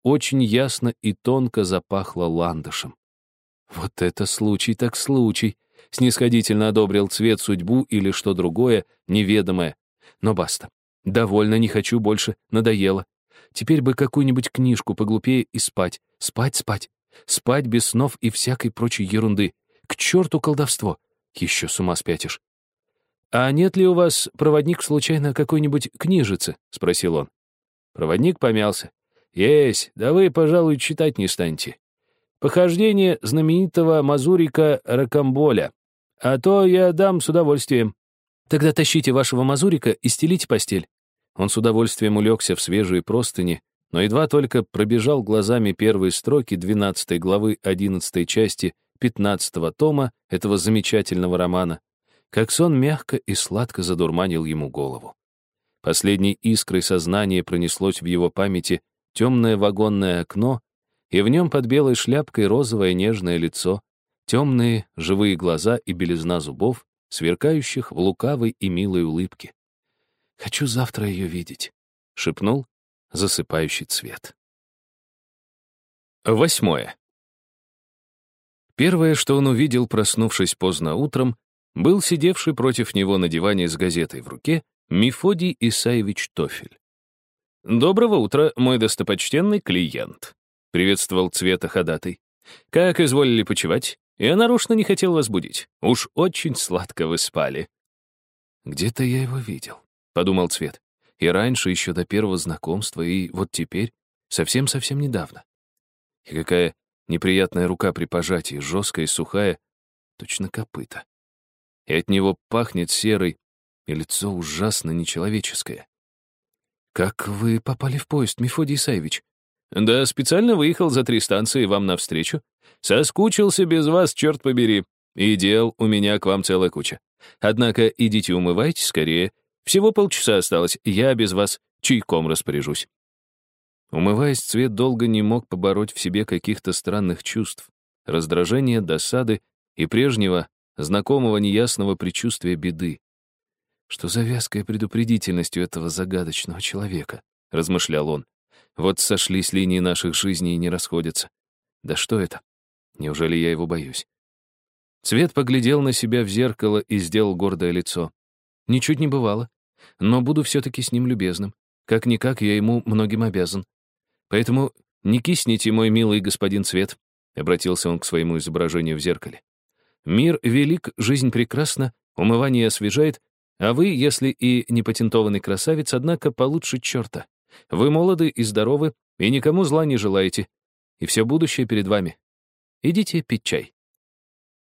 Очень ясно и тонко запахло ландышем. Вот это случай так случай. Снисходительно одобрил цвет судьбу или что другое, неведомое. Но баста. Довольно, не хочу больше, надоело. Теперь бы какую-нибудь книжку поглупее и спать. Спать, спать. Спать без снов и всякой прочей ерунды. К черту колдовство. Еще с ума спятишь. «А нет ли у вас, проводник, случайно какой-нибудь книжицы?» — спросил он. Проводник помялся. «Есть, да вы, пожалуй, читать не станете. Похождение знаменитого мазурика Ракамболя. А то я дам с удовольствием. Тогда тащите вашего мазурика и стелите постель. Он с удовольствием улегся в свежие простыни, но едва только пробежал глазами первые строки 12 главы 11 части 15 тома этого замечательного романа, как сон мягко и сладко задурманил ему голову. Последней искрой сознания пронеслось в его памяти темное вагонное окно, и в нем под белой шляпкой розовое нежное лицо, темные живые глаза и белизна зубов, сверкающих в лукавой и милой улыбке. Хочу завтра ее видеть», — шепнул засыпающий цвет. Восьмое. Первое, что он увидел, проснувшись поздно утром, был сидевший против него на диване с газетой в руке Мефодий Исаевич Тофель. «Доброго утра, мой достопочтенный клиент», — приветствовал Цвета ходатай. «Как изволили почевать? Я нарочно не хотел вас будить. Уж очень сладко вы спали». Где-то я его видел подумал Цвет. И раньше, еще до первого знакомства, и вот теперь, совсем-совсем недавно. И какая неприятная рука при пожатии, жесткая и сухая, точно копыта. И от него пахнет серой, и лицо ужасно нечеловеческое. «Как вы попали в поезд, Мефодий Исаевич?» «Да, специально выехал за три станции вам навстречу. Соскучился без вас, черт побери. И дел у меня к вам целая куча. Однако идите умывайтесь скорее, всего полчаса осталось, я без вас чайком распоряжусь». Умываясь, Цвет долго не мог побороть в себе каких-то странных чувств, раздражения, досады и прежнего, знакомого неясного предчувствия беды. «Что за вязкая предупредительность у этого загадочного человека?» — размышлял он. «Вот сошлись линии наших жизней и не расходятся. Да что это? Неужели я его боюсь?» Цвет поглядел на себя в зеркало и сделал гордое лицо. Ничуть не бывало но буду все-таки с ним любезным. Как-никак я ему многим обязан. Поэтому не кисните, мой милый господин Цвет, — обратился он к своему изображению в зеркале. Мир велик, жизнь прекрасна, умывание освежает, а вы, если и не патентованный красавец, однако получше черта. Вы молоды и здоровы, и никому зла не желаете, и все будущее перед вами. Идите пить чай.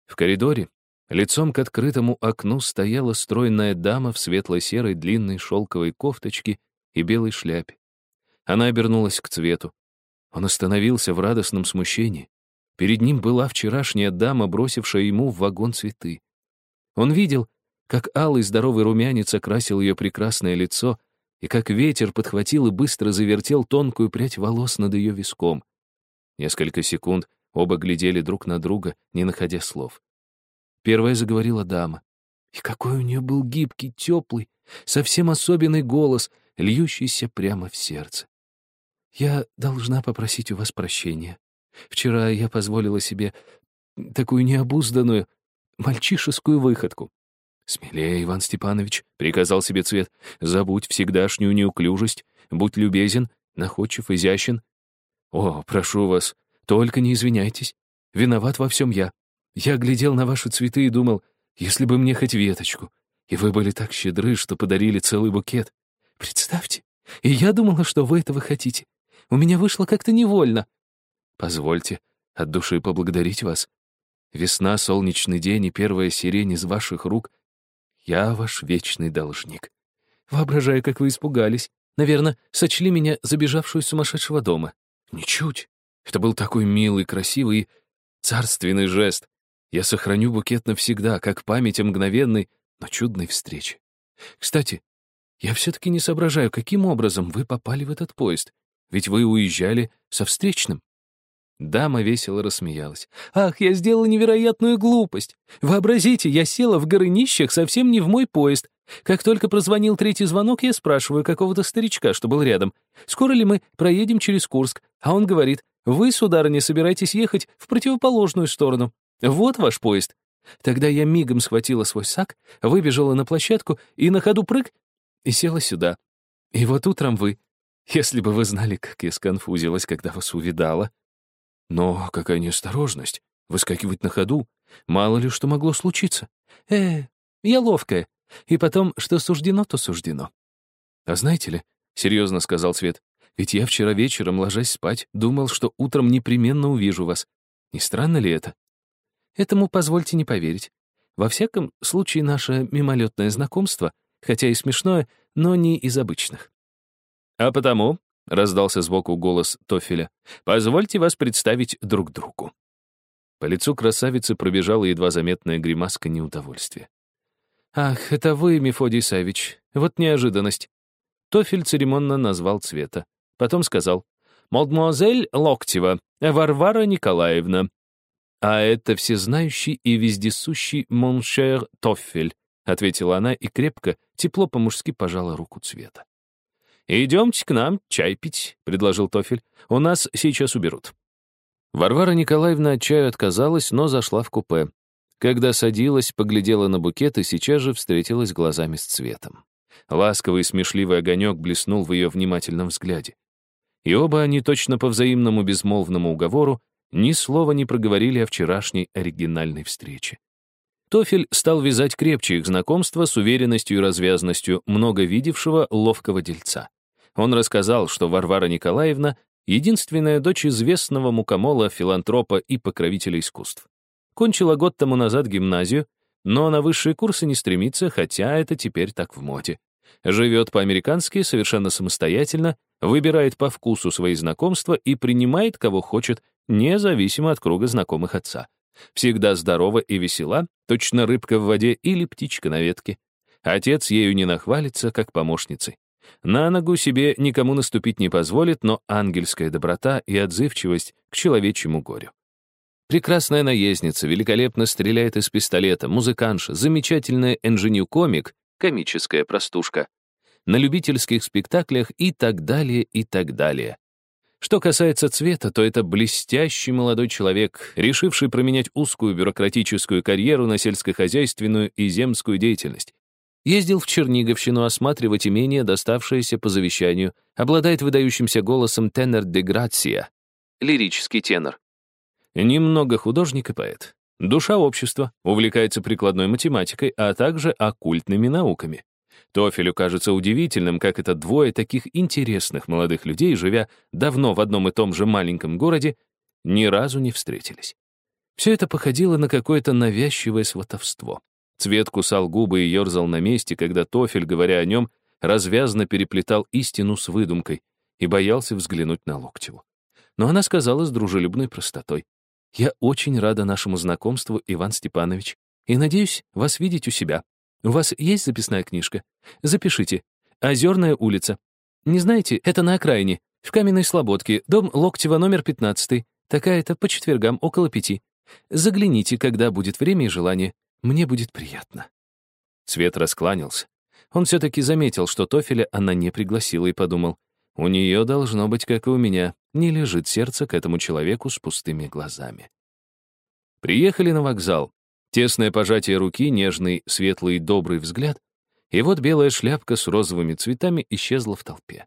В коридоре, Лицом к открытому окну стояла стройная дама в светло-серой длинной шелковой кофточке и белой шляпе. Она обернулась к цвету. Он остановился в радостном смущении. Перед ним была вчерашняя дама, бросившая ему в вагон цветы. Он видел, как алый здоровый румянец окрасил ее прекрасное лицо, и как ветер подхватил и быстро завертел тонкую прядь волос над ее виском. Несколько секунд оба глядели друг на друга, не находя слов. Первая заговорила дама. И какой у нее был гибкий, теплый, совсем особенный голос, льющийся прямо в сердце. «Я должна попросить у вас прощения. Вчера я позволила себе такую необузданную, мальчишескую выходку. «Смелее, Иван Степанович», — приказал себе Цвет, «забудь всегдашнюю неуклюжесть, будь любезен, находчив, изящен. О, прошу вас, только не извиняйтесь. Виноват во всем я. Я глядел на ваши цветы и думал, если бы мне хоть веточку, и вы были так щедры, что подарили целый букет. Представьте, и я думала, что вы этого хотите. У меня вышло как-то невольно. Позвольте от души поблагодарить вас. Весна, солнечный день и первая сирень из ваших рук. Я ваш вечный должник. Воображаю, как вы испугались. Наверное, сочли меня забежавшую сумасшедшего дома. Ничуть. Это был такой милый, красивый царственный жест. Я сохраню букет навсегда, как память о мгновенной, но чудной встрече. Кстати, я все-таки не соображаю, каким образом вы попали в этот поезд. Ведь вы уезжали со встречным». Дама весело рассмеялась. «Ах, я сделала невероятную глупость! Вообразите, я села в Горынищах совсем не в мой поезд. Как только прозвонил третий звонок, я спрашиваю какого-то старичка, что был рядом, скоро ли мы проедем через Курск, а он говорит, вы, сударыня, собираетесь ехать в противоположную сторону. Вот ваш поезд. Тогда я мигом схватила свой сак, выбежала на площадку и на ходу прыг и села сюда. И вот утром вы. Если бы вы знали, как я сконфузилась, когда вас увидала. Но какая неосторожность. Выскакивать на ходу. Мало ли что могло случиться. Э, я ловкая. И потом, что суждено, то суждено. А знаете ли, — серьезно сказал Свет, — ведь я вчера вечером, ложась спать, думал, что утром непременно увижу вас. Не странно ли это? Этому позвольте не поверить. Во всяком случае, наше мимолетное знакомство, хотя и смешное, но не из обычных. А потому, — раздался сбоку голос Тофеля, — позвольте вас представить друг другу. По лицу красавицы пробежала едва заметная гримаска неудовольствия. «Ах, это вы, Мефодий Савич, вот неожиданность». Тофель церемонно назвал цвета. Потом сказал, «Мадемуазель Локтева, Варвара Николаевна». «А это всезнающий и вездесущий моншер Тофель», ответила она и крепко, тепло по-мужски пожала руку цвета. «Идемте к нам чай пить», — предложил Тофель. «У нас сейчас уберут». Варвара Николаевна от чаю отказалась, но зашла в купе. Когда садилась, поглядела на букет и сейчас же встретилась глазами с цветом. Ласковый смешливый огонек блеснул в ее внимательном взгляде. И оба они точно по взаимному безмолвному уговору ни слова не проговорили о вчерашней оригинальной встрече. Тофель стал вязать крепче их знакомство с уверенностью и развязностью много видевшего ловкого дельца. Он рассказал, что Варвара Николаевна — единственная дочь известного мукомола, филантропа и покровителя искусств. Кончила год тому назад гимназию, но на высшие курсы не стремится, хотя это теперь так в моде. Живет по-американски, совершенно самостоятельно, выбирает по вкусу свои знакомства и принимает кого хочет, независимо от круга знакомых отца. Всегда здорова и весела, точно рыбка в воде или птичка на ветке. Отец ею не нахвалится, как помощницей. На ногу себе никому наступить не позволит, но ангельская доброта и отзывчивость к человечьему горю. Прекрасная наездница, великолепно стреляет из пистолета, музыканша, замечательная инженю-комик, комическая простушка, на любительских спектаклях и так далее, и так далее. Что касается цвета, то это блестящий молодой человек, решивший променять узкую бюрократическую карьеру на сельскохозяйственную и земскую деятельность. Ездил в Черниговщину осматривать имение, доставшееся по завещанию, обладает выдающимся голосом тенор де грация, лирический тенор. Немного художник и поэт. Душа общества, увлекается прикладной математикой, а также оккультными науками. Тофелю кажется удивительным, как это двое таких интересных молодых людей, живя давно в одном и том же маленьком городе, ни разу не встретились. Все это походило на какое-то навязчивое сватовство. Цвет кусал губы и ерзал на месте, когда Тофель, говоря о нем, развязно переплетал истину с выдумкой и боялся взглянуть на Локтеву. Но она сказала с дружелюбной простотой. «Я очень рада нашему знакомству, Иван Степанович, и надеюсь вас видеть у себя. У вас есть записная книжка? Запишите. Озерная улица. Не знаете, это на окраине, в Каменной Слободке, дом Локтева номер 15. Такая-то по четвергам около пяти. Загляните, когда будет время и желание. Мне будет приятно». Цвет раскланялся. Он все-таки заметил, что Тофеля она не пригласила, и подумал, у нее должно быть, как и у меня, не лежит сердце к этому человеку с пустыми глазами. Приехали на вокзал. Тесное пожатие руки, нежный, светлый, добрый взгляд, и вот белая шляпка с розовыми цветами исчезла в толпе.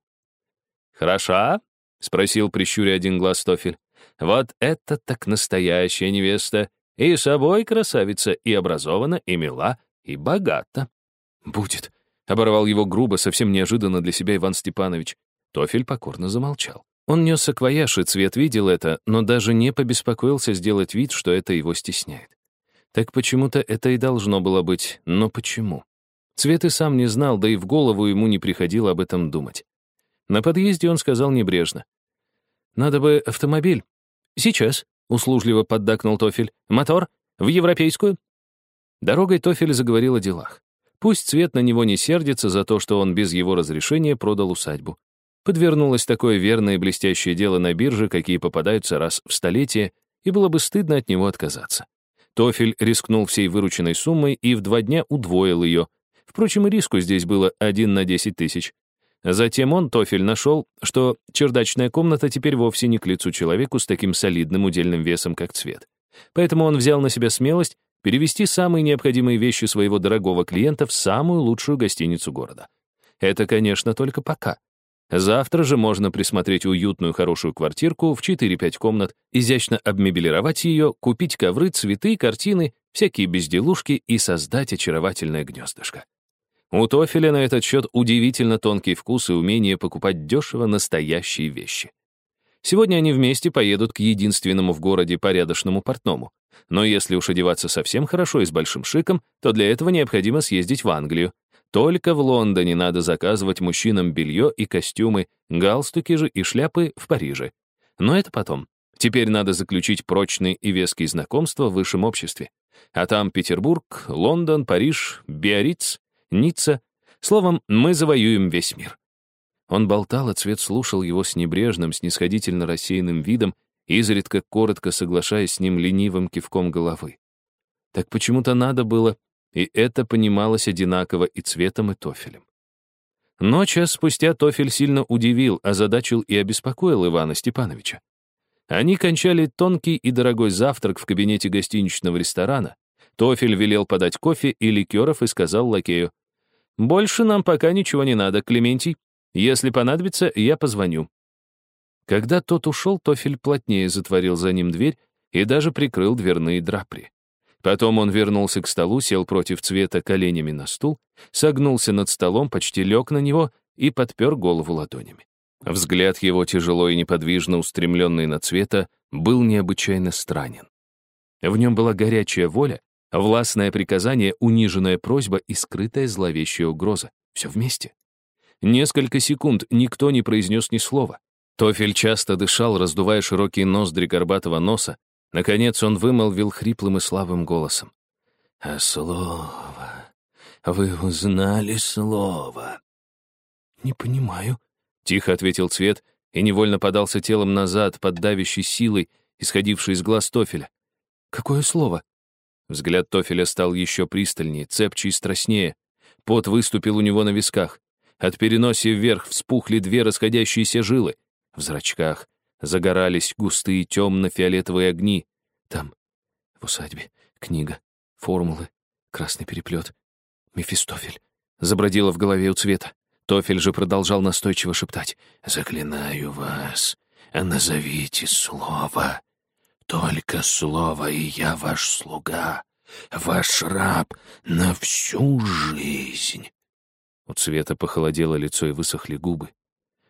«Хороша?» — спросил, прищуря один глаз Тофель. «Вот это так настоящая невеста! И собой красавица, и образована, и мила, и богата». «Будет», — оборвал его грубо, совсем неожиданно для себя Иван Степанович. Тофель покорно замолчал. Он нес саквояж, и Цвет видел это, но даже не побеспокоился сделать вид, что это его стесняет. Так почему-то это и должно было быть. Но почему? Цвет и сам не знал, да и в голову ему не приходило об этом думать. На подъезде он сказал небрежно. «Надо бы автомобиль». «Сейчас», — услужливо поддакнул Тофель. «Мотор? В европейскую?» Дорогой Тофель заговорил о делах. Пусть Цвет на него не сердится за то, что он без его разрешения продал усадьбу. Подвернулось такое верное и блестящее дело на бирже, какие попадаются раз в столетие, и было бы стыдно от него отказаться. Тофель рискнул всей вырученной суммой и в два дня удвоил ее. Впрочем, и риску здесь было один на 10 тысяч. Затем он, Тофель, нашел, что чердачная комната теперь вовсе не к лицу человеку с таким солидным удельным весом, как цвет. Поэтому он взял на себя смелость перевести самые необходимые вещи своего дорогого клиента в самую лучшую гостиницу города. Это, конечно, только пока. Завтра же можно присмотреть уютную хорошую квартирку в 4-5 комнат, изящно обмебелировать ее, купить ковры, цветы, картины, всякие безделушки и создать очаровательное гнездышко. У Тофеля на этот счет удивительно тонкий вкус и умение покупать дешево настоящие вещи. Сегодня они вместе поедут к единственному в городе порядочному портному. Но если уж одеваться совсем хорошо и с большим шиком, то для этого необходимо съездить в Англию, только в Лондоне надо заказывать мужчинам белье и костюмы, галстуки же и шляпы в Париже. Но это потом. Теперь надо заключить прочные и веские знакомства в высшем обществе. А там Петербург, Лондон, Париж, Биарриц, Ницца. Словом, мы завоюем весь мир. Он болтал, а цвет слушал его с небрежным, снисходительно рассеянным видом, изредка коротко соглашаясь с ним ленивым кивком головы. Так почему-то надо было и это понималось одинаково и цветом, и тофелем. Но час спустя тофель сильно удивил, озадачил и обеспокоил Ивана Степановича. Они кончали тонкий и дорогой завтрак в кабинете гостиничного ресторана. Тофель велел подать кофе и ликеров и сказал лакею, «Больше нам пока ничего не надо, Клементий. Если понадобится, я позвоню». Когда тот ушел, Тофель плотнее затворил за ним дверь и даже прикрыл дверные драпри. Потом он вернулся к столу, сел против цвета коленями на стул, согнулся над столом, почти лег на него и подпер голову ладонями. Взгляд его, тяжело и неподвижно устремленный на цвета, был необычайно странен. В нем была горячая воля, властное приказание, униженная просьба и скрытая зловещая угроза. Все вместе. Несколько секунд никто не произнес ни слова. Тофель часто дышал, раздувая широкие ноздри горбатого носа, Наконец он вымолвил хриплым и слабым голосом. «А слово? Вы узнали слово?» «Не понимаю», — тихо ответил Цвет и невольно подался телом назад под давящей силой, исходившей из глаз Тофеля. «Какое слово?» Взгляд Тофеля стал еще пристальнее, цепче и страстнее. Пот выступил у него на висках. От переноси вверх вспухли две расходящиеся жилы. В зрачках загорались густые темно-фиолетовые огни. Там, в усадьбе, книга, формулы, красный переплет. Мефистофель. Забродило в голове у цвета. Тофель же продолжал настойчиво шептать. «Заклинаю вас, назовите слово. Только слово, и я ваш слуга, ваш раб на всю жизнь». У цвета похолодело лицо и высохли губы.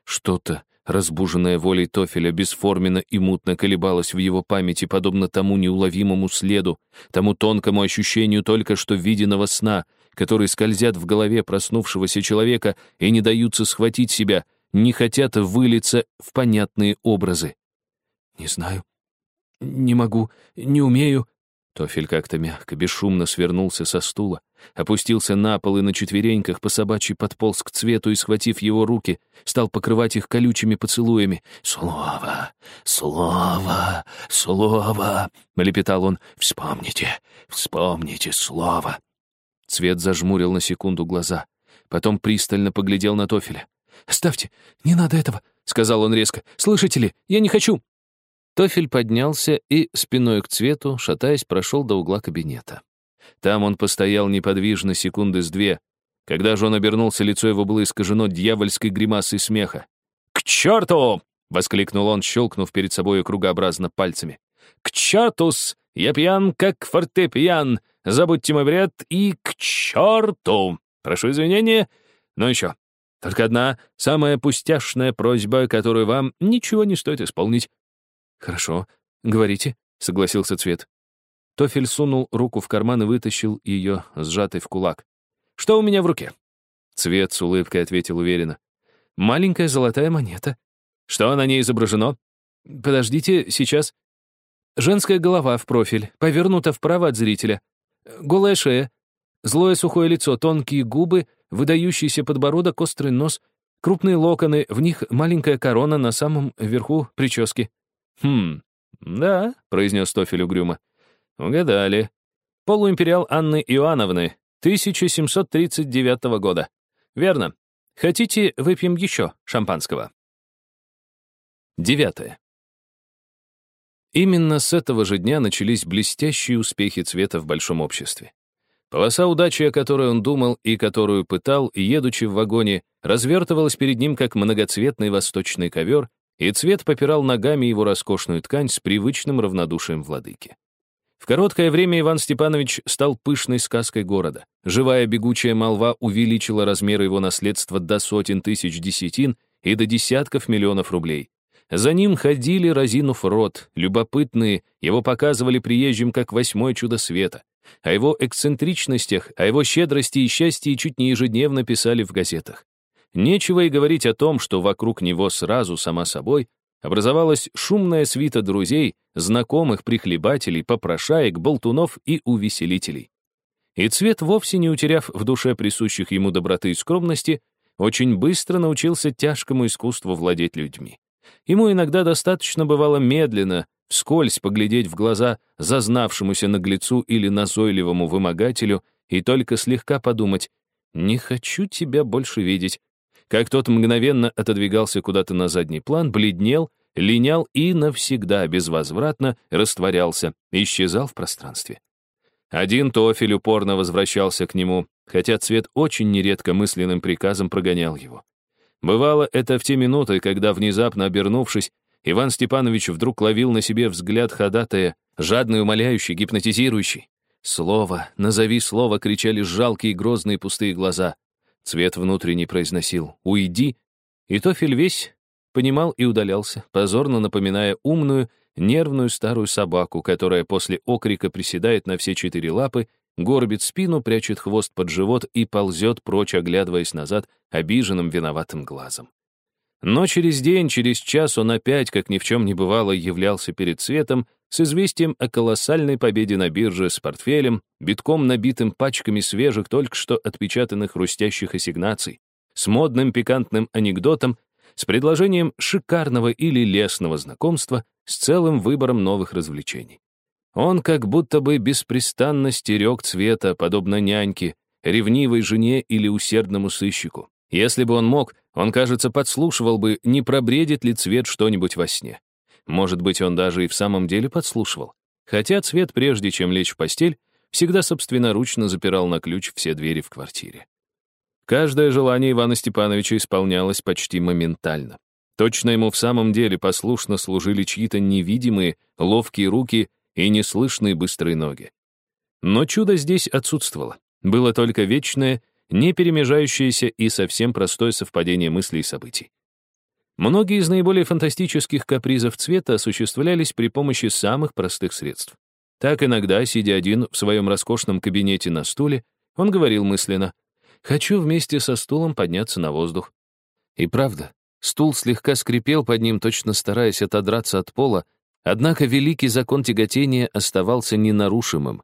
Что-то разбуженная волей Тофеля, бесформенно и мутно колебалась в его памяти, подобно тому неуловимому следу, тому тонкому ощущению только что виденного сна, которые скользят в голове проснувшегося человека и не даются схватить себя, не хотят вылиться в понятные образы. «Не знаю, не могу, не умею», Тофель как-то мягко, бесшумно свернулся со стула, опустился на пол и на четвереньках по собачьи подполз к цвету и, схватив его руки, стал покрывать их колючими поцелуями. «Слово! Слово! Слово!» — лепетал он. «Вспомните! Вспомните слово!» Цвет зажмурил на секунду глаза, потом пристально поглядел на Тофеля. «Ставьте! Не надо этого!» — сказал он резко. «Слышите ли? Я не хочу!» Тофель поднялся и, спиной к цвету, шатаясь, прошел до угла кабинета. Там он постоял неподвижно секунды с две. Когда же он обернулся, лицо его было искажено дьявольской гримасой смеха. «К черту!» — воскликнул он, щелкнув перед собой кругообразно пальцами. «К чертус! Я пьян, как фортепьян! Забудьте мой бред и к черту! Прошу извинения, но еще. Только одна, самая пустяшная просьба, которую вам ничего не стоит исполнить. «Хорошо, говорите», — согласился Цвет. Тофель сунул руку в карман и вытащил ее, сжатой в кулак. «Что у меня в руке?» Цвет с улыбкой ответил уверенно. «Маленькая золотая монета. Что на ней изображено?» «Подождите, сейчас». Женская голова в профиль, повернута вправо от зрителя. Голая шея, злое сухое лицо, тонкие губы, выдающийся подбородок, острый нос, Крупные локоны, в них маленькая корона на самом верху прически. «Хм, да», — произнес Тофель угрюмо. «Угадали. Полуимпериал Анны Иоанновны, 1739 года. Верно. Хотите, выпьем еще шампанского?» Девятое. Именно с этого же дня начались блестящие успехи цвета в большом обществе. Полоса удачи, о которой он думал и которую пытал, едучи в вагоне, развертывалась перед ним как многоцветный восточный ковер, и цвет попирал ногами его роскошную ткань с привычным равнодушием владыки. В короткое время Иван Степанович стал пышной сказкой города. Живая бегучая молва увеличила размеры его наследства до сотен тысяч десятин и до десятков миллионов рублей. За ним ходили, разинув рот, любопытные, его показывали приезжим как восьмое чудо света. О его эксцентричностях, о его щедрости и счастье чуть не ежедневно писали в газетах. Нечего и говорить о том, что вокруг него сразу, сама собой, образовалась шумная свита друзей, знакомых, прихлебателей, попрошаек, болтунов и увеселителей. И Цвет, вовсе не утеряв в душе присущих ему доброты и скромности, очень быстро научился тяжкому искусству владеть людьми. Ему иногда достаточно бывало медленно, вскользь поглядеть в глаза зазнавшемуся наглецу или назойливому вымогателю и только слегка подумать «не хочу тебя больше видеть», как тот мгновенно отодвигался куда-то на задний план, бледнел, линял и навсегда безвозвратно растворялся, исчезал в пространстве. Один тофель упорно возвращался к нему, хотя цвет очень нередко мысленным приказом прогонял его. Бывало это в те минуты, когда, внезапно обернувшись, Иван Степанович вдруг ловил на себе взгляд ходатая, жадный, умоляющий, гипнотизирующий. «Слово, назови слово!» — кричали жалкие, грозные, пустые глаза. Цвет внутренний произносил «Уйди!» И Тофель весь понимал и удалялся, позорно напоминая умную, нервную старую собаку, которая после окрика приседает на все четыре лапы горбит спину, прячет хвост под живот и ползет прочь, оглядываясь назад обиженным виноватым глазом. Но через день, через час он опять, как ни в чем не бывало, являлся перед светом с известием о колоссальной победе на бирже с портфелем, битком набитым пачками свежих, только что отпечатанных хрустящих ассигнаций, с модным пикантным анекдотом, с предложением шикарного или лесного знакомства, с целым выбором новых развлечений. Он как будто бы беспрестанно стерег цвета, подобно няньке, ревнивой жене или усердному сыщику. Если бы он мог, он, кажется, подслушивал бы, не пробредит ли цвет что-нибудь во сне. Может быть, он даже и в самом деле подслушивал. Хотя цвет, прежде чем лечь в постель, всегда собственноручно запирал на ключ все двери в квартире. Каждое желание Ивана Степановича исполнялось почти моментально. Точно ему в самом деле послушно служили чьи-то невидимые, ловкие руки и неслышные быстрые ноги. Но чудо здесь отсутствовало. Было только вечное, не перемежающееся и совсем простое совпадение мыслей и событий. Многие из наиболее фантастических капризов цвета осуществлялись при помощи самых простых средств. Так иногда, сидя один в своем роскошном кабинете на стуле, он говорил мысленно «Хочу вместе со стулом подняться на воздух». И правда, стул слегка скрипел под ним, точно стараясь отодраться от пола, Однако великий закон тяготения оставался ненарушимым.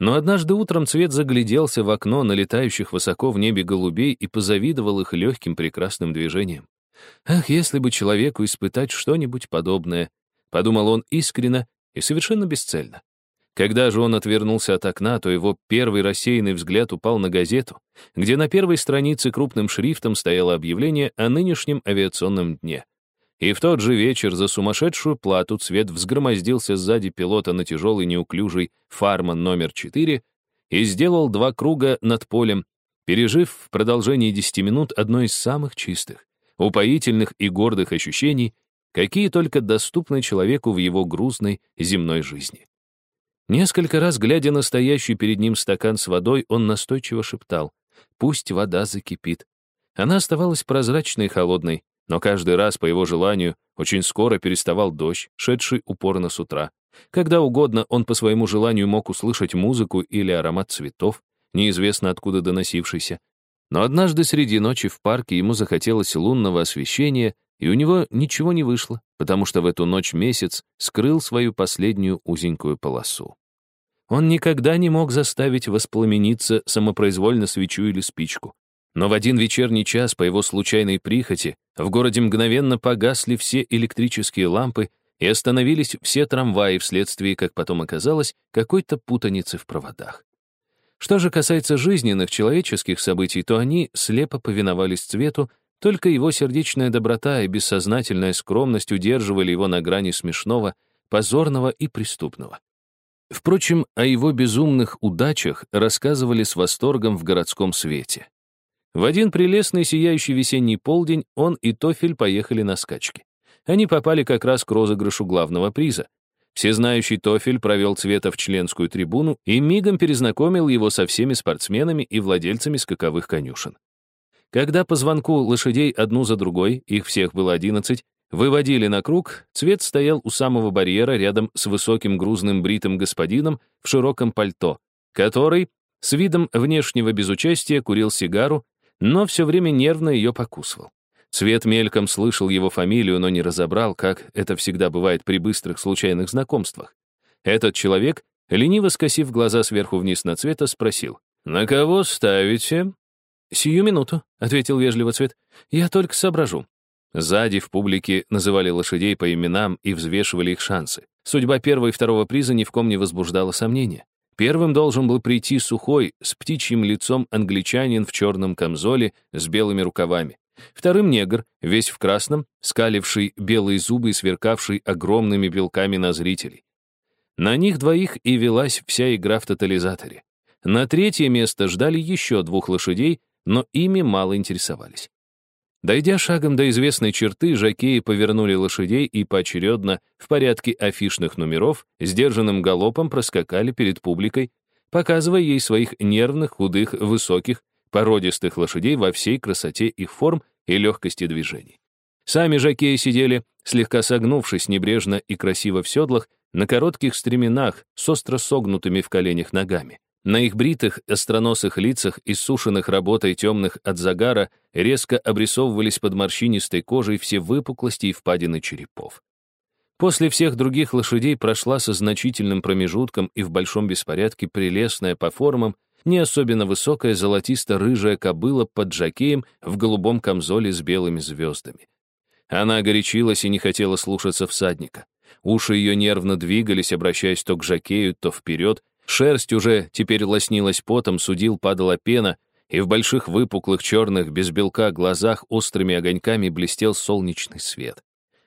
Но однажды утром Цвет загляделся в окно на летающих высоко в небе голубей и позавидовал их легким прекрасным движением. «Ах, если бы человеку испытать что-нибудь подобное!» — подумал он искренно и совершенно бесцельно. Когда же он отвернулся от окна, то его первый рассеянный взгляд упал на газету, где на первой странице крупным шрифтом стояло объявление о нынешнем авиационном дне. И в тот же вечер за сумасшедшую плату цвет взгромоздился сзади пилота на тяжелый неуклюжий фарман номер 4 и сделал два круга над полем, пережив в продолжении 10 минут одно из самых чистых, упоительных и гордых ощущений, какие только доступны человеку в его грузной земной жизни. Несколько раз, глядя на стоящий перед ним стакан с водой, он настойчиво шептал «Пусть вода закипит». Она оставалась прозрачной и холодной, но каждый раз, по его желанию, очень скоро переставал дождь, шедший упорно с утра. Когда угодно он по своему желанию мог услышать музыку или аромат цветов, неизвестно откуда доносившийся. Но однажды среди ночи в парке ему захотелось лунного освещения, и у него ничего не вышло, потому что в эту ночь месяц скрыл свою последнюю узенькую полосу. Он никогда не мог заставить воспламениться самопроизвольно свечу или спичку. Но в один вечерний час по его случайной прихоти в городе мгновенно погасли все электрические лампы и остановились все трамваи вследствие, как потом оказалось, какой-то путаницы в проводах. Что же касается жизненных человеческих событий, то они слепо повиновались цвету, только его сердечная доброта и бессознательная скромность удерживали его на грани смешного, позорного и преступного. Впрочем, о его безумных удачах рассказывали с восторгом в городском свете. В один прелестный сияющий весенний полдень он и Тофель поехали на скачки. Они попали как раз к розыгрышу главного приза. Всезнающий Тофель провел Цвета в членскую трибуну и мигом перезнакомил его со всеми спортсменами и владельцами скаковых конюшен. Когда по звонку лошадей одну за другой, их всех было одиннадцать, выводили на круг, Цвет стоял у самого барьера рядом с высоким грузным бритым господином в широком пальто, который, с видом внешнего безучастия, курил сигару, но все время нервно ее покусывал. Цвет мельком слышал его фамилию, но не разобрал, как это всегда бывает при быстрых случайных знакомствах. Этот человек, лениво скосив глаза сверху вниз на Цвета, спросил, «На кого ставите?» «Сию минуту», — ответил вежливо Цвет. «Я только соображу». Сзади в публике называли лошадей по именам и взвешивали их шансы. Судьба первого и второго приза ни в ком не возбуждала сомнения. Первым должен был прийти сухой, с птичьим лицом англичанин в черном камзоле с белыми рукавами. Вторым негр, весь в красном, скаливший белые зубы и сверкавший огромными белками на зрителей. На них двоих и велась вся игра в тотализаторе. На третье место ждали еще двух лошадей, но ими мало интересовались. Дойдя шагом до известной черты, жакеи повернули лошадей и поочередно, в порядке афишных номеров, сдержанным галопом проскакали перед публикой, показывая ей своих нервных, худых, высоких, породистых лошадей во всей красоте их форм и легкости движений. Сами жакеи сидели, слегка согнувшись небрежно и красиво в седлах, на коротких стременах с остро согнутыми в коленях ногами. На их бритых, остроносых лицах, иссушенных работой темных от загара, резко обрисовывались под морщинистой кожей все выпуклости и впадины черепов. После всех других лошадей прошла со значительным промежутком и в большом беспорядке прелестная по формам, не особенно высокая золотисто-рыжая кобыла под жакеем в голубом камзоле с белыми звездами. Она горячилась и не хотела слушаться всадника. Уши ее нервно двигались, обращаясь то к жакею, то вперед, Шерсть уже теперь лоснилась потом, судил, падала пена, и в больших выпуклых черных, без белка глазах острыми огоньками блестел солнечный свет.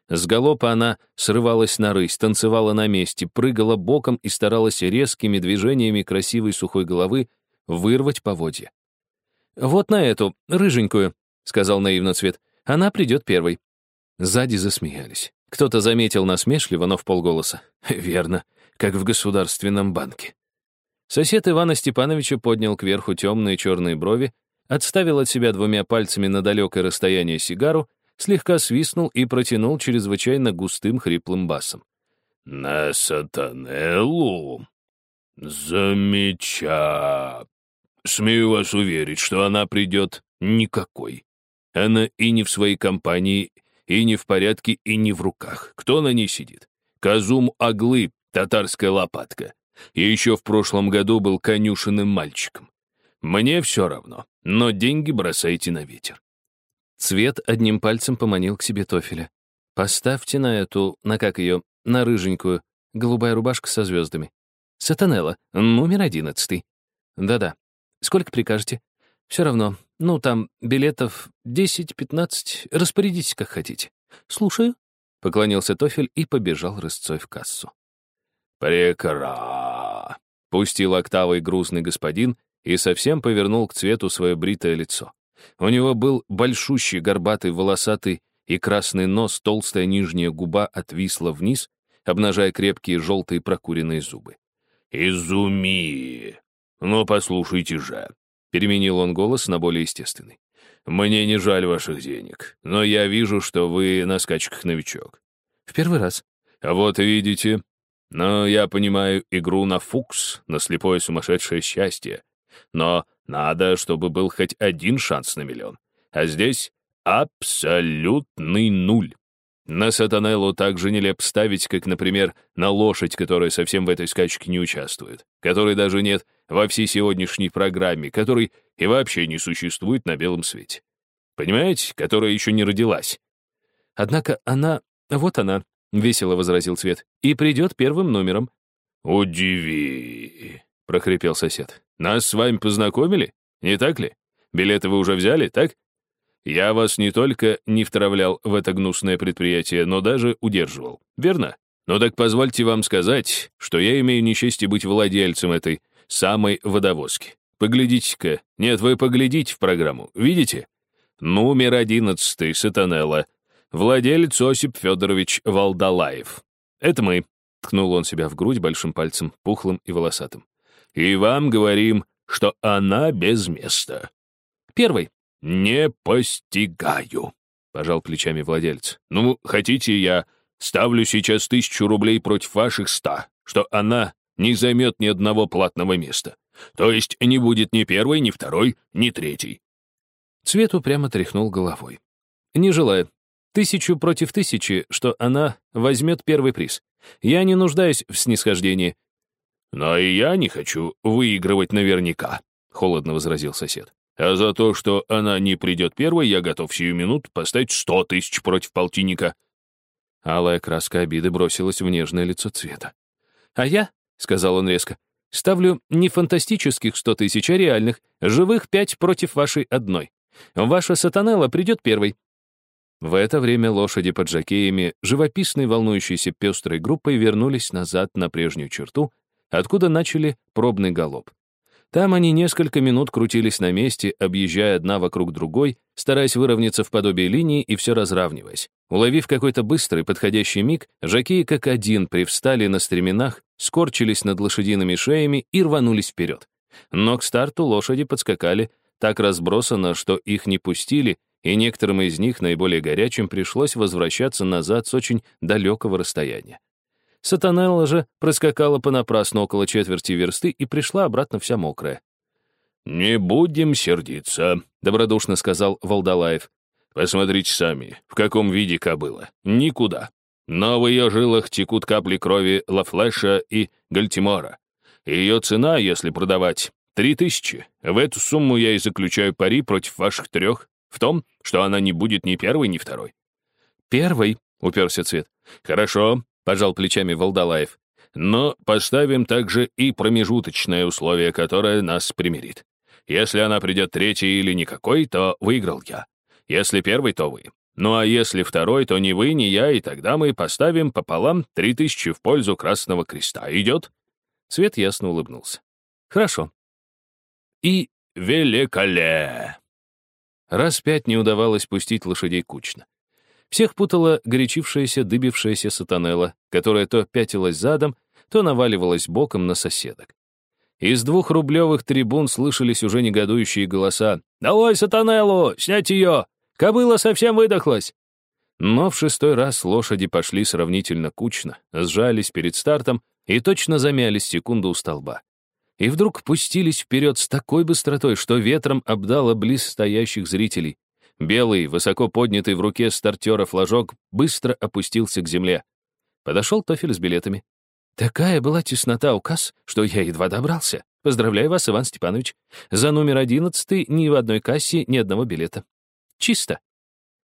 С галопа она срывалась на рысь, танцевала на месте, прыгала боком и старалась резкими движениями красивой сухой головы вырвать поводья. «Вот на эту, рыженькую», — сказал наивно Цвет, — «она придет первой». Сзади засмеялись. Кто-то заметил насмешливо, но в полголоса. «Верно, как в государственном банке». Сосед Ивана Степановича поднял кверху темные черные брови, отставил от себя двумя пальцами на далекое расстояние сигару, слегка свистнул и протянул чрезвычайно густым хриплым басом. «На сатанеллу? Замеча! Смею вас уверить, что она придет никакой. Она и не в своей компании, и не в порядке, и не в руках. Кто на ней сидит? Казум Аглы, татарская лопатка. И еще в прошлом году был конюшенным мальчиком. Мне все равно, но деньги бросайте на ветер. Цвет одним пальцем поманил к себе Тофеля. «Поставьте на эту, на как ее, на рыженькую, голубая рубашка со звездами. Сатанелла, номер одиннадцатый. Да-да. Сколько прикажете? Все равно. Ну, там билетов десять-пятнадцать. Распорядитесь, как хотите. Слушаю. Поклонился Тофель и побежал рысцой в кассу. «Прекра!» — пустил октавой грузный господин и совсем повернул к цвету свое бритое лицо. У него был большущий, горбатый, волосатый и красный нос, толстая нижняя губа отвисла вниз, обнажая крепкие желтые прокуренные зубы. «Изуми! Ну, послушайте же!» — переменил он голос на более естественный. «Мне не жаль ваших денег, но я вижу, что вы на скачках новичок». «В первый раз». «А вот видите, но я понимаю игру на фукс, на слепое сумасшедшее счастье. Но надо, чтобы был хоть один шанс на миллион. А здесь абсолютный нуль. На сатанеллу так же нелеп ставить, как, например, на лошадь, которая совсем в этой скачке не участвует, которой даже нет во всей сегодняшней программе, который и вообще не существует на белом свете. Понимаете, которая еще не родилась. Однако она... Вот она, — весело возразил Цвет, — и придет первым номером. «Удиви», — прохрипел сосед. «Нас с вами познакомили, не так ли? Билеты вы уже взяли, так? Я вас не только не втравлял в это гнусное предприятие, но даже удерживал, верно? Ну так позвольте вам сказать, что я имею несчастье быть владельцем этой самой водовозки. Поглядите-ка. Нет, вы поглядите в программу. Видите? Номер одиннадцатый, Сатанелла. Владелец Осип Федорович Валдалаев. Это мы. Ткнул он себя в грудь большим пальцем, пухлым и волосатым. И вам говорим, что она без места. Первый. Не постигаю. Пожал плечами владелец. Ну, хотите, я Ставлю сейчас тысячу рублей против ваших ста, что она не займет ни одного платного места. То есть не будет ни первой, ни второй, ни третьей». Цвету прямо тряхнул головой. «Не желаю. Тысячу против тысячи, что она возьмет первый приз. Я не нуждаюсь в снисхождении». «Но и я не хочу выигрывать наверняка», — холодно возразил сосед. «А за то, что она не придет первой, я готов сию минут поставить сто тысяч против полтинника». Алая краска обиды бросилась в нежное лицо цвета. «А я», — сказал он резко, — «ставлю не фантастических сто тысяч, а реальных, живых пять против вашей одной. Ваша сатанелла придет первой». В это время лошади под жакеями, живописной волнующейся пестрой группой, вернулись назад на прежнюю черту, откуда начали пробный галоп. Там они несколько минут крутились на месте, объезжая одна вокруг другой, стараясь выровняться в подобие линии и все разравниваясь. Уловив какой-то быстрый подходящий миг, жакеи как один привстали на стременах, скорчились над лошадиными шеями и рванулись вперед. Но к старту лошади подскакали так разбросано, что их не пустили, и некоторым из них, наиболее горячим, пришлось возвращаться назад с очень далекого расстояния. Сатанелла же проскакала понапрасну около четверти версты и пришла обратно вся мокрая. «Не будем сердиться», — добродушно сказал Волдалаев. «Посмотрите сами, в каком виде кобыла. Никуда. Но в ее жилах текут капли крови Лафлеша и Гальтимора. Ее цена, если продавать, три тысячи. В эту сумму я и заключаю пари против ваших трех, в том, что она не будет ни первой, ни второй». «Первый», — уперся Цвет. «Хорошо, пожал плечами Волдалаев. Но поставим также и промежуточное условие, которое нас примирит. Если она придет третьей или никакой, то выиграл я. Если первый, то вы. Ну а если второй, то ни вы, ни я, и тогда мы поставим пополам три тысячи в пользу Красного Креста. Идет?» Свет ясно улыбнулся. «Хорошо». «И великоле!» Раз пять не удавалось пустить лошадей кучно. Всех путала горячившаяся, дыбившаяся сатанелла, которая то пятилась задом, то наваливалась боком на соседок. Из двух рублевых трибун слышались уже негодующие голоса. «Долой сатанеллу! Снять ее! Кобыла совсем выдохлась!» Но в шестой раз лошади пошли сравнительно кучно, сжались перед стартом и точно замялись секунду у столба. И вдруг пустились вперед с такой быстротой, что ветром обдало близ стоящих зрителей. Белый, высоко поднятый в руке стартера флажок быстро опустился к земле. Подошел Тофель с билетами. Такая была теснота указ, что я едва добрался. Поздравляю вас, Иван Степанович. За номер одиннадцатый ни в одной кассе ни одного билета. Чисто.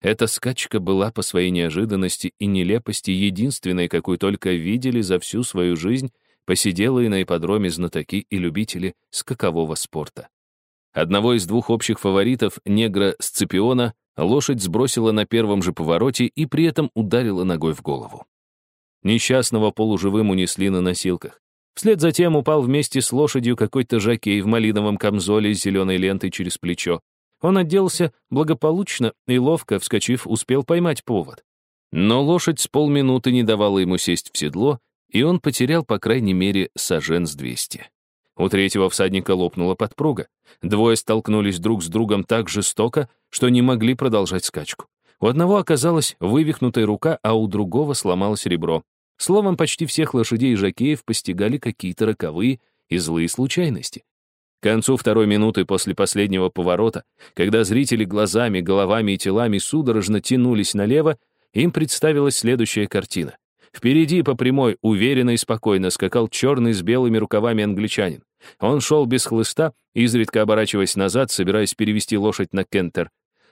Эта скачка была по своей неожиданности и нелепости единственной, какую только видели за всю свою жизнь посиделые на ипподроме знатоки и любители скакового спорта. Одного из двух общих фаворитов, негра Сципиона, лошадь сбросила на первом же повороте и при этом ударила ногой в голову. Несчастного полуживым унесли на носилках. Вслед за тем упал вместе с лошадью какой-то жакей в малиновом камзоле с зеленой лентой через плечо. Он отделался благополучно и, ловко вскочив, успел поймать повод. Но лошадь с полминуты не давала ему сесть в седло, и он потерял, по крайней мере, сажен с двести. У третьего всадника лопнула подпруга. Двое столкнулись друг с другом так жестоко, что не могли продолжать скачку. У одного оказалась вывихнутая рука, а у другого сломалось ребро. Словом, почти всех лошадей и жакеев постигали какие-то роковые и злые случайности. К концу второй минуты после последнего поворота, когда зрители глазами, головами и телами судорожно тянулись налево, им представилась следующая картина. Впереди по прямой, уверенно и спокойно скакал черный с белыми рукавами англичанин. Он шел без хлыста, изредка оборачиваясь назад, собираясь перевести лошадь на кентер.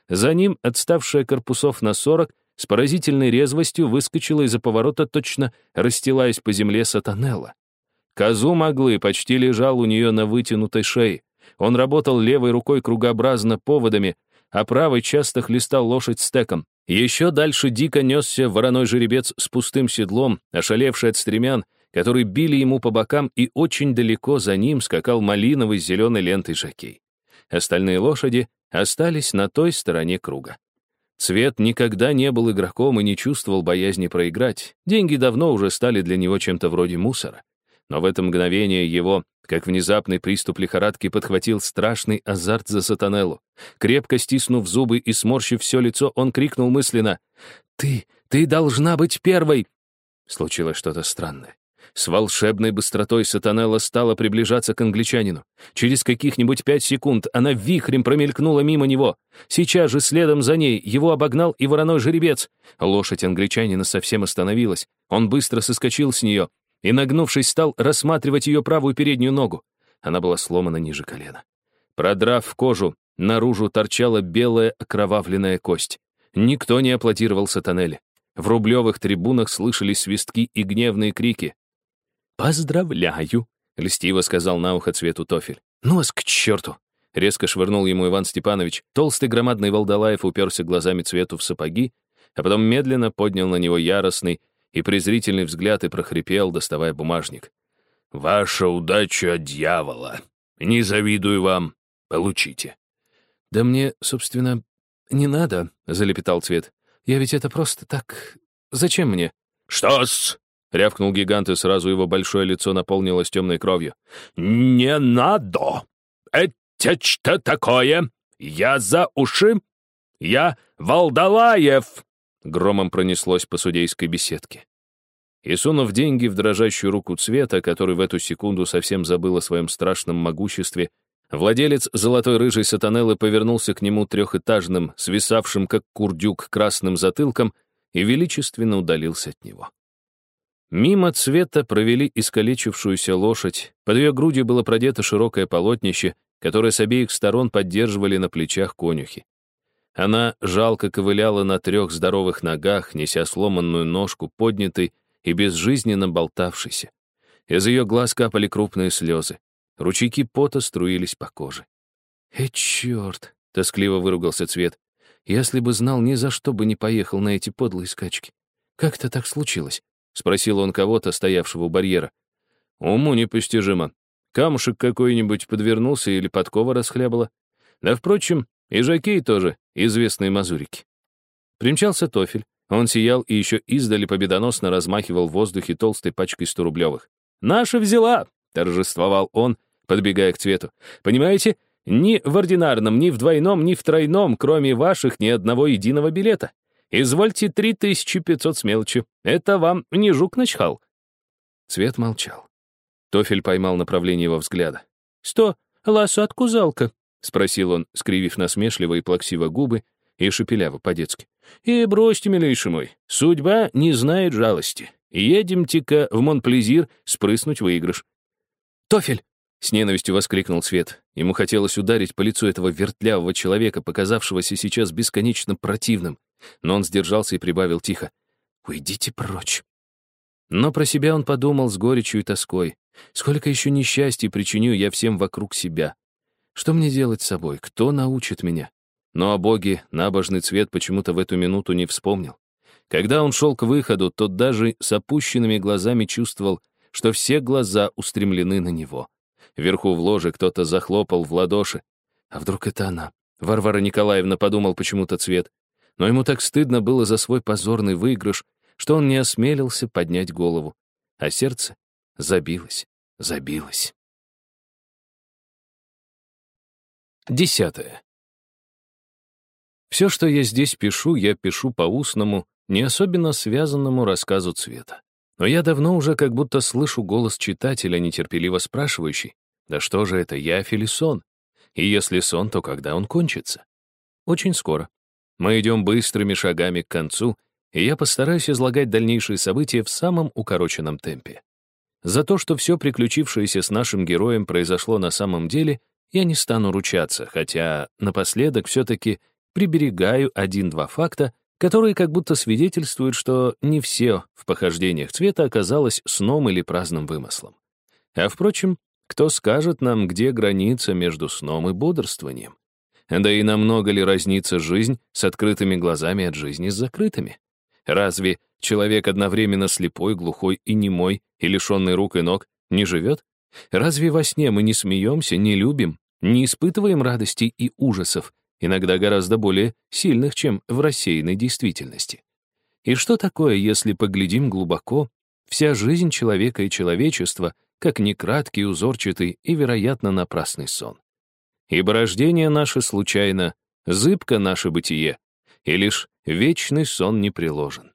За ним, отставшая корпусов на сорок, с поразительной резвостью выскочила из-за поворота, точно расстилаясь по земле сатанелла. Козу моглы почти лежал у нее на вытянутой шее. Он работал левой рукой кругообразно поводами, а правой часто хлестал лошадь стеком. Еще дальше дико несся вороной жеребец с пустым седлом, ошалевший от стремян, которые били ему по бокам, и очень далеко за ним скакал малиновый с зеленой лентой жакей. Остальные лошади остались на той стороне круга. Цвет никогда не был игроком и не чувствовал боязни проиграть. Деньги давно уже стали для него чем-то вроде мусора. Но в это мгновение его, как внезапный приступ лихорадки, подхватил страшный азарт за сатанеллу. Крепко стиснув зубы и сморщив все лицо, он крикнул мысленно «Ты, ты должна быть первой!» Случилось что-то странное. С волшебной быстротой Сатанелла стала приближаться к англичанину. Через каких-нибудь пять секунд она вихрем промелькнула мимо него. Сейчас же следом за ней его обогнал и вороной жеребец. Лошадь англичанина совсем остановилась. Он быстро соскочил с нее и, нагнувшись, стал рассматривать ее правую переднюю ногу. Она была сломана ниже колена. Продрав кожу, наружу торчала белая окровавленная кость. Никто не аплодировал Сатанелле. В рублевых трибунах слышались свистки и гневные крики. «Поздравляю!» — льстиво сказал на ухо цвету тофель. «Ну вас к черту!» — резко швырнул ему Иван Степанович. Толстый громадный Волдалаев уперся глазами цвету в сапоги, а потом медленно поднял на него яростный и презрительный взгляд и прохрипел, доставая бумажник. «Ваша удача от дьявола! Не завидую вам! Получите!» «Да мне, собственно, не надо», — залепетал цвет. «Я ведь это просто так... Зачем мне?» «Что-с?» — рявкнул гигант, и сразу его большое лицо наполнилось темной кровью. «Не надо! Это что такое? Я за уши? Я Валдалаев!» Громом пронеслось по судейской беседке. И сунув деньги в дрожащую руку цвета, который в эту секунду совсем забыл о своем страшном могуществе, владелец золотой рыжей сатанеллы повернулся к нему трехэтажным, свисавшим как курдюк красным затылком и величественно удалился от него. Мимо цвета провели искалечившуюся лошадь, под ее грудью было продето широкое полотнище, которое с обеих сторон поддерживали на плечах конюхи. Она жалко ковыляла на трех здоровых ногах, неся сломанную ножку, поднятой и безжизненно болтавшейся. Из ее глаз капали крупные слезы. Ручейки пота струились по коже. «Э, черт!» — тоскливо выругался Цвет. «Если бы знал, ни за что бы не поехал на эти подлые скачки. Как это так случилось?» — спросил он кого-то, стоявшего у барьера. «Уму непостижимо. Камушек какой-нибудь подвернулся или подкова расхлябала. Да, впрочем, и жакей тоже, известные мазурики». Примчался Тофель. Он сиял и еще издали победоносно размахивал в воздухе толстой пачкой сторублевых. «Наша взяла!» — торжествовал он, подбегая к цвету. «Понимаете, ни в ординарном, ни в двойном, ни в тройном, кроме ваших, ни одного единого билета. Извольте 3500 с мелочи. Это вам не жук начхал». Цвет молчал. Тофель поймал направление его взгляда. «Сто, лосатку залка?» — спросил он, скривив насмешливо и плаксиво губы и шепеляво по-детски. «И бросьте, милейший мой, судьба не знает жалости. Едемте-ка в Монплезир спрыснуть выигрыш». «Тофель!» — с ненавистью воскликнул Свет. Ему хотелось ударить по лицу этого вертлявого человека, показавшегося сейчас бесконечно противным. Но он сдержался и прибавил тихо. «Уйдите прочь». Но про себя он подумал с горечью и тоской. «Сколько еще несчастья причиню я всем вокруг себя? Что мне делать с собой? Кто научит меня?» Но о Боге набожный цвет почему-то в эту минуту не вспомнил. Когда он шел к выходу, тот даже с опущенными глазами чувствовал, что все глаза устремлены на него. Вверху в ложе кто-то захлопал в ладоши. А вдруг это она? Варвара Николаевна подумал почему-то цвет. Но ему так стыдно было за свой позорный выигрыш, что он не осмелился поднять голову. А сердце забилось, забилось. Десятое. Все, что я здесь пишу, я пишу по устному, не особенно связанному рассказу цвета. Но я давно уже как будто слышу голос читателя, нетерпеливо спрашивающий, «Да что же это, я или сон? И если сон, то когда он кончится?» Очень скоро. Мы идем быстрыми шагами к концу, и я постараюсь излагать дальнейшие события в самом укороченном темпе. За то, что все приключившееся с нашим героем произошло на самом деле, я не стану ручаться, хотя напоследок все-таки приберегаю один-два факта, которые как будто свидетельствуют, что не все в похождениях цвета оказалось сном или праздным вымыслом. А впрочем, кто скажет нам, где граница между сном и бодрствованием? Да и намного ли разнится жизнь с открытыми глазами от жизни с закрытыми? Разве человек одновременно слепой, глухой и немой, и лишенный рук и ног, не живет? Разве во сне мы не смеемся, не любим, не испытываем радостей и ужасов, иногда гораздо более сильных, чем в рассеянной действительности. И что такое, если поглядим глубоко, вся жизнь человека и человечества, как некраткий, узорчатый и, вероятно, напрасный сон? Ибо рождение наше случайно, зыбко наше бытие, и лишь вечный сон не приложен.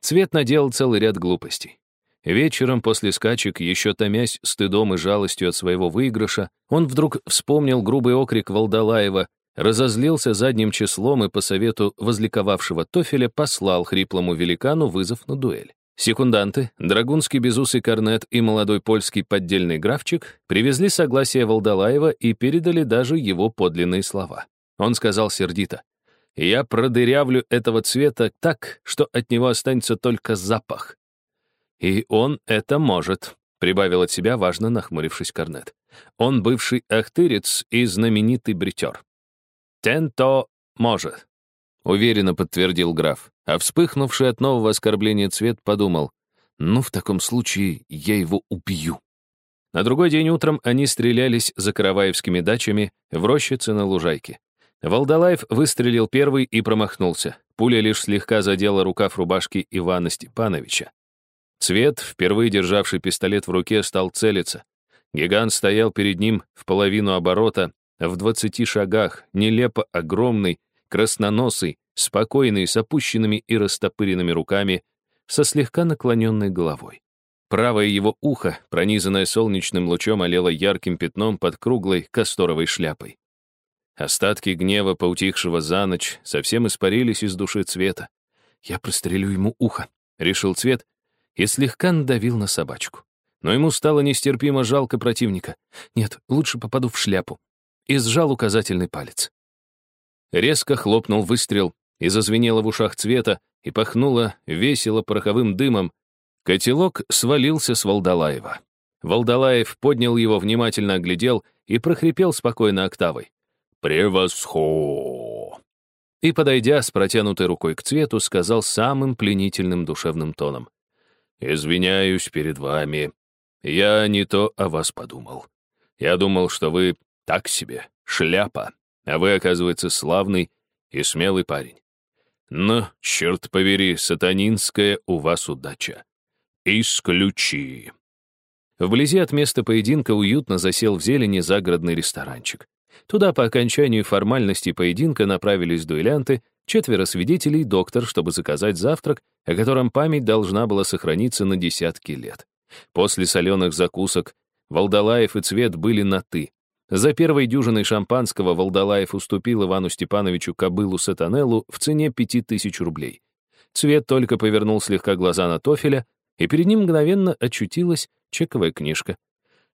Цвет наделал целый ряд глупостей. Вечером после скачек, еще томясь стыдом и жалостью от своего выигрыша, он вдруг вспомнил грубый окрик Волдалаева разозлился задним числом и по совету возликовавшего Тофеля послал хриплому великану вызов на дуэль. Секунданты, драгунский безусый корнет и молодой польский поддельный графчик привезли согласие Волдалаева и передали даже его подлинные слова. Он сказал сердито, «Я продырявлю этого цвета так, что от него останется только запах». «И он это может», — прибавил от себя, важно нахмурившись корнет. «Он бывший ахтырец и знаменитый бритер». «Тенто может», — уверенно подтвердил граф. А вспыхнувший от нового оскорбления цвет подумал, «Ну, в таком случае я его убью». На другой день утром они стрелялись за караваевскими дачами в рощице на лужайке. Волдалаев выстрелил первый и промахнулся. Пуля лишь слегка задела рукав рубашки Ивана Степановича. Цвет, впервые державший пистолет в руке, стал целиться. Гигант стоял перед ним в половину оборота, в двадцати шагах, нелепо огромный, красноносый, спокойный, с опущенными и растопыренными руками, со слегка наклоненной головой. Правое его ухо, пронизанное солнечным лучом, олело ярким пятном под круглой касторовой шляпой. Остатки гнева, поутихшего за ночь, совсем испарились из души цвета. «Я прострелю ему ухо», — решил цвет и слегка надавил на собачку. Но ему стало нестерпимо жалко противника. Нет, лучше попаду в шляпу и сжал указательный палец. Резко хлопнул выстрел, и зазвенело в ушах цвета, и пахнуло весело пороховым дымом. Котелок свалился с Волдалаева. Волдалаев поднял его, внимательно оглядел и прохрипел спокойно октавой. «Превосхо!» И, подойдя с протянутой рукой к цвету, сказал самым пленительным душевным тоном. «Извиняюсь перед вами. Я не то о вас подумал. Я думал, что вы так себе, шляпа. А вы, оказывается, славный и смелый парень. Но, черт побери, сатанинская у вас удача. Исключи. Вблизи от места поединка уютно засел в зелени загородный ресторанчик. Туда по окончанию формальности поединка направились дуэлянты, четверо свидетелей, доктор, чтобы заказать завтрак, о котором память должна была сохраниться на десятки лет. После соленых закусок Волдалаев и Цвет были на «ты». За первой дюжиной шампанского Волдалаев уступил Ивану Степановичу кобылу Сатанеллу в цене пяти тысяч рублей. Цвет только повернул слегка глаза на Тофеля, и перед ним мгновенно очутилась чековая книжка.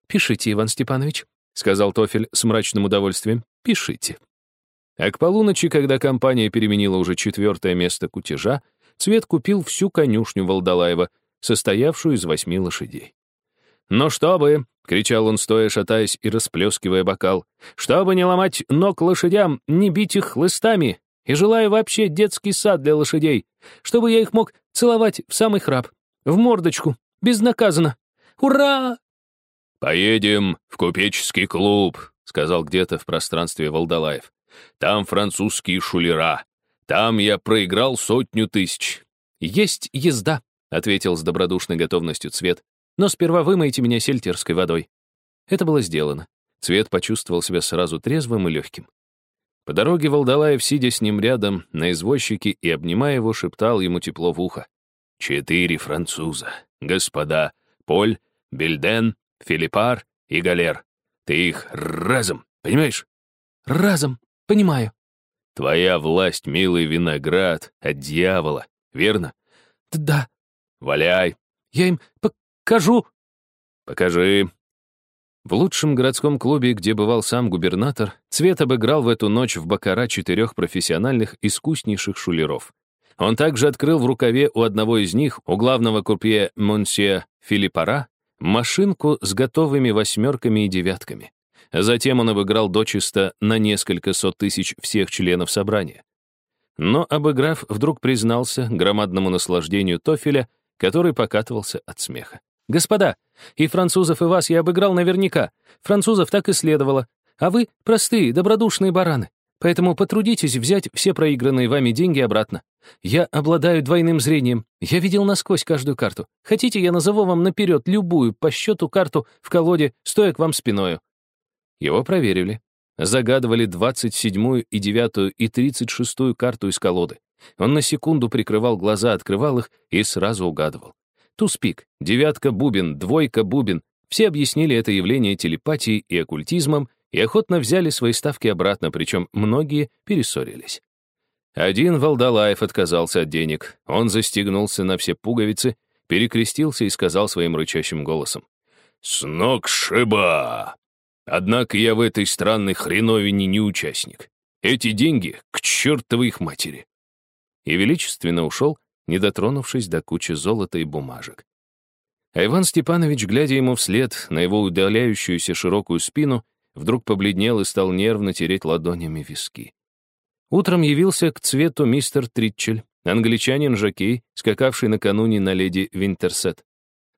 «Пишите, Иван Степанович», — сказал Тофель с мрачным удовольствием. «Пишите». А к полуночи, когда компания переменила уже четвертое место кутежа, Цвет купил всю конюшню Волдалаева, состоявшую из восьми лошадей. «Но чтобы», — кричал он, стоя, шатаясь и расплескивая бокал, «чтобы не ломать ног лошадям, не бить их хлыстами, и желаю вообще детский сад для лошадей, чтобы я их мог целовать в самый храп, в мордочку, безнаказанно. Ура!» «Поедем в купеческий клуб», — сказал где-то в пространстве Волдалаев. «Там французские шулера. Там я проиграл сотню тысяч». «Есть езда», — ответил с добродушной готовностью Цвет, но сперва вымойте меня сельтерской водой». Это было сделано. Цвет почувствовал себя сразу трезвым и легким. По дороге Волдалаев, сидя с ним рядом, на извозчике и обнимая его, шептал ему тепло в ухо. «Четыре француза, господа, Поль, Бельден, Филиппар и Галер. Ты их разом, понимаешь?» «Разом, понимаю». «Твоя власть, милый виноград, от дьявола, верно?» «Да». «Валяй». «Я им Кажу!» Покажи». В лучшем городском клубе, где бывал сам губернатор, Цвет обыграл в эту ночь в бакара четырех профессиональных искуснейших шулеров. Он также открыл в рукаве у одного из них, у главного курпье Монсье Филиппара, машинку с готовыми восьмерками и девятками. Затем он обыграл дочисто на несколько сот тысяч всех членов собрания. Но, обыграв, вдруг признался громадному наслаждению Тофеля, который покатывался от смеха. «Господа, и французов, и вас я обыграл наверняка. Французов так и следовало. А вы — простые, добродушные бараны. Поэтому потрудитесь взять все проигранные вами деньги обратно. Я обладаю двойным зрением. Я видел насквозь каждую карту. Хотите, я назову вам наперед любую по счету карту в колоде, стоя к вам спиною». Его проверили. Загадывали 27-ю и 9-ю и 36-ю карту из колоды. Он на секунду прикрывал глаза, открывал их и сразу угадывал. Туспик, девятка бубен, двойка бубен. Все объяснили это явление телепатией и оккультизмом и охотно взяли свои ставки обратно, причем многие перессорились. Один Валдалаев отказался от денег. Он застегнулся на все пуговицы, перекрестился и сказал своим рычащим голосом. «С ног шиба! Однако я в этой странной хреновине не участник. Эти деньги к чертовой их матери!» И величественно ушел, не дотронувшись до кучи золота и бумажек. А Иван Степанович, глядя ему вслед на его удаляющуюся широкую спину, вдруг побледнел и стал нервно тереть ладонями виски. Утром явился к цвету мистер Тритчель, англичанин-жокей, скакавший накануне на леди Винтерсет,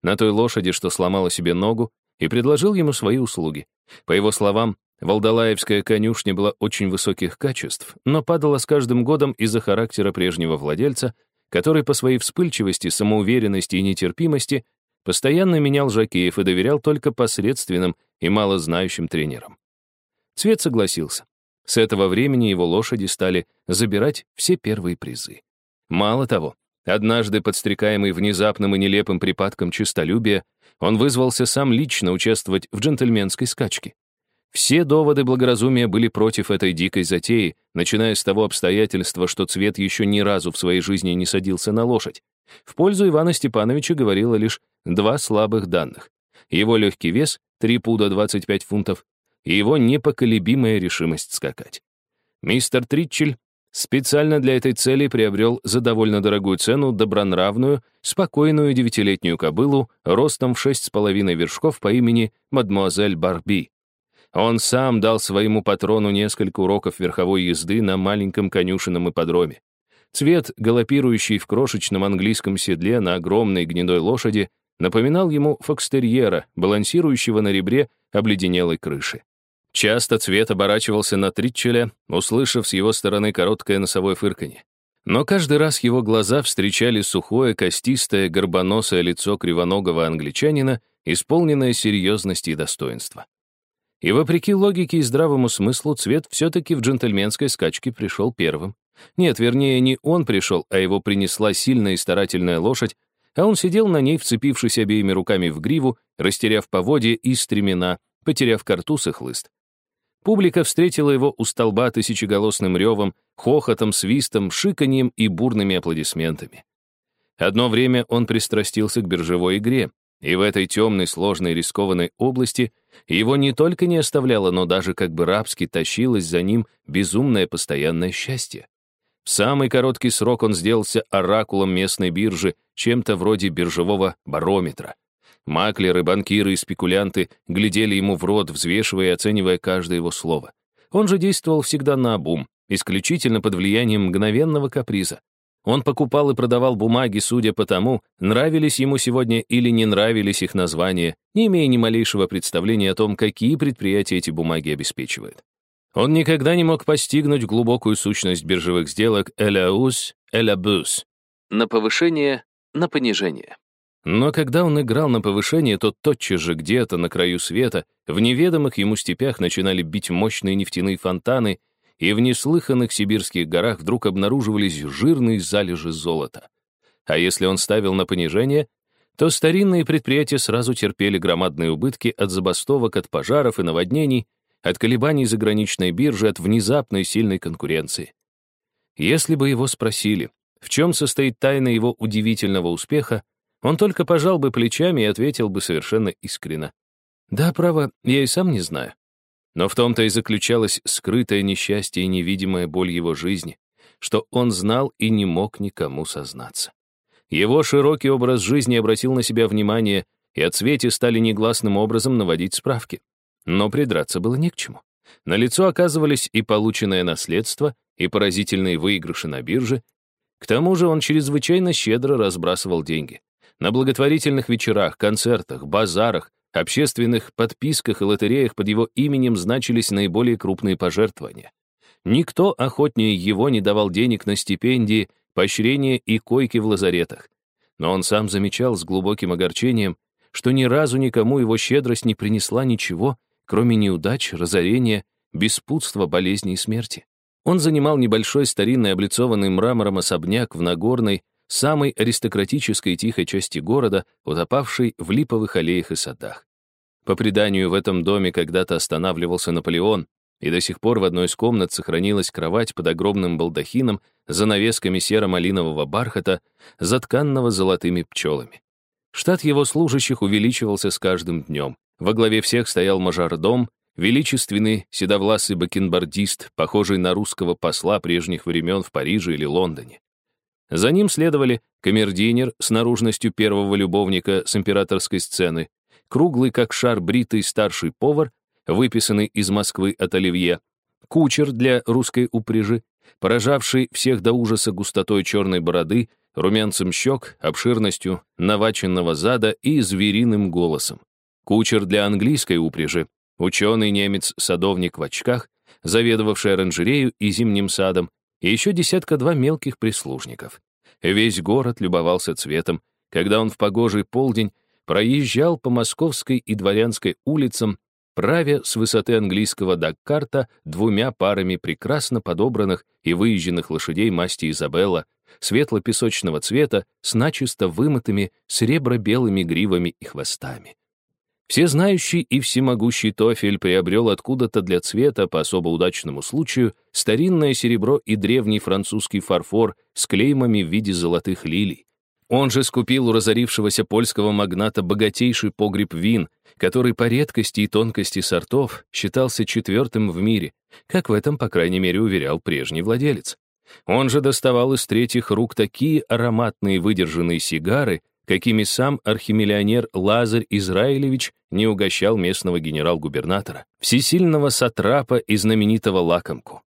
на той лошади, что сломала себе ногу, и предложил ему свои услуги. По его словам, Валдалаевская конюшня была очень высоких качеств, но падала с каждым годом из-за характера прежнего владельца, который по своей вспыльчивости, самоуверенности и нетерпимости постоянно менял жокеев и доверял только посредственным и малознающим тренерам. Цвет согласился. С этого времени его лошади стали забирать все первые призы. Мало того, однажды подстрекаемый внезапным и нелепым припадком честолюбия, он вызвался сам лично участвовать в джентльменской скачке. Все доводы благоразумия были против этой дикой затеи, начиная с того обстоятельства, что Цвет еще ни разу в своей жизни не садился на лошадь. В пользу Ивана Степановича говорило лишь два слабых данных. Его легкий вес — 3 пуда 25 фунтов, и его непоколебимая решимость скакать. Мистер Тритчель специально для этой цели приобрел за довольно дорогую цену добронравную, спокойную девятилетнюю кобылу ростом в шесть с половиной вершков по имени мадмуазель Барби. Он сам дал своему патрону несколько уроков верховой езды на маленьком конюшенном ипподроме. Цвет, галопирующий в крошечном английском седле на огромной гнедой лошади, напоминал ему фокстерьера, балансирующего на ребре обледенелой крыши. Часто Цвет оборачивался на Тритчеля, услышав с его стороны короткое носовое фырканье. Но каждый раз его глаза встречали сухое, костистое, горбоносое лицо кривоногого англичанина, исполненное серьезности и достоинства. И вопреки логике и здравому смыслу, Цвет все-таки в джентльменской скачке пришел первым. Нет, вернее, не он пришел, а его принесла сильная и старательная лошадь, а он сидел на ней, вцепившись обеими руками в гриву, растеряв поводья и стремена, потеряв картуз и хлыст. Публика встретила его у столба тысячеголосным ревом, хохотом, свистом, шиканьем и бурными аплодисментами. Одно время он пристрастился к биржевой игре, и в этой темной, сложной, рискованной области его не только не оставляло, но даже как бы рабски тащилось за ним безумное постоянное счастье. В самый короткий срок он сделался оракулом местной биржи, чем-то вроде биржевого барометра. Маклеры, банкиры и спекулянты глядели ему в рот, взвешивая и оценивая каждое его слово. Он же действовал всегда на обум, исключительно под влиянием мгновенного каприза. Он покупал и продавал бумаги, судя по тому, нравились ему сегодня или не нравились их названия, не имея ни малейшего представления о том, какие предприятия эти бумаги обеспечивают. Он никогда не мог постигнуть глубокую сущность биржевых сделок «эля-ус», «эля-бус» на повышение, на понижение. Но когда он играл на повышение, то тотчас же где-то на краю света, в неведомых ему степях начинали бить мощные нефтяные фонтаны, и в неслыханных сибирских горах вдруг обнаруживались жирные залежи золота. А если он ставил на понижение, то старинные предприятия сразу терпели громадные убытки от забастовок, от пожаров и наводнений, от колебаний заграничной биржи, от внезапной сильной конкуренции. Если бы его спросили, в чем состоит тайна его удивительного успеха, Он только пожал бы плечами и ответил бы совершенно искренно. Да, право, я и сам не знаю. Но в том-то и заключалось скрытое несчастье и невидимая боль его жизни, что он знал и не мог никому сознаться. Его широкий образ жизни обратил на себя внимание, и от Свете стали негласным образом наводить справки. Но придраться было не к чему. На лицо оказывались и полученное наследство, и поразительные выигрыши на бирже. К тому же он чрезвычайно щедро разбрасывал деньги. На благотворительных вечерах, концертах, базарах, общественных подписках и лотереях под его именем значились наиболее крупные пожертвования. Никто охотнее его не давал денег на стипендии, поощрения и койки в лазаретах. Но он сам замечал с глубоким огорчением, что ни разу никому его щедрость не принесла ничего, кроме неудач, разорения, беспутства, болезни и смерти. Он занимал небольшой старинный облицованный мрамором особняк в Нагорной, самой аристократической тихой части города, утопавшей в липовых аллеях и садах. По преданию, в этом доме когда-то останавливался Наполеон, и до сих пор в одной из комнат сохранилась кровать под огромным балдахином с занавесками серо-малинового бархата, затканного золотыми пчелами. Штат его служащих увеличивался с каждым днем. Во главе всех стоял мажордом, величественный седовласый бакенбардист, похожий на русского посла прежних времен в Париже или Лондоне. За ним следовали камердинер с наружностью первого любовника с императорской сцены, круглый как шар бритый старший повар, выписанный из Москвы от Оливье, кучер для русской упряжи, поражавший всех до ужаса густотой черной бороды, румянцем щек, обширностью наваченного зада и звериным голосом. Кучер для английской упряжи, ученый немец-садовник в очках, заведовавший оранжерею и зимним садом, и еще десятка-два мелких прислужников. Весь город любовался цветом, когда он в погожий полдень проезжал по Московской и Дворянской улицам, правя с высоты английского Даккарта двумя парами прекрасно подобранных и выезженных лошадей масти Изабелла, светло-песочного цвета, с начисто вымытыми сребро-белыми гривами и хвостами. Всезнающий и всемогущий Тофель приобрел откуда-то для цвета по особо удачному случаю старинное серебро и древний французский фарфор с клеймами в виде золотых лилий. Он же скупил у разорившегося польского магната богатейший погреб вин, который по редкости и тонкости сортов считался четвертым в мире, как в этом, по крайней мере, уверял прежний владелец. Он же доставал из третьих рук такие ароматные выдержанные сигары, какими сам архимиллионер Лазарь Израилевич не угощал местного генерал-губернатора, всесильного сатрапа и знаменитого лакомку.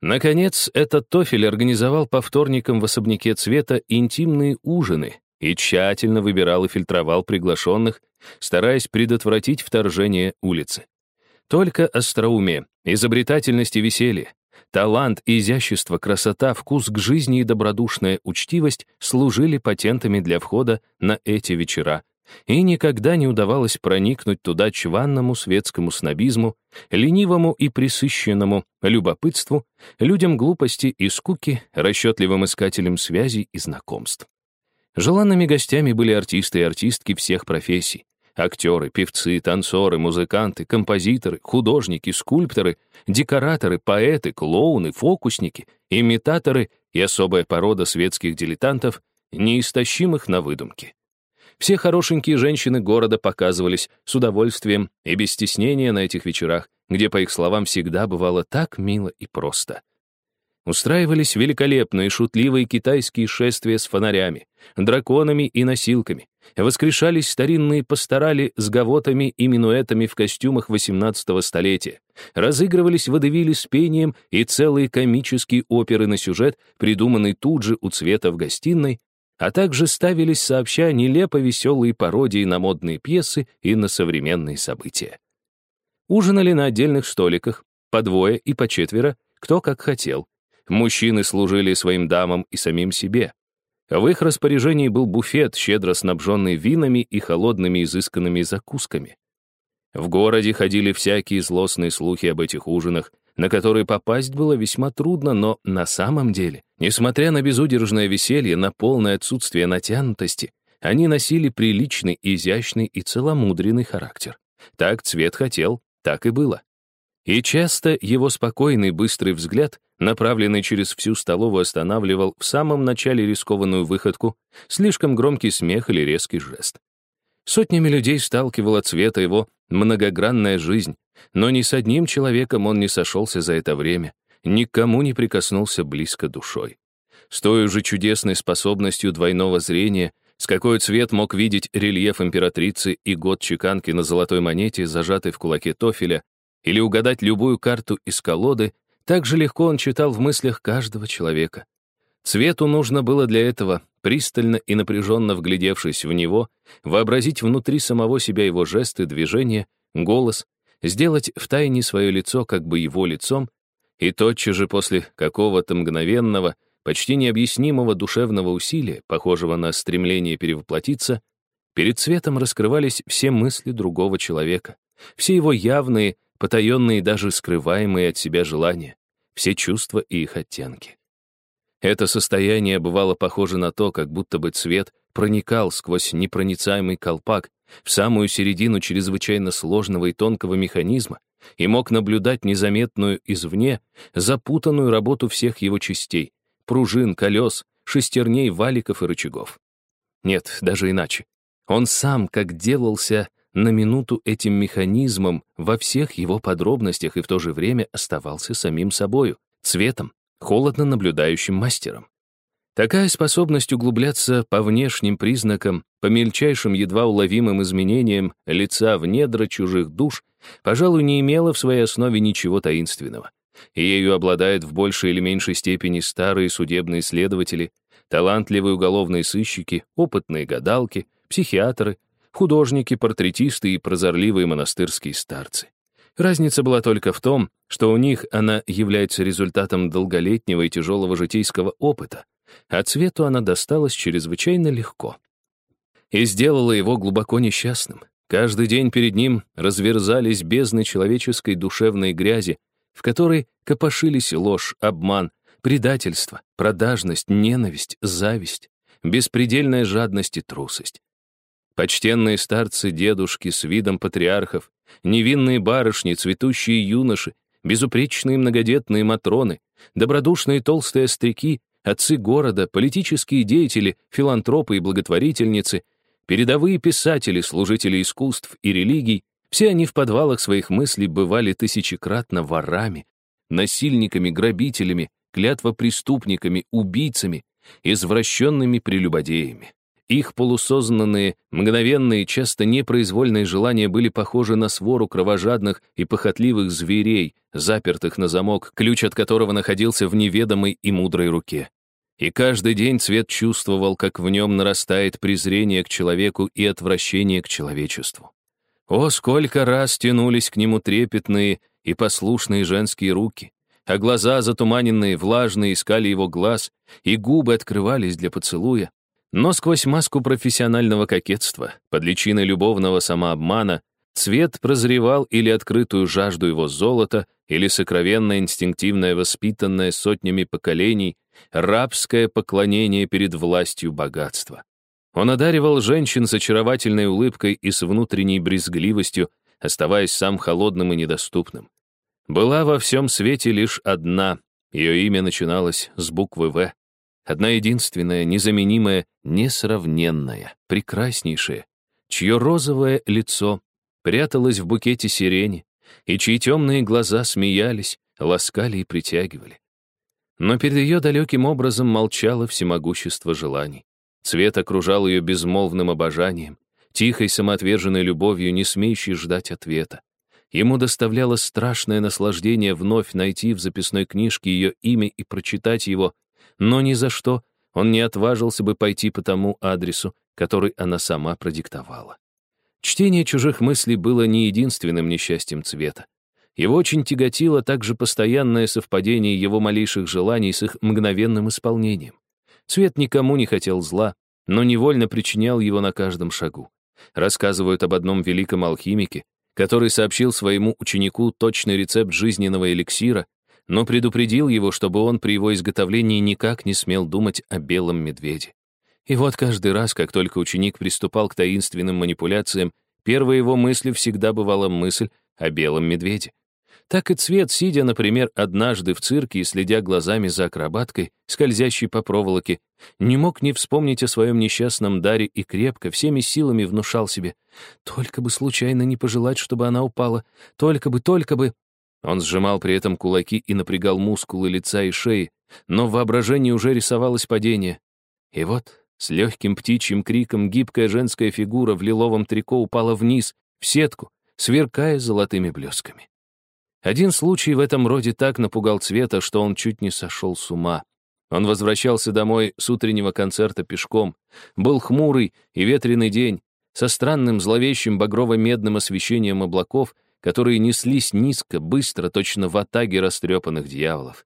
Наконец, этот Тофель организовал по вторникам в особняке цвета интимные ужины и тщательно выбирал и фильтровал приглашенных, стараясь предотвратить вторжение улицы. Только остроумие, изобретательность и веселье, Талант, изящество, красота, вкус к жизни и добродушная учтивость служили патентами для входа на эти вечера, и никогда не удавалось проникнуть туда чванному светскому снобизму, ленивому и присыщенному любопытству, людям глупости и скуки, расчетливым искателям связей и знакомств. Желанными гостями были артисты и артистки всех профессий, Актеры, певцы, танцоры, музыканты, композиторы, художники, скульпторы, декораторы, поэты, клоуны, фокусники, имитаторы и особая порода светских дилетантов, неистощимых на выдумки. Все хорошенькие женщины города показывались с удовольствием и без стеснения на этих вечерах, где, по их словам, всегда бывало так мило и просто. Устраивались великолепные шутливые китайские шествия с фонарями, драконами и носилками. Воскрешались старинные пасторали с гавотами и минуэтами в костюмах XVIII столетия. Разыгрывались водевили с пением и целые комические оперы на сюжет, придуманный тут же у цвета в гостиной, а также ставились сообща нелепо веселые пародии на модные пьесы и на современные события. Ужинали на отдельных столиках, по двое и по четверо, кто как хотел. Мужчины служили своим дамам и самим себе. В их распоряжении был буфет, щедро снабженный винами и холодными изысканными закусками. В городе ходили всякие злостные слухи об этих ужинах, на которые попасть было весьма трудно, но на самом деле, несмотря на безудержное веселье, на полное отсутствие натянутости, они носили приличный, изящный и целомудренный характер. Так цвет хотел, так и было. И часто его спокойный, быстрый взгляд направленный через всю столовую, останавливал в самом начале рискованную выходку, слишком громкий смех или резкий жест. Сотнями людей сталкивала цвета его многогранная жизнь, но ни с одним человеком он не сошелся за это время, никому не прикоснулся близко душой. С той же чудесной способностью двойного зрения, с какой цвет мог видеть рельеф императрицы и год чеканки на золотой монете, зажатой в кулаке тофеля, или угадать любую карту из колоды, так же легко он читал в мыслях каждого человека. Цвету нужно было для этого, пристально и напряженно вглядевшись в него, вообразить внутри самого себя его жесты, движения, голос, сделать втайне свое лицо как бы его лицом, и тотчас же после какого-то мгновенного, почти необъяснимого душевного усилия, похожего на стремление перевоплотиться, перед цветом раскрывались все мысли другого человека, все его явные, потаенные даже скрываемые от себя желания, все чувства и их оттенки. Это состояние бывало похоже на то, как будто бы цвет проникал сквозь непроницаемый колпак в самую середину чрезвычайно сложного и тонкого механизма и мог наблюдать незаметную извне запутанную работу всех его частей — пружин, колес, шестерней, валиков и рычагов. Нет, даже иначе. Он сам как делался на минуту этим механизмом во всех его подробностях и в то же время оставался самим собою, цветом, холодно наблюдающим мастером. Такая способность углубляться по внешним признакам, по мельчайшим едва уловимым изменениям лица в недра чужих душ, пожалуй, не имела в своей основе ничего таинственного. И ею обладают в большей или меньшей степени старые судебные следователи, талантливые уголовные сыщики, опытные гадалки, психиатры, художники, портретисты и прозорливые монастырские старцы. Разница была только в том, что у них она является результатом долголетнего и тяжелого житейского опыта, а цвету она досталась чрезвычайно легко. И сделала его глубоко несчастным. Каждый день перед ним разверзались бездны человеческой душевной грязи, в которой копошились ложь, обман, предательство, продажность, ненависть, зависть, беспредельная жадность и трусость. Почтенные старцы-дедушки с видом патриархов, невинные барышни, цветущие юноши, безупречные многодетные матроны, добродушные толстые остряки, отцы города, политические деятели, филантропы и благотворительницы, передовые писатели, служители искусств и религий, все они в подвалах своих мыслей бывали тысячекратно ворами, насильниками, грабителями, клятвопреступниками, убийцами, извращенными прелюбодеями. Их полусознанные, мгновенные, часто непроизвольные желания были похожи на свору кровожадных и похотливых зверей, запертых на замок, ключ от которого находился в неведомой и мудрой руке. И каждый день Цвет чувствовал, как в нем нарастает презрение к человеку и отвращение к человечеству. О, сколько раз тянулись к нему трепетные и послушные женские руки, а глаза, затуманенные, влажные, искали его глаз, и губы открывались для поцелуя, но сквозь маску профессионального кокетства, под личиной любовного самообмана, цвет прозревал или открытую жажду его золота, или сокровенное инстинктивное воспитанное сотнями поколений рабское поклонение перед властью богатства. Он одаривал женщин с очаровательной улыбкой и с внутренней брезгливостью, оставаясь сам холодным и недоступным. Была во всем свете лишь одна, ее имя начиналось с буквы «В». Одна единственная, незаменимая, несравненная, прекраснейшая, чье розовое лицо пряталось в букете сирени, и чьи темные глаза смеялись, ласкали и притягивали. Но перед ее далеким образом молчало всемогущество желаний. Цвет окружал ее безмолвным обожанием, тихой самоотверженной любовью, не смеющей ждать ответа. Ему доставляло страшное наслаждение вновь найти в записной книжке ее имя и прочитать его, но ни за что он не отважился бы пойти по тому адресу, который она сама продиктовала. Чтение чужих мыслей было не единственным несчастьем цвета. Его очень тяготило также постоянное совпадение его малейших желаний с их мгновенным исполнением. Цвет никому не хотел зла, но невольно причинял его на каждом шагу. Рассказывают об одном великом алхимике, который сообщил своему ученику точный рецепт жизненного эликсира, но предупредил его, чтобы он при его изготовлении никак не смел думать о белом медведе. И вот каждый раз, как только ученик приступал к таинственным манипуляциям, первой его мыслью всегда бывала мысль о белом медведе. Так и Цвет, сидя, например, однажды в цирке и следя глазами за акробаткой, скользящей по проволоке, не мог не вспомнить о своем несчастном даре и крепко, всеми силами внушал себе «Только бы случайно не пожелать, чтобы она упала, только бы, только бы...» Он сжимал при этом кулаки и напрягал мускулы лица и шеи, но в воображении уже рисовалось падение. И вот с легким птичьим криком гибкая женская фигура в лиловом трико упала вниз, в сетку, сверкая золотыми блесками. Один случай в этом роде так напугал Цвета, что он чуть не сошел с ума. Он возвращался домой с утреннего концерта пешком. Был хмурый и ветреный день, со странным зловещим багрово-медным освещением облаков, которые неслись низко, быстро, точно в атаге растрепанных дьяволов.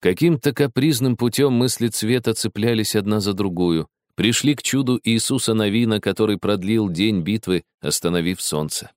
Каким-то капризным путем мысли Цвета цеплялись одна за другую, пришли к чуду Иисуса Новина, который продлил день битвы, остановив солнце.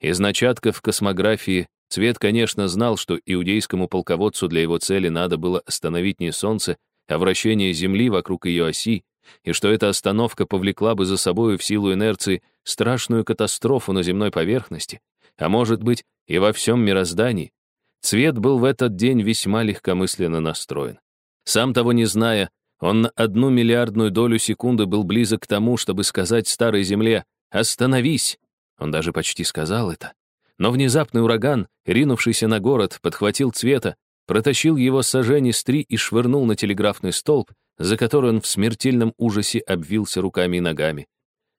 Из начатков космографии Цвет, конечно, знал, что иудейскому полководцу для его цели надо было остановить не Солнце, а вращение Земли вокруг ее оси, и что эта остановка повлекла бы за собой в силу инерции страшную катастрофу на земной поверхности, а может быть и во всем мироздании. Цвет был в этот день весьма легкомысленно настроен. Сам того не зная, он на одну миллиардную долю секунды был близок к тому, чтобы сказать старой земле «Остановись!» Он даже почти сказал это. Но внезапный ураган, ринувшийся на город, подхватил цвета, протащил его сожжение с три и швырнул на телеграфный столб, за который он в смертельном ужасе обвился руками и ногами.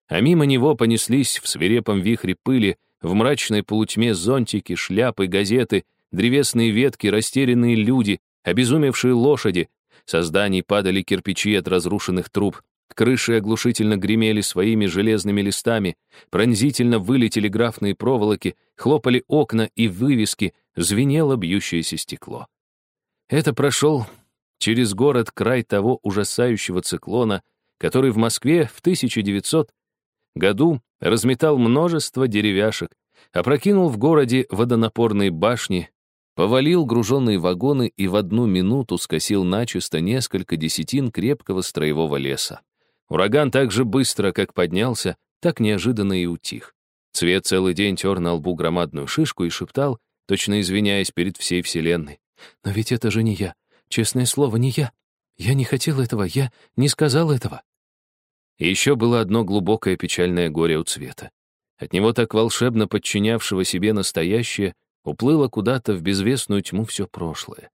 А мимо него понеслись в свирепом вихре пыли, в мрачной полутьме зонтики, шляпы, газеты, древесные ветки, растерянные люди, обезумевшие лошади. Со зданий падали кирпичи от разрушенных труб, Крыши оглушительно гремели своими железными листами, пронзительно выли телеграфные проволоки, хлопали окна и вывески, звенело бьющееся стекло. Это прошел через город край того ужасающего циклона, который в Москве в 1900 году разметал множество деревяшек, опрокинул в городе водонапорные башни, повалил груженные вагоны и в одну минуту скосил начисто несколько десятин крепкого строевого леса. Ураган так же быстро, как поднялся, так неожиданно и утих. Цвет целый день тер на лбу громадную шишку и шептал, точно извиняясь перед всей вселенной. «Но ведь это же не я. Честное слово, не я. Я не хотел этого, я не сказал этого». И еще было одно глубокое печальное горе у Цвета. От него так волшебно подчинявшего себе настоящее уплыло куда-то в безвестную тьму все прошлое.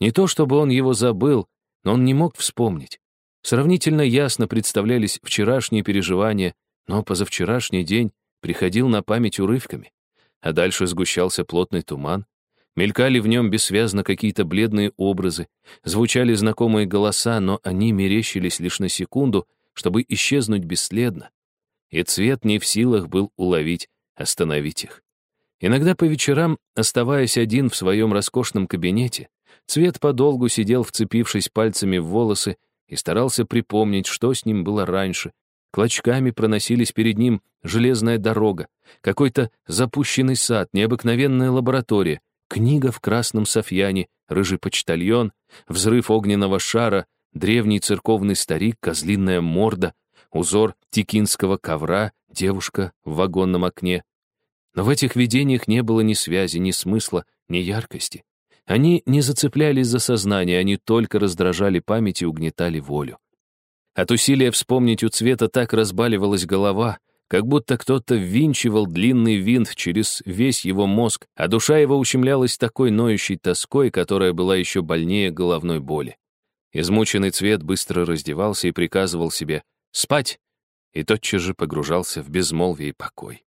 Не то чтобы он его забыл, но он не мог вспомнить. Сравнительно ясно представлялись вчерашние переживания, но позавчерашний день приходил на память урывками. А дальше сгущался плотный туман, мелькали в нем бессвязно какие-то бледные образы, звучали знакомые голоса, но они мерещились лишь на секунду, чтобы исчезнуть бесследно. И цвет не в силах был уловить, остановить их. Иногда по вечерам, оставаясь один в своем роскошном кабинете, цвет подолгу сидел, вцепившись пальцами в волосы, и старался припомнить, что с ним было раньше. Клочками проносились перед ним железная дорога, какой-то запущенный сад, необыкновенная лаборатория, книга в красном софьяне, рыжий почтальон, взрыв огненного шара, древний церковный старик, козлиная морда, узор текинского ковра, девушка в вагонном окне. Но в этих видениях не было ни связи, ни смысла, ни яркости. Они не зацеплялись за сознание, они только раздражали память и угнетали волю. От усилия вспомнить у цвета так разбаливалась голова, как будто кто-то ввинчивал длинный винт через весь его мозг, а душа его ущемлялась такой ноющей тоской, которая была еще больнее головной боли. Измученный цвет быстро раздевался и приказывал себе «спать», и тотчас же погружался в безмолвие и покой.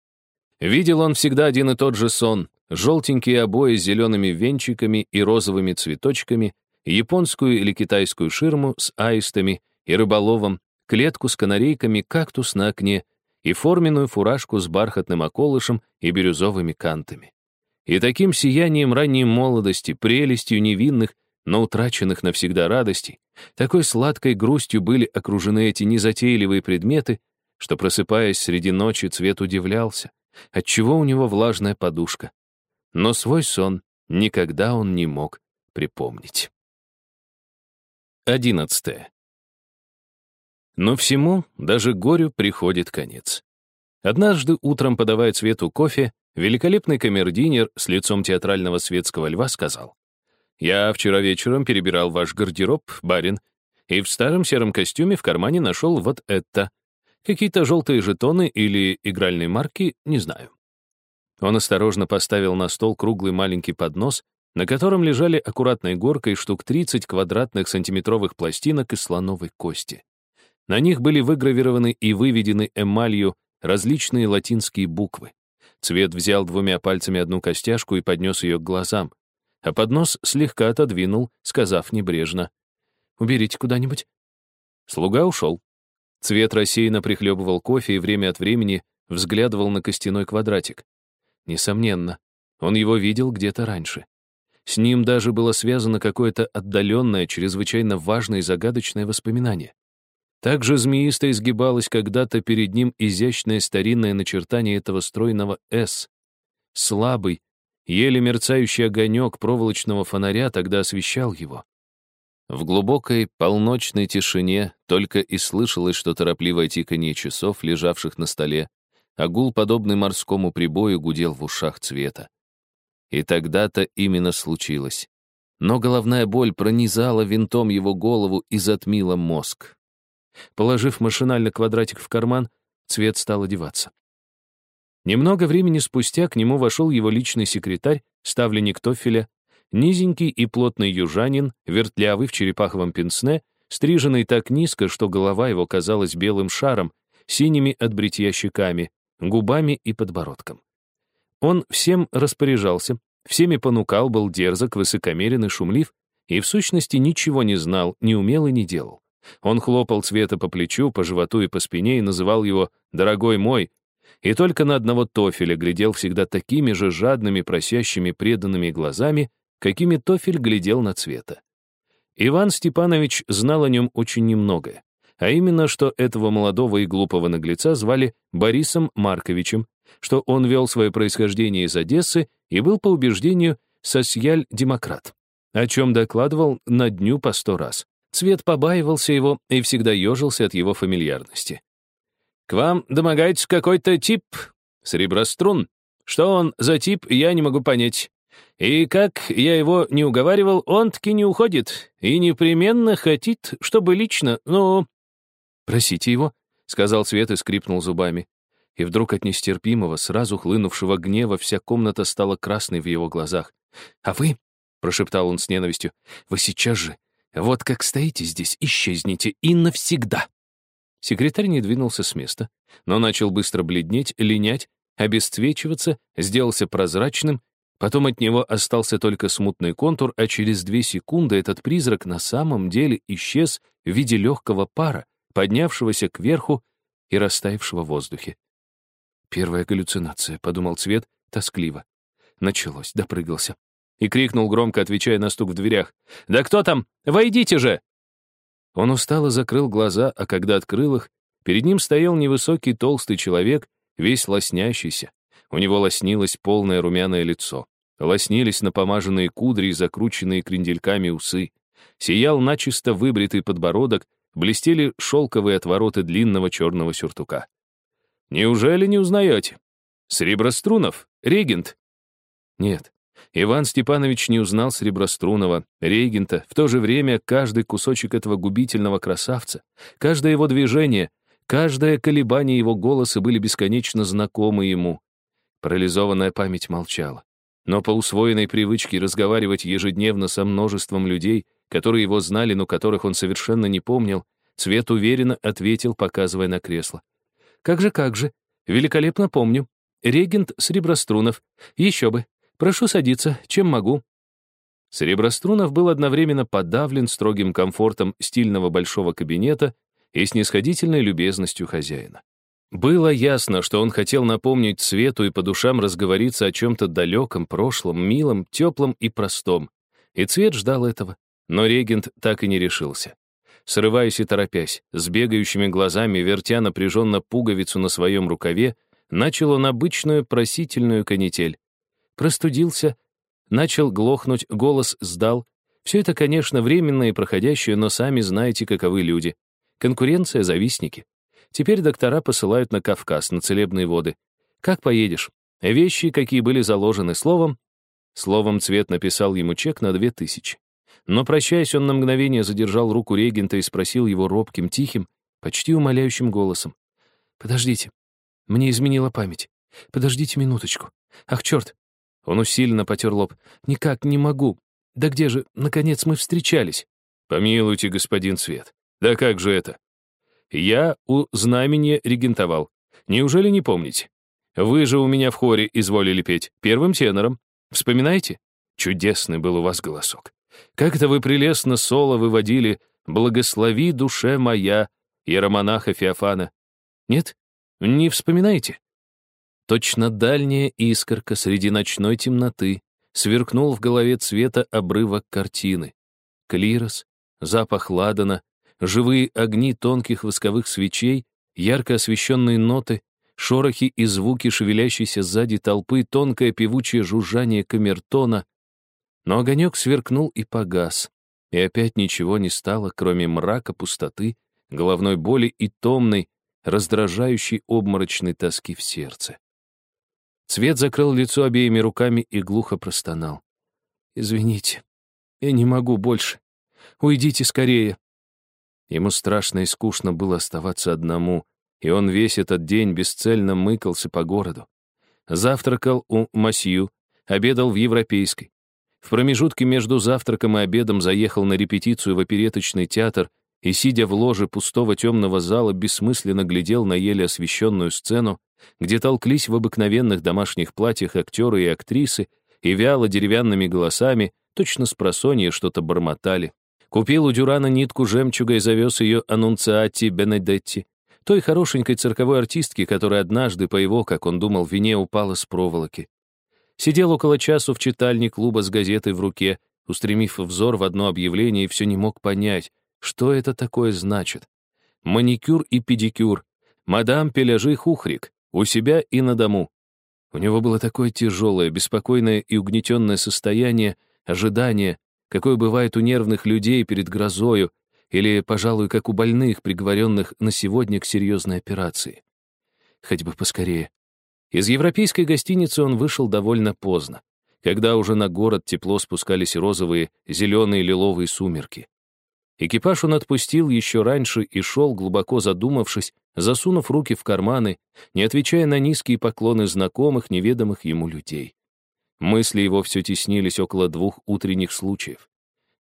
Видел он всегда один и тот же сон, желтенькие обои с зелеными венчиками и розовыми цветочками, японскую или китайскую ширму с аистами и рыболовом, клетку с канарейками, кактус на окне и форменную фуражку с бархатным околышем и бирюзовыми кантами. И таким сиянием ранней молодости, прелестью невинных, но утраченных навсегда радостей, такой сладкой грустью были окружены эти незатейливые предметы, что, просыпаясь среди ночи, цвет удивлялся, отчего у него влажная подушка, но свой сон никогда он не мог припомнить. Одиннадцатое. Но всему, даже горю, приходит конец. Однажды утром, подавая Цвету кофе, великолепный камердинер с лицом театрального светского льва сказал, «Я вчера вечером перебирал ваш гардероб, барин, и в старом сером костюме в кармане нашел вот это. Какие-то желтые жетоны или игральные марки, не знаю». Он осторожно поставил на стол круглый маленький поднос, на котором лежали аккуратной горкой штук 30 квадратных сантиметровых пластинок из слоновой кости. На них были выгравированы и выведены эмалью различные латинские буквы. Цвет взял двумя пальцами одну костяшку и поднес ее к глазам, а поднос слегка отодвинул, сказав небрежно, «Уберите куда-нибудь». Слуга ушел. Цвет рассеянно прихлебывал кофе и время от времени взглядывал на костяной квадратик. Несомненно, он его видел где-то раньше. С ним даже было связано какое-то отдаленное, чрезвычайно важное и загадочное воспоминание. Также змеисто изгибалось когда-то перед ним изящное старинное начертание этого стройного «С». Слабый, еле мерцающий огонек проволочного фонаря тогда освещал его. В глубокой полночной тишине только и слышалось, что торопливое тиканье часов, лежавших на столе, а гул, подобный морскому прибою, гудел в ушах цвета. И тогда-то именно случилось. Но головная боль пронизала винтом его голову и затмила мозг. Положив машинально квадратик в карман, цвет стал одеваться. Немного времени спустя к нему вошел его личный секретарь, ставленник Тофеля, низенький и плотный южанин, вертлявый в черепаховом пенсне, стриженный так низко, что голова его казалась белым шаром, синими от бритья щеками, губами и подбородком. Он всем распоряжался, всеми понукал, был дерзок, высокомерен и шумлив, и в сущности ничего не знал, не умел и не делал. Он хлопал Цвета по плечу, по животу и по спине и называл его «дорогой мой», и только на одного Тофеля глядел всегда такими же жадными, просящими, преданными глазами, какими Тофель глядел на Цвета. Иван Степанович знал о нем очень немногое, а именно, что этого молодого и глупого наглеца звали Борисом Марковичем, что он вел свое происхождение из Одессы и был по убеждению социаль-демократ, о чем докладывал на дню по сто раз. Цвет побаивался его и всегда ежился от его фамильярности. «К вам домогается какой-то тип, среброструн. Что он за тип, я не могу понять. И как я его не уговаривал, он таки не уходит и непременно хотит, чтобы лично, ну...» «Просите его», — сказал Цвет и скрипнул зубами и вдруг от нестерпимого, сразу хлынувшего гнева вся комната стала красной в его глазах. «А вы?» — прошептал он с ненавистью. «Вы сейчас же, вот как стоите здесь, исчезните и навсегда!» Секретарь не двинулся с места, но начал быстро бледнеть, линять, обесцвечиваться, сделался прозрачным, потом от него остался только смутный контур, а через две секунды этот призрак на самом деле исчез в виде легкого пара, поднявшегося кверху и растаявшего в воздухе. Первая галлюцинация, подумал Цвет тоскливо. Началось, допрыгался. И крикнул громко, отвечая на стук в дверях. «Да кто там? Войдите же!» Он устало закрыл глаза, а когда открыл их, перед ним стоял невысокий толстый человек, весь лоснящийся. У него лоснилось полное румяное лицо. Лоснились напомаженные кудри и закрученные крендельками усы. Сиял начисто выбритый подбородок, блестели шелковые отвороты длинного черного сюртука. Неужели не узнаете? Среброструнов, регент. Нет, Иван Степанович не узнал Среброструнова, регента. В то же время каждый кусочек этого губительного красавца, каждое его движение, каждое колебание его голоса были бесконечно знакомы ему. Парализованная память молчала. Но по усвоенной привычке разговаривать ежедневно со множеством людей, которые его знали, но которых он совершенно не помнил, Цвет уверенно ответил, показывая на кресло. Как же, как же. Великолепно помню. Регент Среброструнов. Еще бы. Прошу садиться, чем могу. Среброструнов был одновременно подавлен строгим комфортом стильного большого кабинета и снисходительной любезностью хозяина. Было ясно, что он хотел напомнить Свету и по душам разговориться о чем-то далеком, прошлом, милом, теплом и простом. И Цвет ждал этого, но регент так и не решился срываясь и торопясь, с бегающими глазами, вертя напряженно пуговицу на своем рукаве, начал он обычную просительную канитель. Простудился, начал глохнуть, голос сдал. Все это, конечно, временное и проходящее, но сами знаете, каковы люди. Конкуренция, завистники. Теперь доктора посылают на Кавказ, на целебные воды. Как поедешь? Вещи, какие были заложены словом, словом цвет написал ему чек на две тысячи. Но, прощаясь, он на мгновение задержал руку регента и спросил его робким, тихим, почти умоляющим голосом. «Подождите, мне изменила память. Подождите минуточку. Ах, черт!» Он усиленно потер лоб. «Никак не могу. Да где же, наконец, мы встречались?» «Помилуйте, господин Свет. Да как же это? Я у знамения регентовал. Неужели не помните? Вы же у меня в хоре изволили петь первым тенором. Вспоминаете? Чудесный был у вас голосок. Как это вы прелестно соло выводили «Благослови душе моя» иеромонаха Феофана. Нет? Не вспоминаете? Точно дальняя искорка среди ночной темноты сверкнул в голове цвета обрывок картины. Клирос, запах ладана, живые огни тонких восковых свечей, ярко освещенные ноты, шорохи и звуки шевелящейся сзади толпы, тонкое певучее жужжание камертона. Но огонек сверкнул и погас, и опять ничего не стало, кроме мрака, пустоты, головной боли и томной, раздражающей обморочной тоски в сердце. Цвет закрыл лицо обеими руками и глухо простонал. «Извините, я не могу больше. Уйдите скорее». Ему страшно и скучно было оставаться одному, и он весь этот день бесцельно мыкался по городу. Завтракал у Масью, обедал в Европейской. В промежутке между завтраком и обедом заехал на репетицию в опереточный театр и, сидя в ложе пустого темного зала, бессмысленно глядел на еле освещенную сцену, где толклись в обыкновенных домашних платьях актеры и актрисы и вяло деревянными голосами, точно с просонья что-то бормотали. Купил у Дюрана нитку жемчуга и завез ее аннунциати Бенедетти, той хорошенькой цирковой артистке, которая однажды, по его, как он думал, вине упала с проволоки. Сидел около часу в читальне клуба с газетой в руке, устремив взор в одно объявление, и все не мог понять, что это такое значит. Маникюр и педикюр. Мадам Пеляжи Хухрик. У себя и на дому. У него было такое тяжелое, беспокойное и угнетенное состояние, ожидание, какое бывает у нервных людей перед грозою, или, пожалуй, как у больных, приговоренных на сегодня к серьезной операции. Хоть бы поскорее. Из европейской гостиницы он вышел довольно поздно, когда уже на город тепло спускались розовые, зеленые, лиловые сумерки. Экипаж он отпустил еще раньше и шел, глубоко задумавшись, засунув руки в карманы, не отвечая на низкие поклоны знакомых, неведомых ему людей. Мысли его все теснились около двух утренних случаев.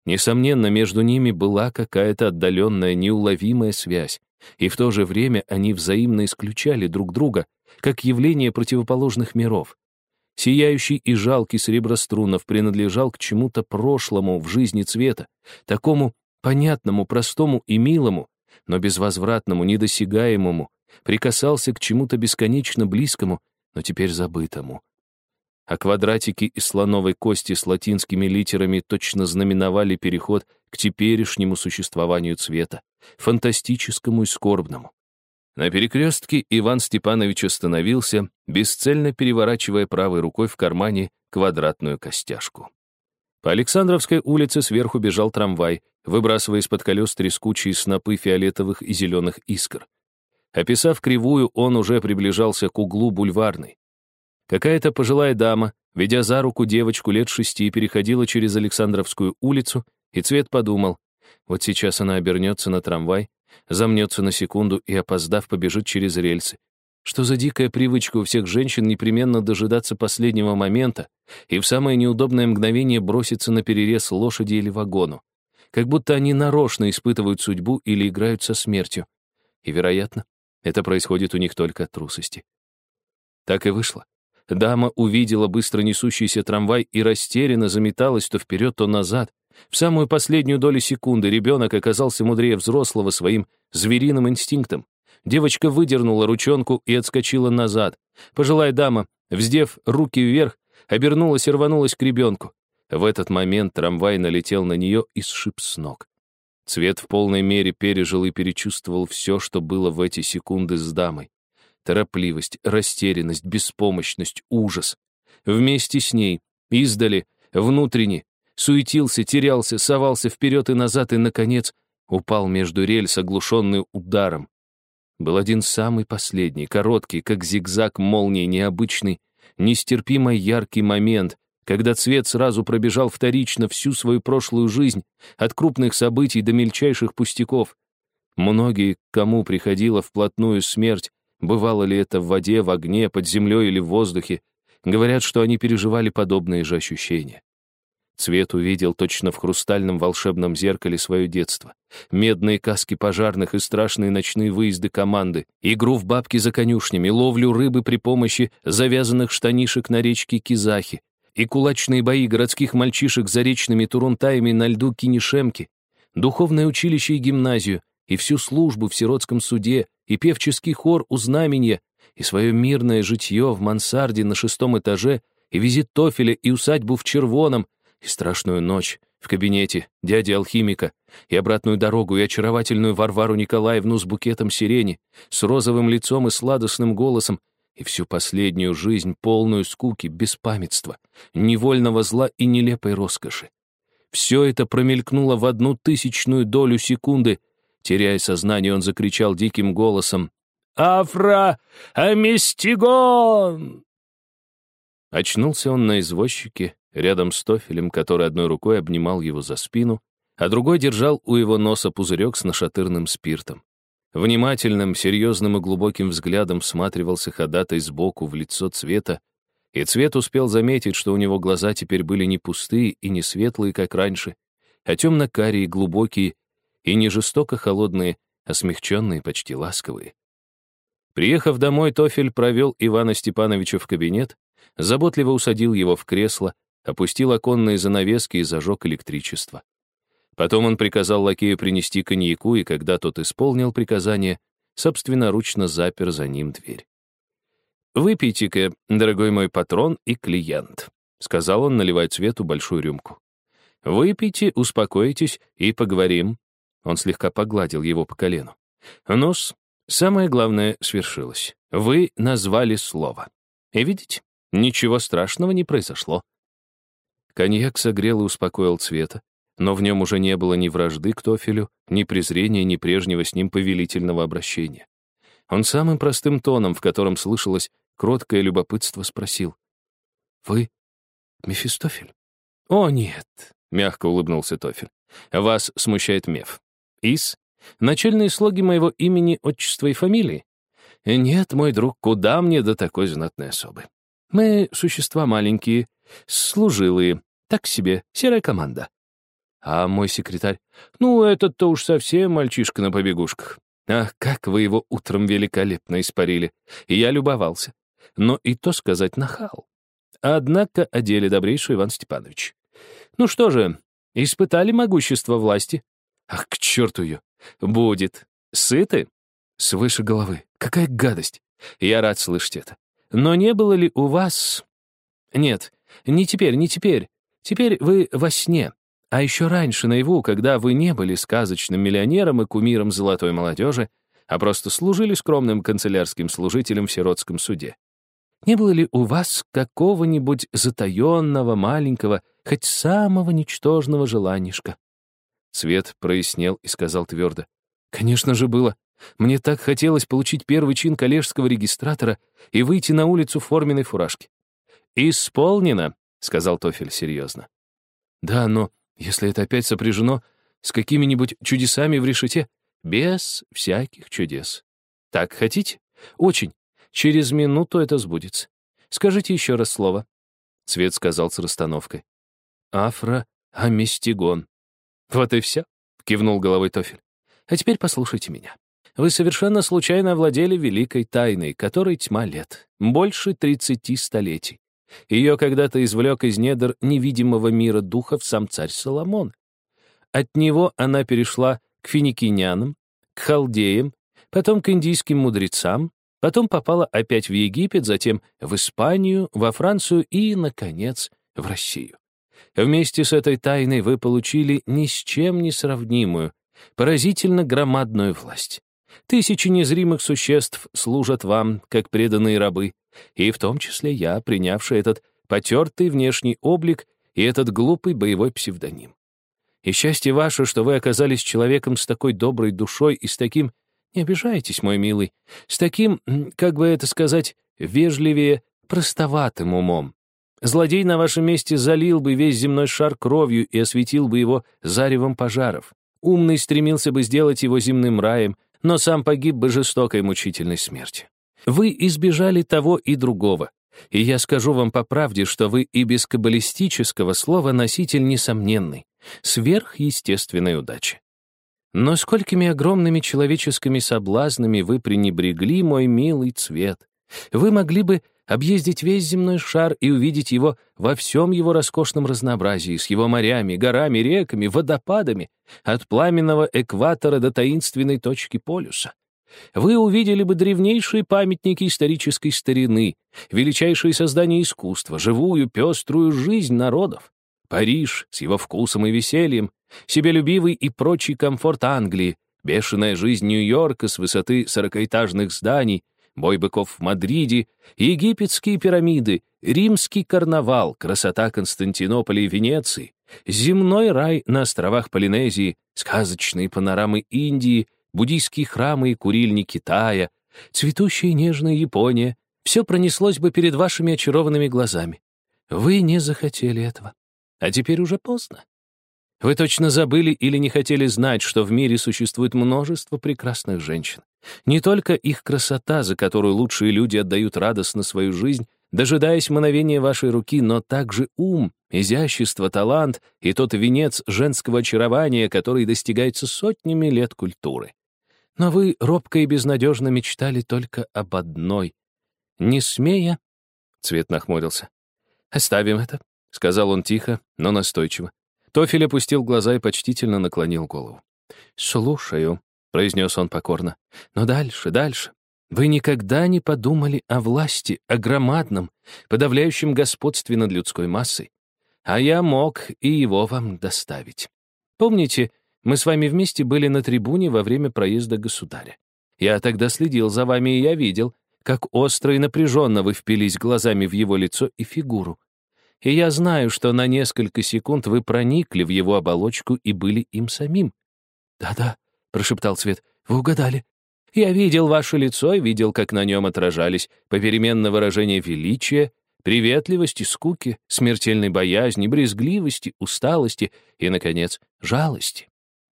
Несомненно, между ними была какая-то отдаленная, неуловимая связь, и в то же время они взаимно исключали друг друга, как явление противоположных миров. Сияющий и жалкий Среброструнов принадлежал к чему-то прошлому в жизни цвета, такому понятному, простому и милому, но безвозвратному, недосягаемому, прикасался к чему-то бесконечно близкому, но теперь забытому. А квадратики из слоновой кости с латинскими литерами точно знаменовали переход к теперешнему существованию цвета, фантастическому и скорбному. На перекрестке Иван Степанович остановился, бесцельно переворачивая правой рукой в кармане квадратную костяшку. По Александровской улице сверху бежал трамвай, выбрасывая из-под колес трескучие снопы фиолетовых и зеленых искр. Описав кривую, он уже приближался к углу бульварной. Какая-то пожилая дама, ведя за руку девочку лет шести, переходила через Александровскую улицу, и Цвет подумал, вот сейчас она обернется на трамвай, замнется на секунду и, опоздав, побежит через рельсы. Что за дикая привычка у всех женщин непременно дожидаться последнего момента и в самое неудобное мгновение броситься на перерез лошади или вагону. Как будто они нарочно испытывают судьбу или играют со смертью. И, вероятно, это происходит у них только от трусости. Так и вышло. Дама увидела быстро несущийся трамвай и растерянно заметалась то вперед, то назад. В самую последнюю долю секунды ребенок оказался мудрее взрослого своим звериным инстинктом. Девочка выдернула ручонку и отскочила назад. Пожилая дама, вздев руки вверх, обернулась и рванулась к ребенку. В этот момент трамвай налетел на нее и сшиб с ног. Цвет в полной мере пережил и перечувствовал все, что было в эти секунды с дамой. Торопливость, растерянность, беспомощность, ужас. Вместе с ней, издали, внутренне, суетился, терялся, совался вперед и назад и, наконец, упал между рельс, оглушенный ударом. Был один самый последний, короткий, как зигзаг молнии, необычный, нестерпимо яркий момент, когда цвет сразу пробежал вторично всю свою прошлую жизнь, от крупных событий до мельчайших пустяков. Многие, кому приходила вплотную смерть, бывало ли это в воде, в огне, под землей или в воздухе, говорят, что они переживали подобные же ощущения. Цвет увидел точно в хрустальном волшебном зеркале свое детство. Медные каски пожарных и страшные ночные выезды команды, игру в бабки за конюшнями, ловлю рыбы при помощи завязанных штанишек на речке Кизахи, и кулачные бои городских мальчишек за речными турунтаями на льду Кинешемки, духовное училище и гимназию, и всю службу в сиротском суде, и певческий хор у знаменья, и свое мирное житье в мансарде на шестом этаже, и визит Тофеля, и усадьбу в Червоном, и страшную ночь в кабинете дяди-алхимика, и обратную дорогу, и очаровательную Варвару Николаевну с букетом сирени, с розовым лицом и сладостным голосом, и всю последнюю жизнь, полную скуки, беспамятства, невольного зла и нелепой роскоши. Все это промелькнуло в одну тысячную долю секунды. Теряя сознание, он закричал диким голосом «Афра! Амистигон!» Очнулся он на извозчике, рядом с Тофелем, который одной рукой обнимал его за спину, а другой держал у его носа пузырек с нашатырным спиртом. Внимательным, серьезным и глубоким взглядом всматривался ходатай сбоку в лицо цвета, и цвет успел заметить, что у него глаза теперь были не пустые и не светлые, как раньше, а темно-карие, глубокие и не жестоко холодные, а смягченные, почти ласковые. Приехав домой, Тофель провел Ивана Степановича в кабинет, заботливо усадил его в кресло, опустил оконные занавески и зажег электричество. Потом он приказал лакею принести коньяку, и когда тот исполнил приказание, собственноручно запер за ним дверь. «Выпейте-ка, дорогой мой патрон и клиент», — сказал он, наливая цвету большую рюмку. «Выпейте, успокойтесь и поговорим». Он слегка погладил его по колену. «Ну-с, самое главное свершилось. Вы назвали слово. И видите, ничего страшного не произошло». Коньяк согрел и успокоил цвета, но в нем уже не было ни вражды к Тофелю, ни презрения, ни прежнего с ним повелительного обращения. Он самым простым тоном, в котором слышалось кроткое любопытство, спросил. «Вы Мефистофель?» «О, нет», — мягко улыбнулся Тофель. «Вас смущает Меф. Ис? Начальные слоги моего имени, отчества и фамилии? Нет, мой друг, куда мне до такой знатной особы? Мы существа маленькие, служилые, так себе, серая команда. А мой секретарь? Ну, этот-то уж совсем мальчишка на побегушках. Ах, как вы его утром великолепно испарили. И я любовался. Но и то сказать нахал. Однако о деле добрейший Иван Степанович. Ну что же, испытали могущество власти? Ах, к черту ее. Будет. Сыты? Свыше головы. Какая гадость. Я рад слышать это. Но не было ли у вас... Нет, не теперь, не теперь. Теперь вы во сне. А еще раньше, наяву, когда вы не были сказочным миллионером и кумиром золотой молодежи, а просто служили скромным канцелярским служителем в сиротском суде. Не было ли у вас какого-нибудь затаенного, маленького, хоть самого ничтожного желанишка? Цвет прояснел и сказал твердо. Конечно же, было. Мне так хотелось получить первый чин коллежского регистратора и выйти на улицу в форменной фуражке. «Исполнено», — сказал Тофель серьезно. «Да, но если это опять сопряжено с какими-нибудь чудесами в решете, без всяких чудес. Так хотите? Очень. Через минуту это сбудется. Скажите еще раз слово. Цвет сказал с расстановкой. Афро-амистигон. Вот и все, кивнул головой Тофель. А теперь послушайте меня. Вы совершенно случайно овладели великой тайной, которой тьма лет, больше тридцати столетий. Ее когда-то извлек из недр невидимого мира духов сам царь Соломон. От него она перешла к финикинянам, к халдеям, потом к индийским мудрецам, потом попала опять в Египет, затем в Испанию, во Францию и, наконец, в Россию. Вместе с этой тайной вы получили ни с чем не сравнимую, поразительно громадную власть. Тысячи незримых существ служат вам, как преданные рабы, и в том числе я, принявший этот потертый внешний облик и этот глупый боевой псевдоним. И счастье ваше, что вы оказались человеком с такой доброй душой и с таким, не обижайтесь, мой милый, с таким, как бы это сказать, вежливее простоватым умом. Злодей на вашем месте залил бы весь земной шар кровью и осветил бы его заревом пожаров. Умный стремился бы сделать его земным раем, но сам погиб бы жестокой мучительной смертью. Вы избежали того и другого. И я скажу вам по правде, что вы и без каббалистического слова носитель несомненный, сверхъестественной удачи. Но сколькими огромными человеческими соблазнами вы пренебрегли, мой милый цвет. Вы могли бы объездить весь земной шар и увидеть его во всем его роскошном разнообразии, с его морями, горами, реками, водопадами, от пламенного экватора до таинственной точки полюса. Вы увидели бы древнейшие памятники исторической старины, величайшие создания искусства, живую, пеструю жизнь народов. Париж с его вкусом и весельем, себелюбивый и прочий комфорт Англии, бешеная жизнь Нью-Йорка с высоты сорокаэтажных зданий, бой быков в Мадриде, египетские пирамиды, римский карнавал, красота Константинополя и Венеции, земной рай на островах Полинезии, сказочные панорамы Индии, буддийские храмы и курильни Китая, цветущая нежная Япония, все пронеслось бы перед вашими очарованными глазами. Вы не захотели этого. А теперь уже поздно. Вы точно забыли или не хотели знать, что в мире существует множество прекрасных женщин. Не только их красота, за которую лучшие люди отдают радостно свою жизнь, дожидаясь мгновения вашей руки, но также ум, изящество, талант и тот венец женского очарования, который достигается сотнями лет культуры. Но вы робко и безнадежно мечтали только об одной. Не смея... Цвет нахмурился. «Оставим это», — сказал он тихо, но настойчиво. Тофель опустил глаза и почтительно наклонил голову. «Слушаю», — произнес он покорно. «Но дальше, дальше. Вы никогда не подумали о власти, о громадном, подавляющем господстве над людской массой. А я мог и его вам доставить. Помните, мы с вами вместе были на трибуне во время проезда государя. Я тогда следил за вами, и я видел, как остро и напряженно вы впились глазами в его лицо и фигуру. И я знаю, что на несколько секунд вы проникли в его оболочку и были им самим. «Да-да», — прошептал Свет, — «вы угадали. Я видел ваше лицо и видел, как на нем отражались попеременно выражения величия, приветливости, скуки, смертельной боязни, брезгливости, усталости и, наконец, жалости.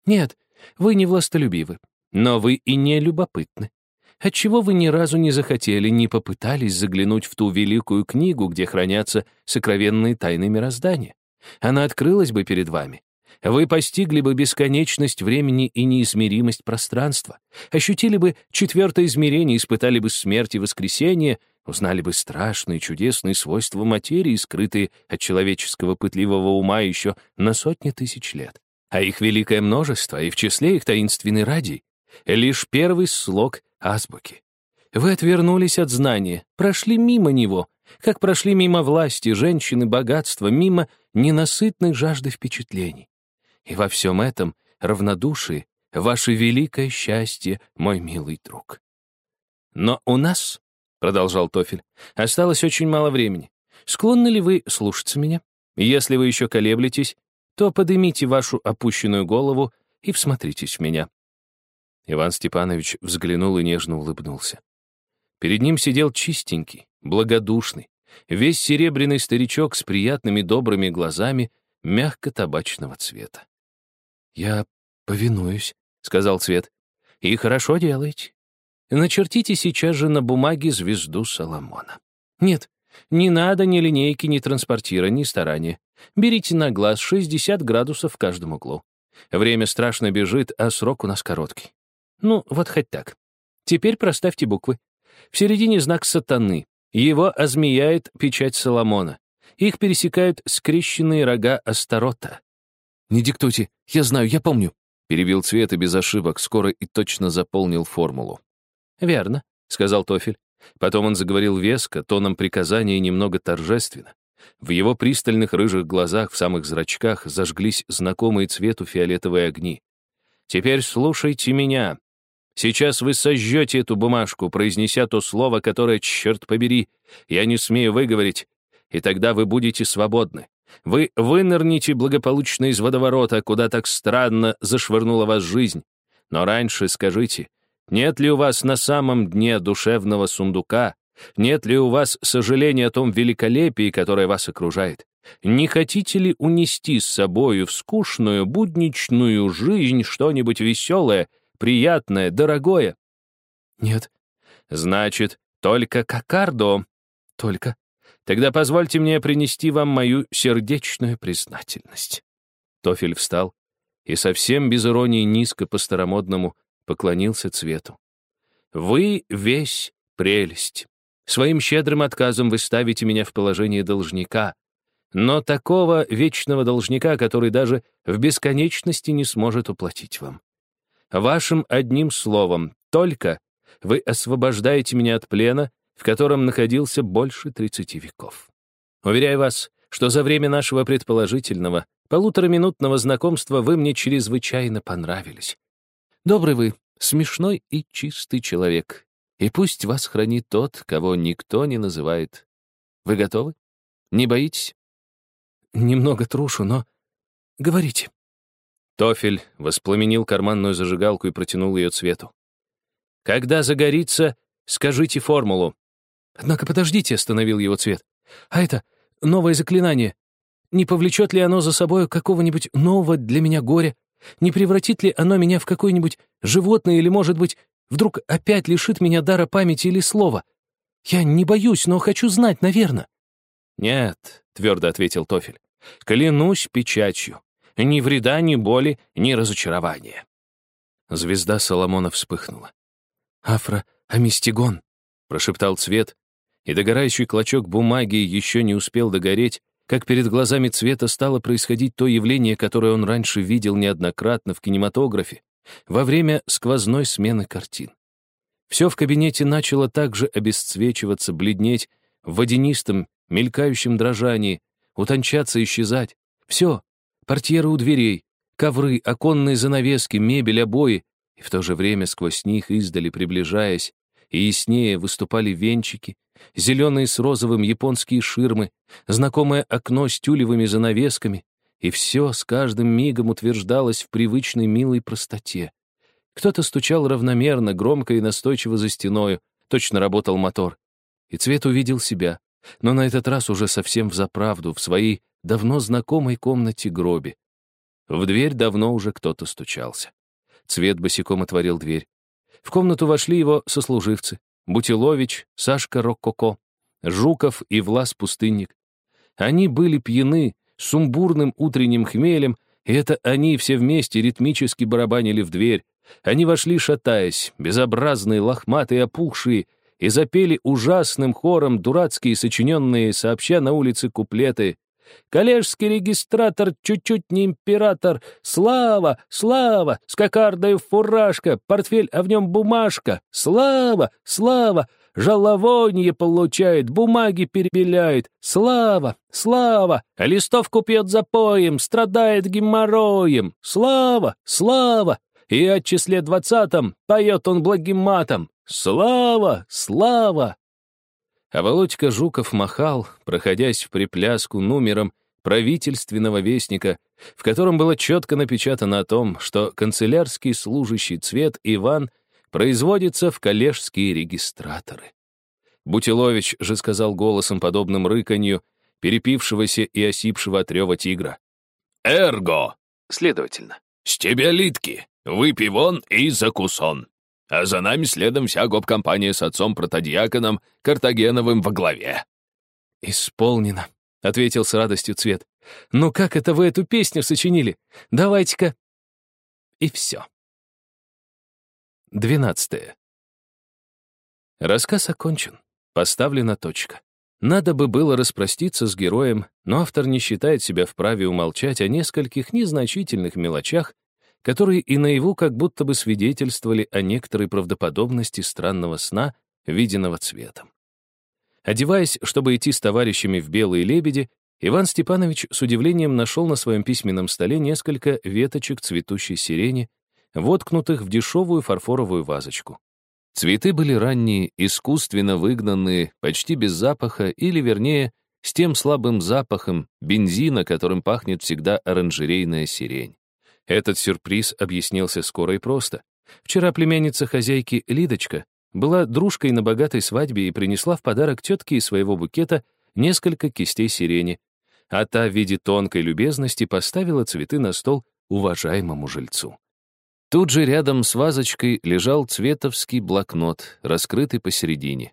Нет, вы не властолюбивы, но вы и не любопытны. Отчего вы ни разу не захотели, не попытались заглянуть в ту великую книгу, где хранятся сокровенные тайны мироздания? Она открылась бы перед вами. Вы постигли бы бесконечность времени и неизмеримость пространства, ощутили бы четвертое измерение, испытали бы смерть и воскресение, узнали бы страшные чудесные свойства материи, скрытые от человеческого пытливого ума еще на сотни тысяч лет а их великое множество, и в числе их таинственный радий, лишь первый слог азбуки. Вы отвернулись от знания, прошли мимо него, как прошли мимо власти, женщины, богатства, мимо ненасытной жажды впечатлений. И во всем этом равнодушие — ваше великое счастье, мой милый друг. Но у нас, — продолжал Тофель, — осталось очень мало времени. Склонны ли вы слушаться меня? Если вы еще колеблетесь, то поднимите вашу опущенную голову и всмотритесь в меня». Иван Степанович взглянул и нежно улыбнулся. Перед ним сидел чистенький, благодушный, весь серебряный старичок с приятными добрыми глазами мягко-табачного цвета. «Я повинуюсь», — сказал Цвет. «И хорошо делаете. Начертите сейчас же на бумаге звезду Соломона. Нет, не надо ни линейки, ни транспортира, ни старания. Берите на глаз 60 градусов в каждом углу. Время страшно бежит, а срок у нас короткий. Ну, вот хоть так. Теперь проставьте буквы. В середине знак сатаны. Его озмеяет печать Соломона. Их пересекают скрещенные рога Астарота. «Не диктуйте, я знаю, я помню», — перебил Цвет и без ошибок скоро и точно заполнил формулу. «Верно», — сказал Тофель. Потом он заговорил веско, тоном приказания и немного торжественно. В его пристальных рыжих глазах, в самых зрачках, зажглись знакомые цвету фиолетовые огни. «Теперь слушайте меня. Сейчас вы сожжете эту бумажку, произнеся то слово, которое, черт побери, я не смею выговорить, и тогда вы будете свободны. Вы вынырнете благополучно из водоворота, куда так странно зашвырнула вас жизнь. Но раньше скажите, нет ли у вас на самом дне душевного сундука Нет ли у вас сожаления о том великолепии, которое вас окружает? Не хотите ли унести с собою в скучную, будничную жизнь что-нибудь веселое, приятное, дорогое? Нет. Значит, только кокардо. Только. Тогда позвольте мне принести вам мою сердечную признательность. Тофель встал и совсем без иронии низко по-старомодному поклонился цвету. Вы весь прелесть. Своим щедрым отказом вы ставите меня в положение должника, но такого вечного должника, который даже в бесконечности не сможет уплатить вам. Вашим одним словом, только вы освобождаете меня от плена, в котором находился больше 30 веков. Уверяю вас, что за время нашего предположительного, полутораминутного знакомства вы мне чрезвычайно понравились. Добрый вы, смешной и чистый человек, и пусть вас хранит тот, кого никто не называет. Вы готовы? Не боитесь? Немного трушу, но... Говорите. Тофель воспламенил карманную зажигалку и протянул ее цвету. «Когда загорится, скажите формулу». «Однако подождите», — остановил его цвет. «А это новое заклинание. Не повлечет ли оно за собой какого-нибудь нового для меня горя? Не превратит ли оно меня в какое-нибудь животное или, может быть, вдруг опять лишит меня дара памяти или слова? Я не боюсь, но хочу знать, наверное». «Нет», — твердо ответил Тофель. «Клянусь печатью. Ни вреда, ни боли, ни разочарования». Звезда Соломона вспыхнула. «Афро-амистигон», — прошептал цвет, и догорающий клочок бумаги еще не успел догореть, как перед глазами цвета стало происходить то явление, которое он раньше видел неоднократно в кинематографе, во время сквозной смены картин. Все в кабинете начало также обесцвечиваться, бледнеть в водянистом, мелькающем дрожании, утончаться, исчезать. Все. Портьеры у дверей, ковры, оконные занавески, мебель, обои. И в то же время сквозь них издали, приближаясь, и яснее выступали венчики, зеленые с розовым японские ширмы, знакомое окно с тюлевыми занавесками, и все с каждым мигом утверждалось в привычной милой простоте. Кто-то стучал равномерно, громко и настойчиво за стеною, точно работал мотор. И Цвет увидел себя, но на этот раз уже совсем взаправду, в своей давно знакомой комнате гробе. В дверь давно уже кто-то стучался. Цвет босиком отворил дверь. В комнату вошли его сослуживцы. Бутилович, Сашка Роккоко, Жуков и Влас Пустынник. Они были пьяны, сумбурным утренним хмелем, и это они все вместе ритмически барабанили в дверь. Они вошли, шатаясь, безобразные, лохматые, опухшие, и запели ужасным хором дурацкие сочиненные сообща на улице куплеты. «Коллежский регистратор чуть-чуть не император! Слава! Слава! С кокардой фуражка! Портфель, а в нем бумажка! Слава! Слава! Жаловонье получает, бумаги перебеляет! Слава! Слава! А листовку пьет запоем, страдает геморроем! Слава! Слава! И о числе двадцатом поет он благим матом! Слава! Слава!» А Володька Жуков махал, проходясь в припляску номером правительственного вестника, в котором было четко напечатано о том, что канцелярский служащий цвет Иван производится в коллежские регистраторы. Бутилович же сказал голосом, подобным рыканью, перепившегося и осипшего от рева тигра. «Эрго!» Следовательно. «С тебя литки! Выпей вон и закусон!» а за нами следом вся гоп-компания с отцом-протодиаконом Картагеновым во главе». «Исполнено», — ответил с радостью Цвет. «Ну как это вы эту песню сочинили? Давайте-ка...» И все. Двенадцатое. Рассказ окончен. Поставлена точка. Надо бы было распроститься с героем, но автор не считает себя вправе умолчать о нескольких незначительных мелочах, которые и наяву как будто бы свидетельствовали о некоторой правдоподобности странного сна, виденного цветом. Одеваясь, чтобы идти с товарищами в «Белые лебеди», Иван Степанович с удивлением нашел на своем письменном столе несколько веточек цветущей сирени, воткнутых в дешевую фарфоровую вазочку. Цветы были ранние, искусственно выгнанные, почти без запаха, или, вернее, с тем слабым запахом бензина, которым пахнет всегда оранжерейная сирень. Этот сюрприз объяснился скоро и просто. Вчера племянница хозяйки Лидочка была дружкой на богатой свадьбе и принесла в подарок тетке из своего букета несколько кистей сирени, а та в виде тонкой любезности поставила цветы на стол уважаемому жильцу. Тут же рядом с вазочкой лежал цветовский блокнот, раскрытый посередине.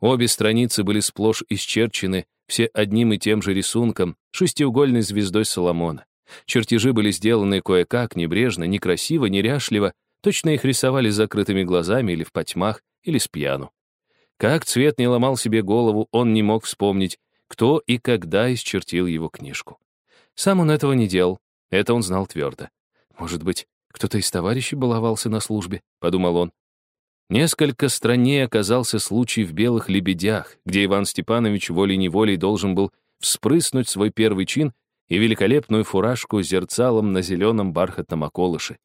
Обе страницы были сплошь исчерчены, все одним и тем же рисунком, шестиугольной звездой Соломона. Чертежи были сделаны кое-как, небрежно, некрасиво, неряшливо, точно их рисовали с закрытыми глазами или в потьмах, или с пьяну. Как цвет не ломал себе голову, он не мог вспомнить, кто и когда исчертил его книжку. Сам он этого не делал, это он знал твердо. Может быть, кто-то из товарищей баловался на службе, подумал он. Несколько страннее оказался случай в «Белых лебедях», где Иван Степанович волей-неволей должен был вспрыснуть свой первый чин и великолепную фуражку зерцалом на зеленом бархатном околыше.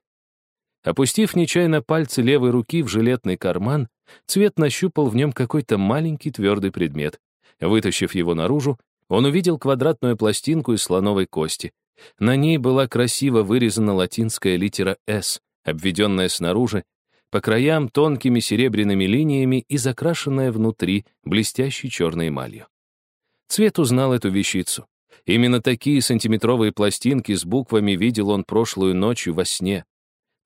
Опустив нечаянно пальцы левой руки в жилетный карман, Цвет нащупал в нем какой-то маленький твердый предмет. Вытащив его наружу, он увидел квадратную пластинку из слоновой кости. На ней была красиво вырезана латинская литера «С», обведенная снаружи по краям тонкими серебряными линиями и закрашенная внутри блестящей черной эмалью. Цвет узнал эту вещицу. Именно такие сантиметровые пластинки с буквами видел он прошлую ночью во сне.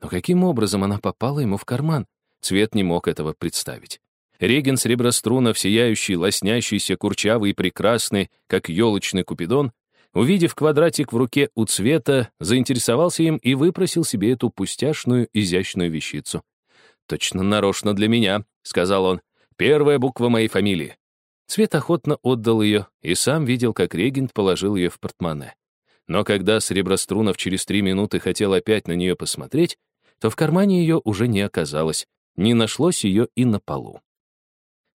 Но каким образом она попала ему в карман? Цвет не мог этого представить. Реген Среброструнов, сияющий, лоснящийся, курчавый и прекрасный, как елочный купидон, увидев квадратик в руке у цвета, заинтересовался им и выпросил себе эту пустяшную, изящную вещицу. «Точно нарочно для меня», — сказал он. «Первая буква моей фамилии». Цвет охотно отдал ее и сам видел, как регент положил ее в портмоне. Но когда Среброструнов через три минуты хотел опять на нее посмотреть, то в кармане ее уже не оказалось, не нашлось ее и на полу.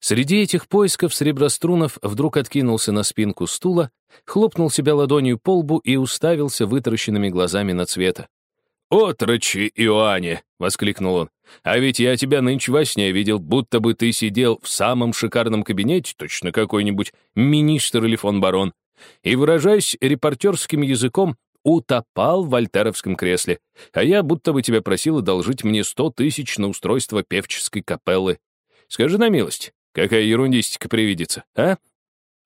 Среди этих поисков Среброструнов вдруг откинулся на спинку стула, хлопнул себя ладонью по лбу и уставился вытаращенными глазами на цвета. «Отрочи, Иоанне!» — воскликнул он. «А ведь я тебя нынче во сне видел, будто бы ты сидел в самом шикарном кабинете, точно какой-нибудь министр или фон барон. И, выражаясь репортерским языком, утопал в вольтеровском кресле, а я будто бы тебя просил одолжить мне сто тысяч на устройство певческой капеллы. Скажи на милость, какая ерундистика привидится, а?»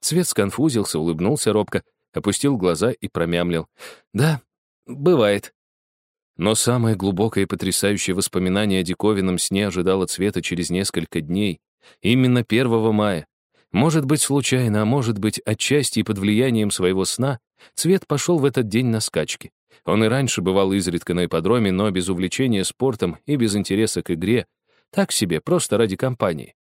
Цвет сконфузился, улыбнулся робко, опустил глаза и промямлил. «Да, бывает». Но самое глубокое и потрясающее воспоминание о диковинном сне ожидало Цвета через несколько дней, именно 1 мая. Может быть, случайно, а может быть, отчасти и под влиянием своего сна, Цвет пошел в этот день на скачки. Он и раньше бывал изредка на ипподроме, но без увлечения спортом и без интереса к игре. Так себе, просто ради компании.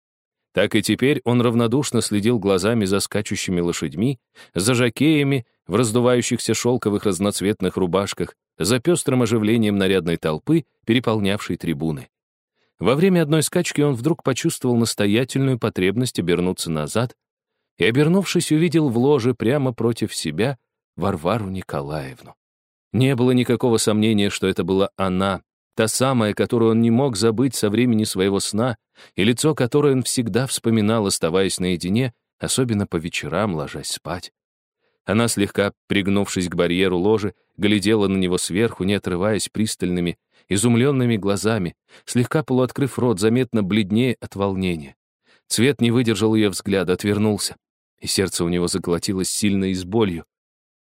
Так и теперь он равнодушно следил глазами за скачущими лошадьми, за жакеями в раздувающихся шелковых разноцветных рубашках, за пестрым оживлением нарядной толпы, переполнявшей трибуны. Во время одной скачки он вдруг почувствовал настоятельную потребность обернуться назад и, обернувшись, увидел в ложе прямо против себя Варвару Николаевну. Не было никакого сомнения, что это была она, та самая, которую он не мог забыть со времени своего сна, и лицо которое он всегда вспоминал, оставаясь наедине, особенно по вечерам, ложась спать. Она, слегка пригнувшись к барьеру ложи, глядела на него сверху, не отрываясь пристальными, изумленными глазами, слегка полуоткрыв рот, заметно бледнее от волнения. Цвет не выдержал ее взгляда, отвернулся, и сердце у него заколотилось сильно и с болью.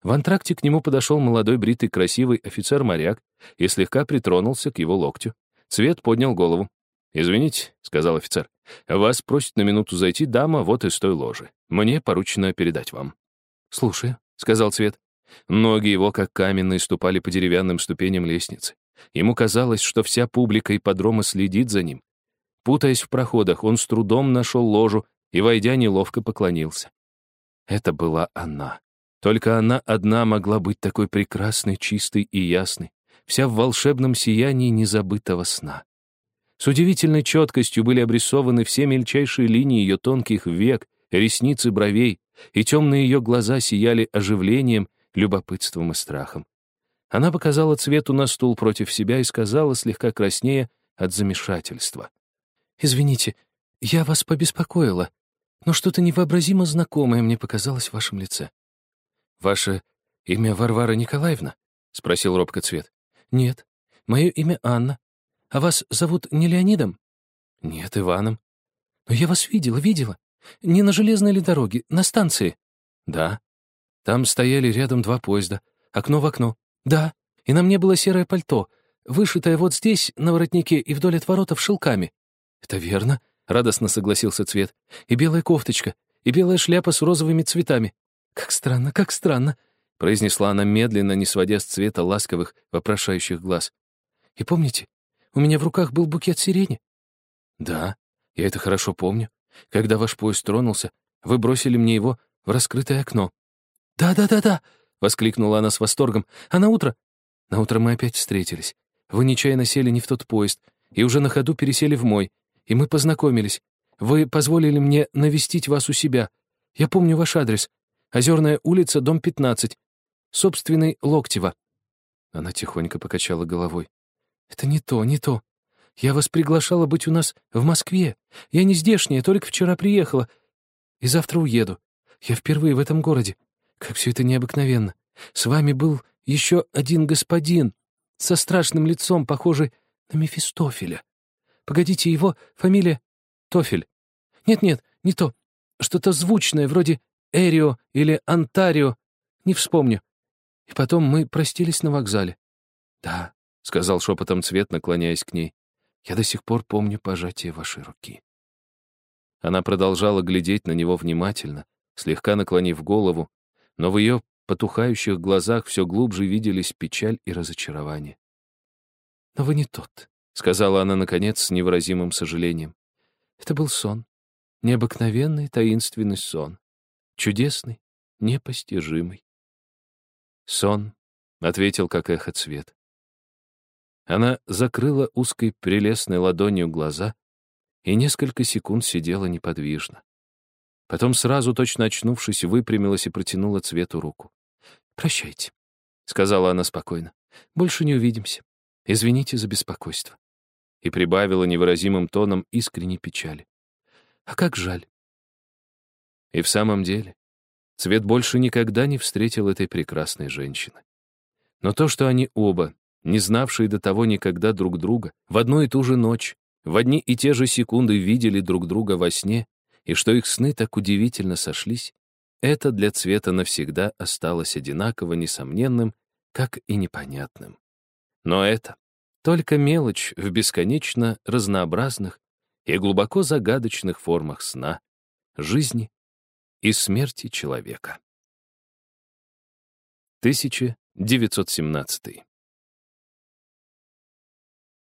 В антракте к нему подошел молодой бритый красивый офицер-моряк и слегка притронулся к его локтю. Цвет поднял голову. «Извините», — сказал офицер, — «вас просит на минуту зайти дама вот из той ложи. Мне поручено передать вам». «Слушай», — сказал Цвет. Ноги его, как каменные, ступали по деревянным ступеням лестницы. Ему казалось, что вся публика ипподрома следит за ним. Путаясь в проходах, он с трудом нашел ложу и, войдя, неловко поклонился. Это была она. Только она одна могла быть такой прекрасной, чистой и ясной, вся в волшебном сиянии незабытого сна. С удивительной четкостью были обрисованы все мельчайшие линии ее тонких век, ресниц и бровей, и темные ее глаза сияли оживлением, любопытством и страхом. Она показала цвету на стул против себя и сказала, слегка краснея, от замешательства. «Извините, я вас побеспокоила, но что-то невообразимо знакомое мне показалось в вашем лице». «Ваше имя Варвара Николаевна?» — спросил робко Цвет. «Нет, мое имя Анна. А вас зовут не Леонидом?» «Нет, Иваном». «Но я вас видела, видела. Не на железной ли дороге, на станции?» «Да». «Там стояли рядом два поезда. Окно в окно». «Да. И на мне было серое пальто, вышитое вот здесь, на воротнике и вдоль от воротов шелками». «Это верно», — радостно согласился Цвет. «И белая кофточка, и белая шляпа с розовыми цветами. Как странно, как странно», — произнесла она медленно, не сводя с Цвета ласковых, вопрошающих глаз. «И помните, у меня в руках был букет сирени?» «Да, я это хорошо помню. Когда ваш поезд тронулся, вы бросили мне его в раскрытое окно». «Да-да-да-да!» — воскликнула она с восторгом. «А на утро?» «На утро мы опять встретились. Вы нечаянно сели не в тот поезд, и уже на ходу пересели в мой, и мы познакомились. Вы позволили мне навестить вас у себя. Я помню ваш адрес. Озерная улица, дом 15. Собственный Локтева». Она тихонько покачала головой. «Это не то, не то. Я вас приглашала быть у нас в Москве. Я не здешняя, только вчера приехала. И завтра уеду. Я впервые в этом городе. Как все это необыкновенно. С вами был еще один господин со страшным лицом, похожий на Мефистофеля. Погодите, его фамилия Тофель. Нет-нет, не то. Что-то звучное, вроде Эрио или Антарио. Не вспомню. И потом мы простились на вокзале. Да, — сказал шепотом цвет, наклоняясь к ней. Я до сих пор помню пожатие вашей руки. Она продолжала глядеть на него внимательно, слегка наклонив голову, но в ее потухающих глазах все глубже виделись печаль и разочарование. «Но вы не тот», — сказала она, наконец, с невыразимым сожалением. «Это был сон, необыкновенный таинственный сон, чудесный, непостижимый». «Сон», — ответил, как эхо цвет. Она закрыла узкой прелестной ладонью глаза и несколько секунд сидела неподвижно. Потом сразу, точно очнувшись, выпрямилась и протянула цвету руку. «Прощайте», — сказала она спокойно. «Больше не увидимся. Извините за беспокойство». И прибавила невыразимым тоном искренней печали. «А как жаль». И в самом деле, Цвет больше никогда не встретил этой прекрасной женщины. Но то, что они оба, не знавшие до того никогда друг друга, в одну и ту же ночь, в одни и те же секунды видели друг друга во сне, и что их сны так удивительно сошлись, это для Цвета навсегда осталось одинаково несомненным, как и непонятным. Но это только мелочь в бесконечно разнообразных и глубоко загадочных формах сна, жизни и смерти человека. 1917